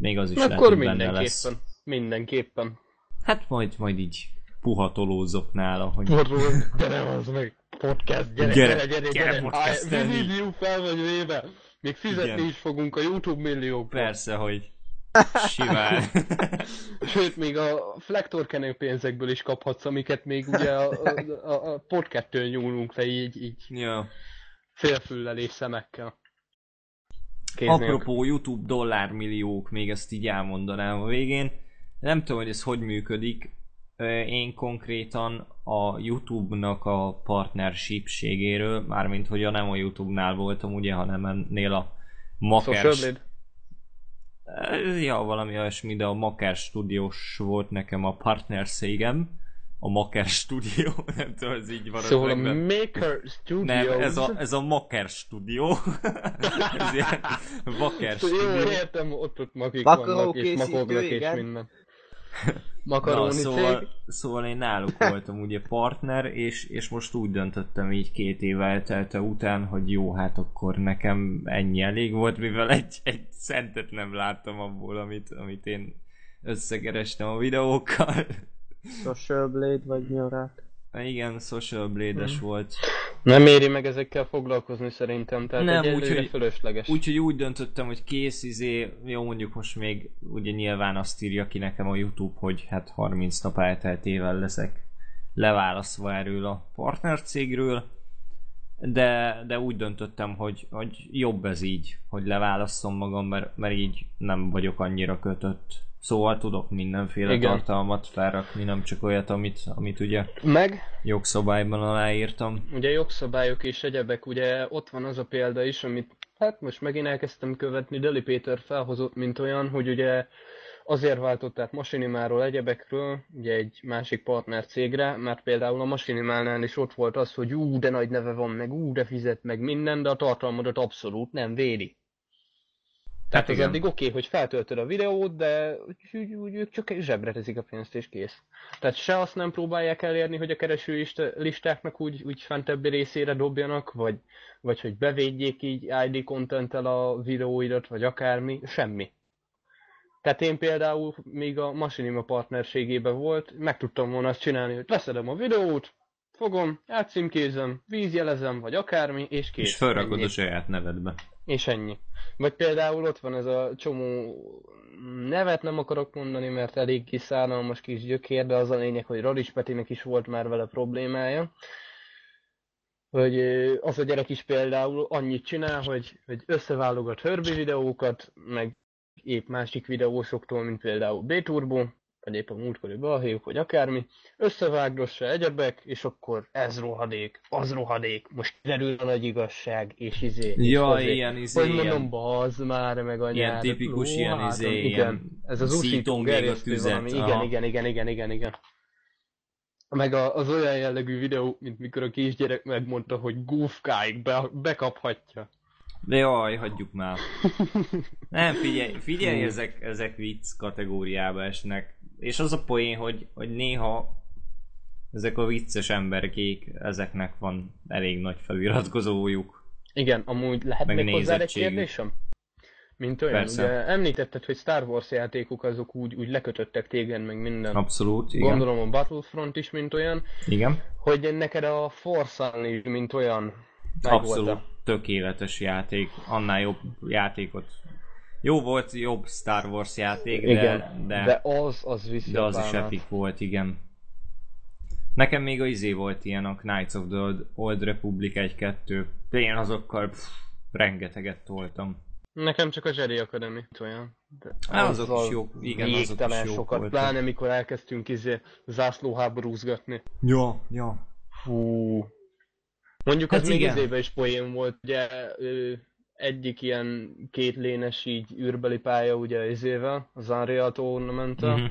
még az is lehet, Akkor hogy benne lesz. mindenképpen. Mindenképpen. Hát majd, majd így puhatolózok nála, hogy Porról, gyere az meg, podcast, gyere, Gyere, gyere, gyere, gyere gyere, Millió fel vagy véve. Még fizetni Igen. is fogunk a Youtube milliókból. persze, hogy simán. Sőt, még a flektorkenő pénzekből is kaphatsz, amiket még ugye a, a, a, podcasttől nyúlunk le így, így ja. félfüllel és szemekkel. Kéznél. Apropó YouTube dollármilliók, még ezt így elmondanám a végén. Nem tudom, hogy ez hogy működik. Én konkrétan a YouTube-nak a partnershipségéről, mármint hogy a nem a YouTube-nál voltam, ugye, hanem ennél a Makers... Ja, valami olyasmi, de a Maker Studios volt nekem a partnerszégem. A Maker Studio, nem tudom, ez így van. Szóval a Maker Studios. Nem, ez a, ez a Maker Studio. ez ilyen Maker Jó, Studio. értem, ott ott makik Vakaró vannak, és makognak és igen. minden. Na, Makaróni szóval, cég. szóval én náluk voltam ugye partner, és, és most úgy döntöttem így két év eltelte után, hogy jó, hát akkor nekem ennyi elég volt, mivel egy, egy centet nem láttam abból, amit, amit én összekerestem a videókkal. Social Blade vagy mi a rák? Igen, Social Blade-es Mhm. volt. Nem éri meg ezekkel foglalkozni szerintem, tehát Nem, úgyhogy- úgy, fölösleges. Úgyhogy úgy döntöttem, hogy kész, izé, jó mondjuk most még ugye nyilván azt írja ki nekem a Youtube, hogy hát 30 nap elteltével leszek leválasztva erről a partnercégről, de, de úgy döntöttem, hogy, hogy jobb ez így, hogy leválasszom magam, mert, mert így nem vagyok annyira kötött. Szóval tudok mindenféle Igen. tartalmat felrakni, nem csak olyat, amit, amit ugye Meg, jogszabályban aláírtam. ugye jogszabályok és egyebek, ugye ott van az a példa is, amit hát most megint elkezdtem követni, Deli Péter felhozott, mint olyan, hogy ugye azért váltott át Masinimáról egyebekről, ugye egy másik partner cégre, mert például a Masinimálnál is ott volt az, hogy ú, de nagy neve van, meg ú, de fizet, meg minden, de a tartalmadat abszolút nem védi. Tehát az Hát igen. eddig oké, okay, hogy feltöltöd a videót, de úgy, úgy, ők csak zsebre teszik a pénzt és kész. Tehát se azt nem próbálják elérni, hogy a kereső listáknak úgy, úgy fentebbi részére dobjanak, vagy, vagy hogy bevédjék így ID contenttel a videóidat, vagy akármi, semmi. Tehát én például még a Machinima partnerségében volt, meg tudtam volna azt csinálni, hogy leszedem a videót, fogom, átcímkézem, vízjelezem, vagy akármi, és kész. És felrakod Ennyi. a saját nevedbe. És ennyi. Vagy például ott van ez a csomó nevet nem akarok mondani, mert elég kiszánalmas kis gyökér, de az a lényeg, hogy Radics Petinek is volt már vele problémája. Hogy az a gyerek is például annyit csinál, hogy, hogy összeválogat Herbie videókat, meg épp másik videósoktól, mint például B-Turbo, vagy épp a múltkori balhéjuk, vagy akármi, összevágdossa egyebek, és akkor ez rohadék, az rohadék, most kiderül a nagy igazság, és izé. és Ja, azért. ilyen izé, Hogy mondom, bazd már, meg a ilyen tipikus ilyen izé, igen. ilyen Ez az gerjesztő tüzet, igen, igen, igen, igen, igen, igen. Meg a, az olyan jellegű videó, mint mikor a kisgyerek megmondta, hogy gúfkáig be, bekaphatja. De jaj, hagyjuk már. Nem, figyelj, figyelj ezek, ezek vicc kategóriába esnek. És az a poén, hogy, hogy néha ezek a vicces emberkék, ezeknek van elég nagy feliratkozójuk. Igen, amúgy lehet Meg még hozzá egy kérdésem? Mint olyan, Persze. ugye említetted, hogy Star Wars játékok azok úgy, úgy lekötöttek téged, meg minden. Abszolút, igen. Gondolom a Battlefront is, mint olyan, Igen. hogy neked a Force is, mint olyan Abszolút tökéletes játék. Annál jobb játékot. Jó volt, jobb Star Wars játék, de, Igen, de, de az, az viszi de az is pálmát. epic volt, igen. Nekem még a izé volt ilyen, a Knights of the Old- Old Republic 1-2. De én azokkal pff, rengeteget toltam. Nekem csak a Jedi Academy olyan. De Á, azok azzal is jók, igen, azok is jók sokat, voltak. pláne mikor elkezdtünk izé zászlóháborúzgatni. Ja, ja. Fú. Mondjuk Hát az még igen. izébe is poén volt, ugye egyik ilyen két lénes így űrbeli pálya ugye izével, az Unreal tournament Mhm.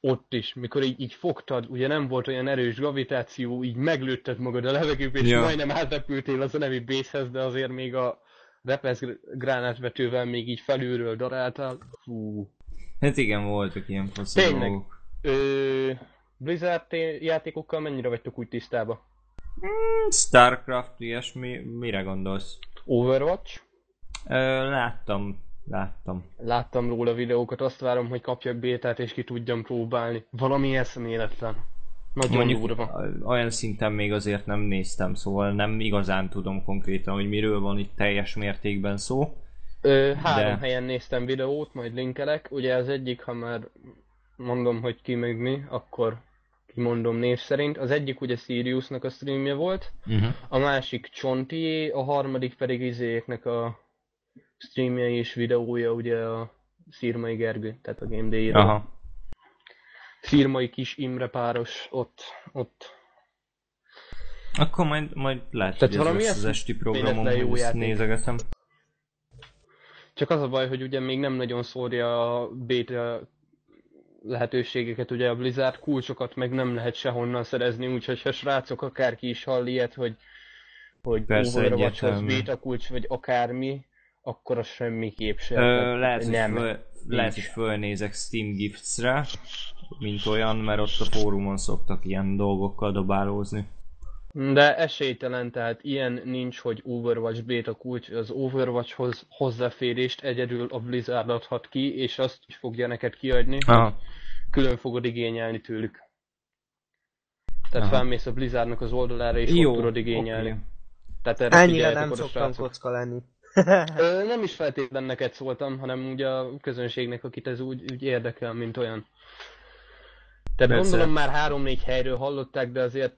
ott is, mikor így, így fogtad, ugye nem volt olyan erős gravitáció, így meglőtted magad a levegőbe, és Ja. majdnem átrepültél az enemi bészhez, de azért még a repesz gránátvetővel még így felülről daráltál. Fú. Hát igen, voltak ilyen faszom Tényleg. Ö, Blizzard té- játékokkal mennyire vagytok úgy tisztába? Starcraft, ilyesmi, mire gondolsz? Overwatch? Ö, láttam, láttam. Láttam róla videókat, azt várom, hogy kapjak bétát és ki tudjam próbálni. Valami eszméletlen. Nagyon Mondjuk durva. olyan szinten még azért nem néztem, szóval nem igazán tudom konkrétan, hogy miről van itt teljes mértékben szó. Ö, három De- helyen néztem videót, majd linkelek. Ugye az egyik, ha már mondom, hogy ki meg mi, akkor kimondom név szerint. Az egyik ugye Siriusnak a streamje volt, Uh-huh. a másik Csontié, a harmadik pedig izéknek a streamje és videója ugye a Szirmai Gergő, tehát a Game Day-ről. Aha. Szirmai kis Imre páros ott, ott Akkor majd, majd lehet, Tehát hogy ez valami lesz az esti programom, hogy ezt nézegetem. Csak az a baj, hogy ugye még nem nagyon szórja a beta lehetőségeket, ugye a Blizzard kulcsokat meg nem lehet sehonnan szerezni, úgyhogy ha srácok akárki is hall ilyet, hogy, hogy Persze, Overwatchhoz beta kulcs, vagy akármi, akkor az semmiképp sem. Ö, lehet, hogy nem. föl, lehet, hogy fölnézek Steam Gifts-re, mint olyan, mert ott a fórumon szoktak ilyen dolgokkal dobálózni. De esélytelen, tehát ilyen nincs, hogy Overwatch beta kulcs, az Overwatchhoz hozzáférést egyedül a Blizzard adhat ki, és azt is fogja neked kiadni, Aha. külön fogod igényelni tőlük. Tehát Aha. felmész a Blizzardnak az oldalára, és Jó, ott tudod igényelni. oké. Tehát erre Ennyire nem szoktam kocka lenni. Ö, nem is feltétlenül neked szóltam, hanem ugye a közönségnek, akit ez úgy, úgy érdekel, mint olyan. Tehát Persze. gondolom már három-négy helyről hallották, de azért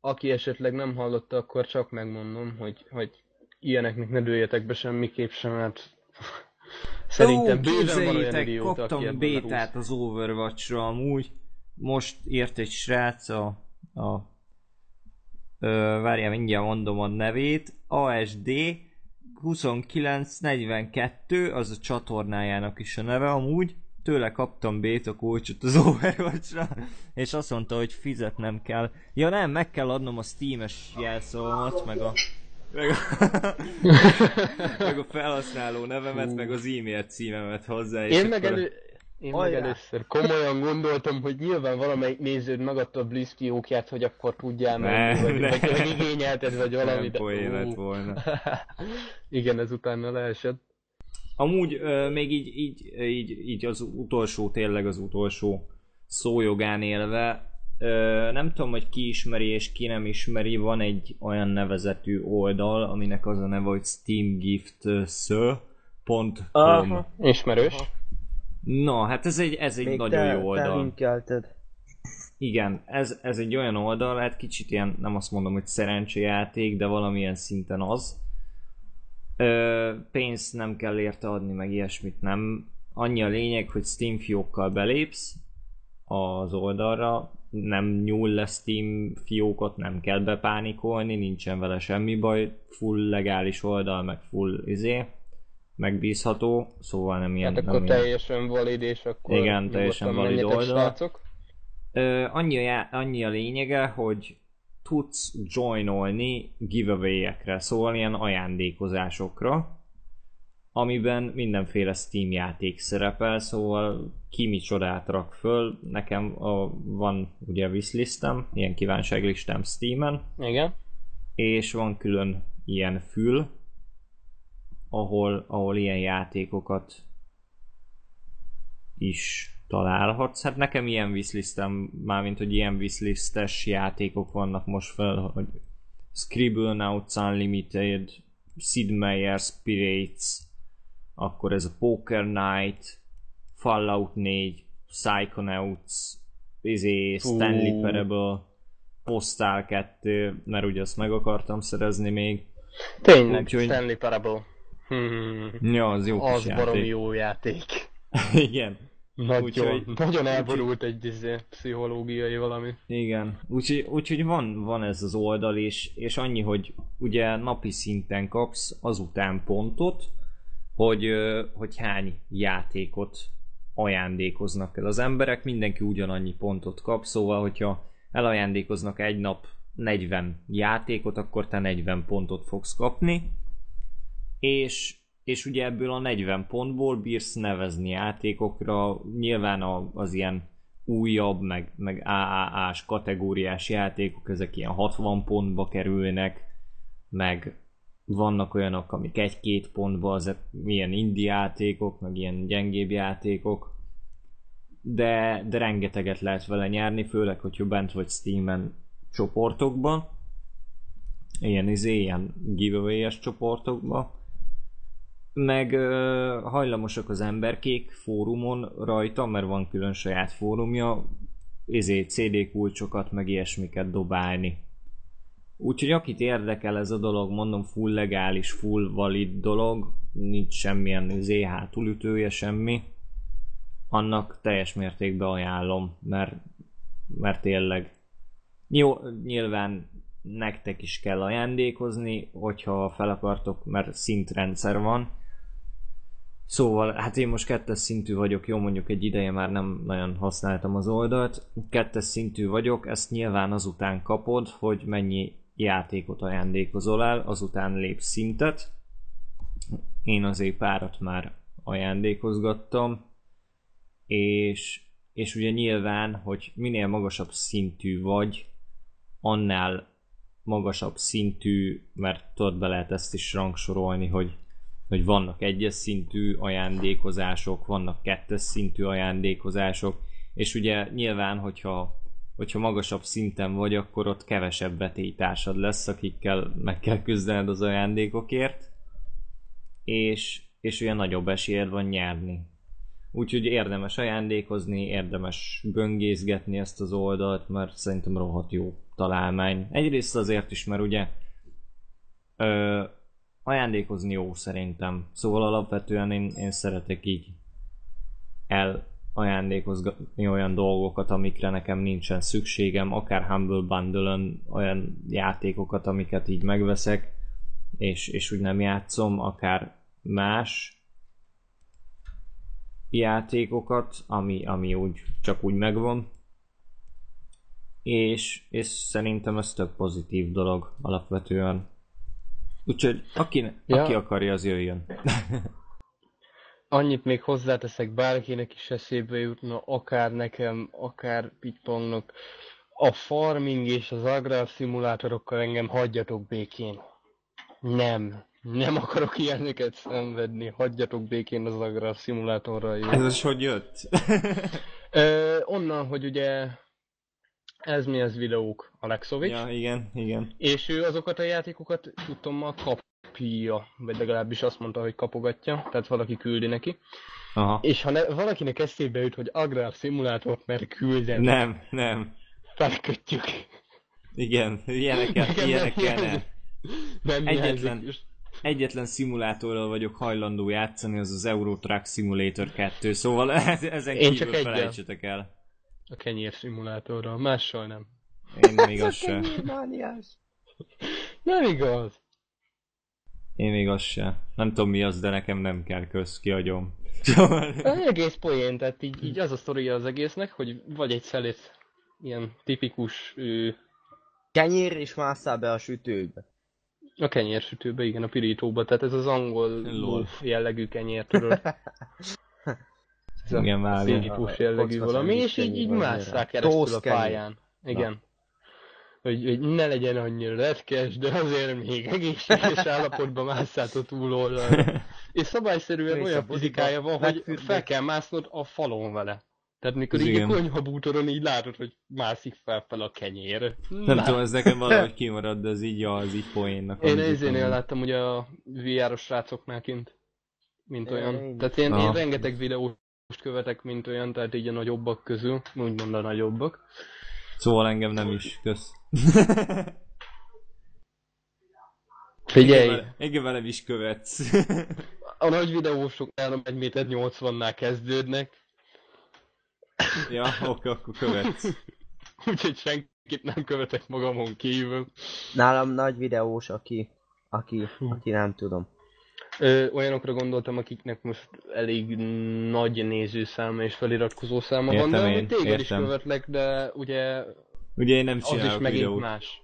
aki esetleg nem hallotta, akkor csak megmondom, hogy, hogy ilyeneknek ne dőljetek be semmiképp sem, mert szerintem Ó, bőven van olyan aki kaptam bétát az Overwatch-ra amúgy. Most írt egy srác a... a ö, várjál, mindjárt mondom a nevét. ASD 2942, az a csatornájának is a neve amúgy. Tőle kaptam béta kulcsot az Overwatch-ra, és azt mondta, hogy fizetnem kell. Ja nem, meg kell adnom a Steam-es jelszavamat, meg a meg a, meg a felhasználó nevemet, meg az e-mail címemet hozzá. Én meg, elő, én meg Hajrá! először komolyan gondoltam, hogy nyilván valamelyik néződ megadta a Blizz fiókját, hogy akkor tudjál Nem, menni, vagy, vagy, vagy igényelted, vagy valami. Nem de- lett volna. Igen, ez utána leesett. Amúgy ö, még így, így, így, így az utolsó, tényleg az utolsó szójogán élve, Ö, nem tudom, hogy ki ismeri és ki nem ismeri, van egy olyan nevezetű oldal, aminek az a neve, hogy steamgift.com Aha. Na, hát ez egy, ez egy Még nagyon te, jó te oldal. linkelted. Igen, ez, ez egy olyan oldal, hát kicsit ilyen, nem azt mondom, hogy szerencsejáték, de valamilyen szinten az. Ö, pénzt nem kell érte adni, meg ilyesmit nem. Annyi a lényeg, hogy Steam fiókkal belépsz az oldalra, nem nyúl le Steam fiókot, nem kell bepánikolni, nincsen vele semmi baj, full legális oldal, meg full izé, megbízható, szóval nem ilyen... Hát nem akkor ilyen- teljesen valid, és akkor Igen, teljesen valid oldal. srácok. Ö, annyi, a, annyi a lényege, hogy tudsz joinolni giveaway-ekre, szóval ilyen ajándékozásokra, amiben mindenféle Steam játék szerepel, szóval ki micsodát rak föl. Nekem a, van ugye wishlistem, ilyen kívánságlistám Steamen, Igen. és van külön ilyen fül, ahol, ahol ilyen játékokat is találhatsz. Hát nekem ilyen wishlistem, mármint hogy ilyen wishlistes játékok vannak most fel, hogy Scribblenauts Unlimited, Sid Meier Spirits, akkor ez a Poker Night, Fallout 4, Psychonauts, izé, Stanley Parable, Postal 2, mert ugye azt meg akartam szerezni még. Tényleg, Úgyhogy- Stanley Parable. Hmm. Ja, az jó Az kis baromi játék. jó játék. Igen. Nagyon, Úgyhogy- nagyon elborult egy izé, pszichológiai valami. Igen, úgyhogy, úgyhogy van, van ez az oldal is, és annyi, hogy ugye napi szinten kapsz azután pontot, hogy, hogy hány játékot ajándékoznak el az emberek, mindenki ugyanannyi pontot kap, szóval hogyha elajándékoznak egy nap 40 játékot, akkor te 40 pontot fogsz kapni, és, és ugye ebből a 40 pontból bírsz nevezni játékokra, nyilván a, az ilyen újabb, meg, meg AAA-s kategóriás játékok, ezek ilyen 60 pontba kerülnek, meg vannak olyanok, amik egy-két pontba, azok milyen indie játékok, meg ilyen gyengébb játékok, de, de rengeteget lehet vele nyerni, főleg, hogyha bent vagy Steam-en csoportokban, ilyen izé, ilyen giveaway-es csoportokban, meg ö, hajlamosak az emberkék fórumon rajta, mert van külön saját fórumja, izé, CD kulcsokat, meg ilyesmiket dobálni. Úgyhogy akit érdekel ez a dolog, mondom full legális, full valid dolog, nincs semmilyen izé, hátulütője, semmi, annak teljes mértékben ajánlom, mert, mert tényleg jó, nyilván nektek is kell ajándékozni, hogyha fel akartok, mert szintrendszer van. Szóval, hát én most kettes szintű vagyok, jó mondjuk egy ideje már nem nagyon használtam az oldalt. Kettes szintű vagyok, ezt nyilván azután kapod, hogy mennyi játékot ajándékozol el, azután lépsz szintet. Én azért párat már ajándékozgattam, és, és ugye nyilván, hogy minél magasabb szintű vagy, annál magasabb szintű, mert tudod be lehet ezt is rangsorolni, hogy, hogy vannak egyes szintű ajándékozások, vannak kettes szintű ajándékozások, és ugye nyilván, hogyha, hogyha magasabb szinten vagy, akkor ott kevesebb vetélytársad lesz, akikkel meg kell küzdened az ajándékokért, és, és ugye nagyobb esélyed van nyerni. Úgyhogy érdemes ajándékozni, érdemes böngészgetni ezt az oldalt, mert szerintem rohadt jó találmány. Egyrészt azért is, mert ugye ö, ajándékozni jó szerintem. Szóval alapvetően én, én szeretek így el ajándékozgatni olyan dolgokat, amikre nekem nincsen szükségem, akár Humble bundle olyan játékokat, amiket így megveszek, és, és úgy nem játszom, akár más játékokat, ami, ami úgy csak úgy megvan. És, és szerintem ez tök pozitív dolog alapvetően. Úgyhogy aki, Ja. aki akarja, az jöjjön. Annyit még hozzáteszek, bárkinek is eszébe jutna, akár nekem, akár Pitpongnak, a farming és az agrár szimulátorokkal engem hagyjatok békén. Nem, nem akarok ilyeneket szenvedni, hagyjatok békén az agrár szimulátorral. Jó? Ez is hogy jött? Ö, onnan, hogy ugye ez mi ez videók, Alexovics. Ja, igen, igen. És ő azokat a játékokat tudtommal kapja, vagy legalábbis azt mondta, hogy kapogatja, tehát valaki küldi neki. Aha. És ha ne, valakinek eszébe jut, hogy agrár szimulátort mer küldeni, Nem, nem. felkötjük. Igen, ilyeneket, Nekem nem ilyenekkel ne. hiányzik. Nem Egyetlen-. Egyetlen szimulátorral vagyok hajlandó játszani, az az Euro Truck Simulator 2, szóval ezen Én kívül csak felejtsetek el. A kenyér szimulátorral, mással nem. Én még az se. Mániás. Nem igaz. Én még az se. Nem tudom mi az, de nekem nem kell köz, kiagyom. Szóval... Egész poén, tehát így, így az a sztoria az egésznek, hogy vagy egy szelet, ilyen tipikus ő, Kenyér és másszál be a sütőbe. a kenyérsütőbe, igen, a pirítóba, tehát ez az angol Lol. jellegű kenyér, tudod. Ez Igen, várja. Típus jellegű valami, és így, így másszák keresztül a pályán. Igen. Hogy, hogy ne legyen annyira retkes, de azért még egészséges állapotban másszát a túloldalra. És szabályszerűen olyan fizikája van, hogy fel kell másznod a falon vele. Tehát mikor így igen. a konyhabútoron így látod, hogy mászik fel fel a kenyér. Nem tudom, ez nekem valahogy kimarad, de ez így, az így poénnak. Én ezénél láttam ugye a VR-os srácoknál kint. Mint olyan. én- Tehát én, én rengeteg videóst követek, mint olyan, tehát így a nagyobbak közül, úgymond a nagyobbak. Szóval engem nem is, kösz. Figyelj, Engem, engem velem is követsz. a nagy videósok nálam 1 méter 80-nál kezdődnek, ja, oké, akkor követsz. úgyhogy senkit nem követek magamon kívül. Nálam nagy videós, aki, aki, aki nem tudom. Ö, olyanokra gondoltam, akiknek most elég nagy nézőszáma és feliratkozó száma van, Értem de én, téged is értem. követlek, de ugye Ugye én nem az is csinálok megint videót. más.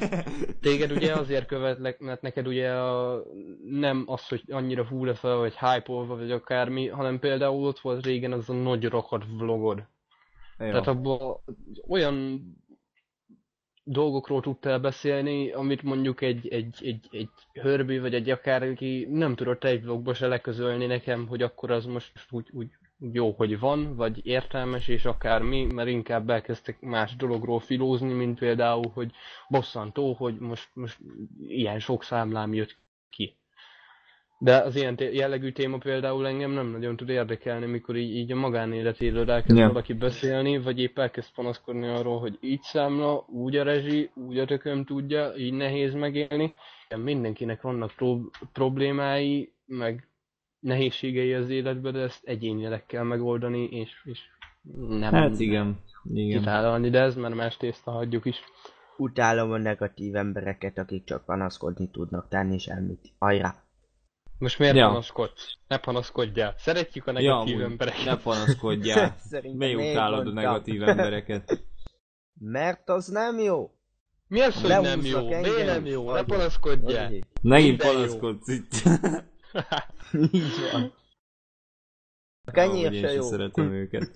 Téged ugye azért követlek, mert neked ugye a, nem az, hogy annyira húle fel, vagy hype vagy akármi, hanem például ott volt régen az a nagy rakat vlogod. Ja. Tehát abban olyan dolgokról tudtál beszélni, amit mondjuk egy, egy, egy, egy Herbie vagy egy akárki nem tudott egy vlogba se leközölni nekem, hogy akkor az most úgy, úgy jó, hogy van, vagy értelmes és akármi, mert inkább elkezdtek más dologról filózni, mint például, hogy bosszantó, hogy most, most ilyen sok számlám jött ki. De az ilyen té- jellegű téma például engem nem nagyon tud érdekelni, mikor így, így a magánéletéről elkezd Ja. valaki beszélni, vagy épp elkezd panaszkodni arról, hogy így számla, úgy a rezsi, úgy a tököm tudja, így nehéz megélni. De mindenkinek vannak pro- problémái, meg nehézségei az életben, de ezt egyénileg kell megoldani, és, és nem Hát igen. Igen. kitállalni, de ez már más tészta, hagyjuk is. Utálom a negatív embereket, akik csak panaszkodni tudnak tenni semmit. Ajrá! Most miért Ja. panaszkodsz? Ne panaszkodjál. Szeretjük a Ja, negatív amúgy, embereket. ne panaszkodjál. Miért utálod a negatív embereket? Mert az nem jó. Mi az, hogy nem jó? Miért nem jó? Ne panaszkodjál. Megint panaszkodsz itt. Így van. A kenyér se jó. szeretem őket.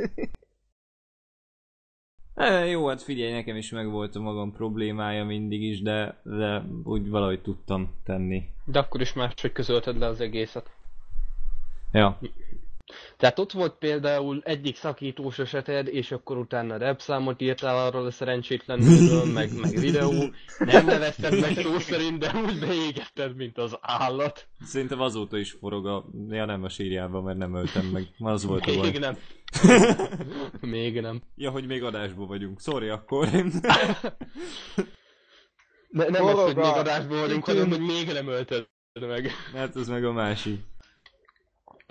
E, jó, hát figyelj, nekem is megvolt a magam problémája mindig is, de, de úgy valahogy tudtam tenni. De akkor is máshogy közölted le az egészet. Ja, Tehát ott volt például egyik szakítós eseted, és akkor utána repszámot írtál arról a szerencsétlenülről, meg, meg videó. Nem nevezted meg szó szerint, de úgy beégetted, mint az állat. szerintem azóta is forog a... Ja nem a sírjában, mert nem öltem meg. Az volt a Még baj. nem. Még nem. Ja, hogy még adásban vagyunk. Sorry akkor. Ne, nem az, hogy Forog a még adásban vagyunk, hanem hogy még nem ölted meg. hát ez meg a másik.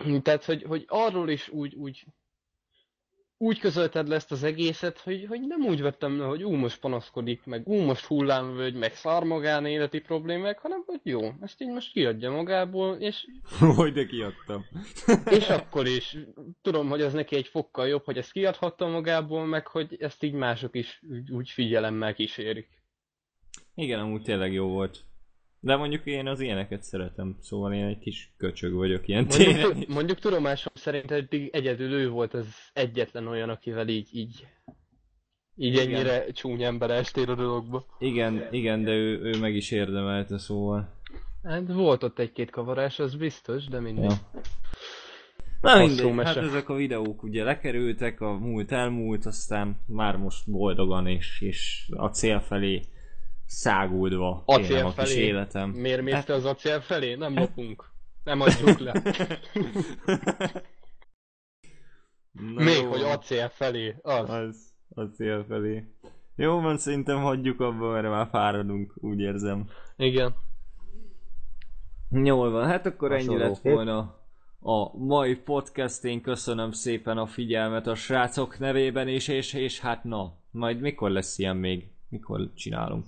Tehát, hogy, hogy arról is úgy, úgy, úgy közölted le ezt az egészet, hogy, hogy nem úgy vettem le, hogy ú, most panaszkodik, meg ú, most hullámvölgy, meg szar magánéleti problémák, hanem hogy jó, ezt így most kiadja magából, és, hogy de kiadtam. és akkor is tudom, hogy ez neki egy fokkal jobb, hogy ezt kiadhatta magából, meg hogy ezt így mások is úgy, úgy figyelemmel kísérik. Igen, amúgy tényleg jó volt. De mondjuk én az ilyeneket szeretem, szóval én egy kis köcsög vagyok ilyen Mondjuk, mondjuk tudomásom szerint eddig egyedül ő volt az egyetlen olyan, akivel így, így, így Igen. ennyire csúnyán beleestél a dologba. Igen, igen, de ő, ő meg is érdemelte, szóval. Hát volt ott egy-két kavarás, az biztos, de mindegy. Ja. Na mindegy, mese. hát ezek a videók ugye lekerültek, a múlt elmúlt, aztán már most boldogan és, és a cél felé száguldva Acél élem a kis felé? életem. Miért mész te az acél felé? Nem lopunk. Nem adjuk le. Na Még, jó, hogy acél felé. Az. Az, a cél felé. Jó van, szerintem hagyjuk abba, mert már fáradunk, úgy érzem. Igen. Jól van, hát akkor ennyi Hasonló lett kép. volna a mai podcast. Én köszönöm szépen a figyelmet a srácok nevében is, és, és hát na, majd mikor lesz ilyen még? Mikor csinálunk?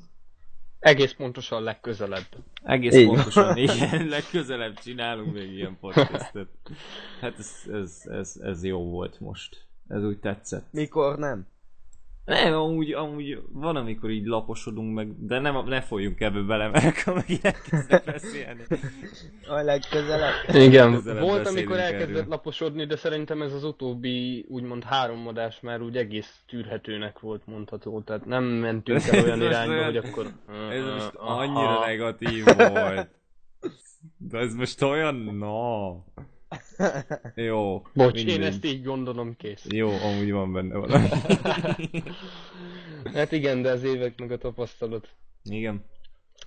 Egész pontosan legközelebb. Egész Így. pontosan, igen, legközelebb csinálunk még ilyen podcastet. Hát ez, ez, ez, ez jó volt most. Ez úgy tetszett. Mikor nem? Nem, amúgy, amúgy van, amikor így laposodunk meg, de nem, ne folyjunk ebbe bele, mert akkor meg elkezdek beszélni. A legközelebb. Igen. Közelebb Volt, amikor elkezdett erről. laposodni, de szerintem ez az utóbbi úgymond három adás már úgy egész tűrhetőnek volt mondható. Tehát nem mentünk el olyan irányba, olyan- hogy akkor... Ez most Aha. annyira negatív volt. De ez most olyan, no. Jó. Bocs, mindegy. én ezt így gondolom, kész. Jó, amúgy van benne valami. Hát igen, de az évek meg a tapasztalat. Igen.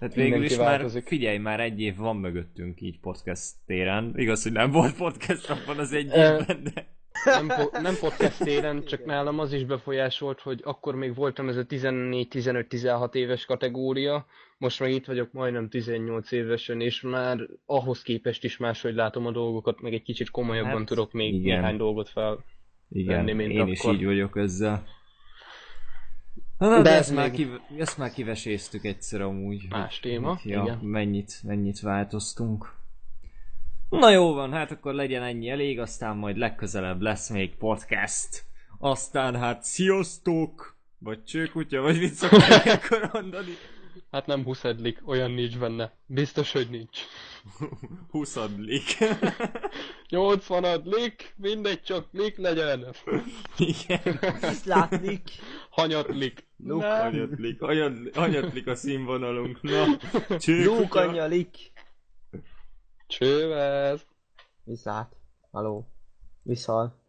Hát Mindenki végül is már, változik. figyelj, már egy év van mögöttünk így podcast téren. Igaz, hogy nem volt podcast abban az egy évben, de... Nem, po- nem podcast téren, csak nálam az is befolyásolt, hogy akkor még voltam ez a 14-15-16 éves kategória, most meg itt vagyok majdnem 18 évesen, és már ahhoz képest is máshogy látom a dolgokat, meg egy kicsit komolyabban Hát, tudok még igen. néhány dolgot fel. Igen, lenni, mint én is akkor. így vagyok ezzel. Na, de, De de ez ezt, már még- kiv- ezt már kiveséztük egyszer amúgy. Más téma, hogy, ja, igen. Mennyit, mennyit változtunk. Na jó van, hát akkor legyen ennyi elég, aztán majd legközelebb lesz még podcast. Aztán hát sziasztok! Vagy csőkutya, vagy mit szokták akkor mondani? Hát nem huszedlik, olyan nincs benne. Biztos, hogy nincs. Huszadlik. 80 lik, mindegy, csak lik legyen. Igen. Viszlátlik. Hanyatlik. Luk. Hanyatlik, hanyat- hanyatlik a színvonalunk. Na, csőkutya. Lúkanyalik. Csővez. Viszlát. Haló. Viszal.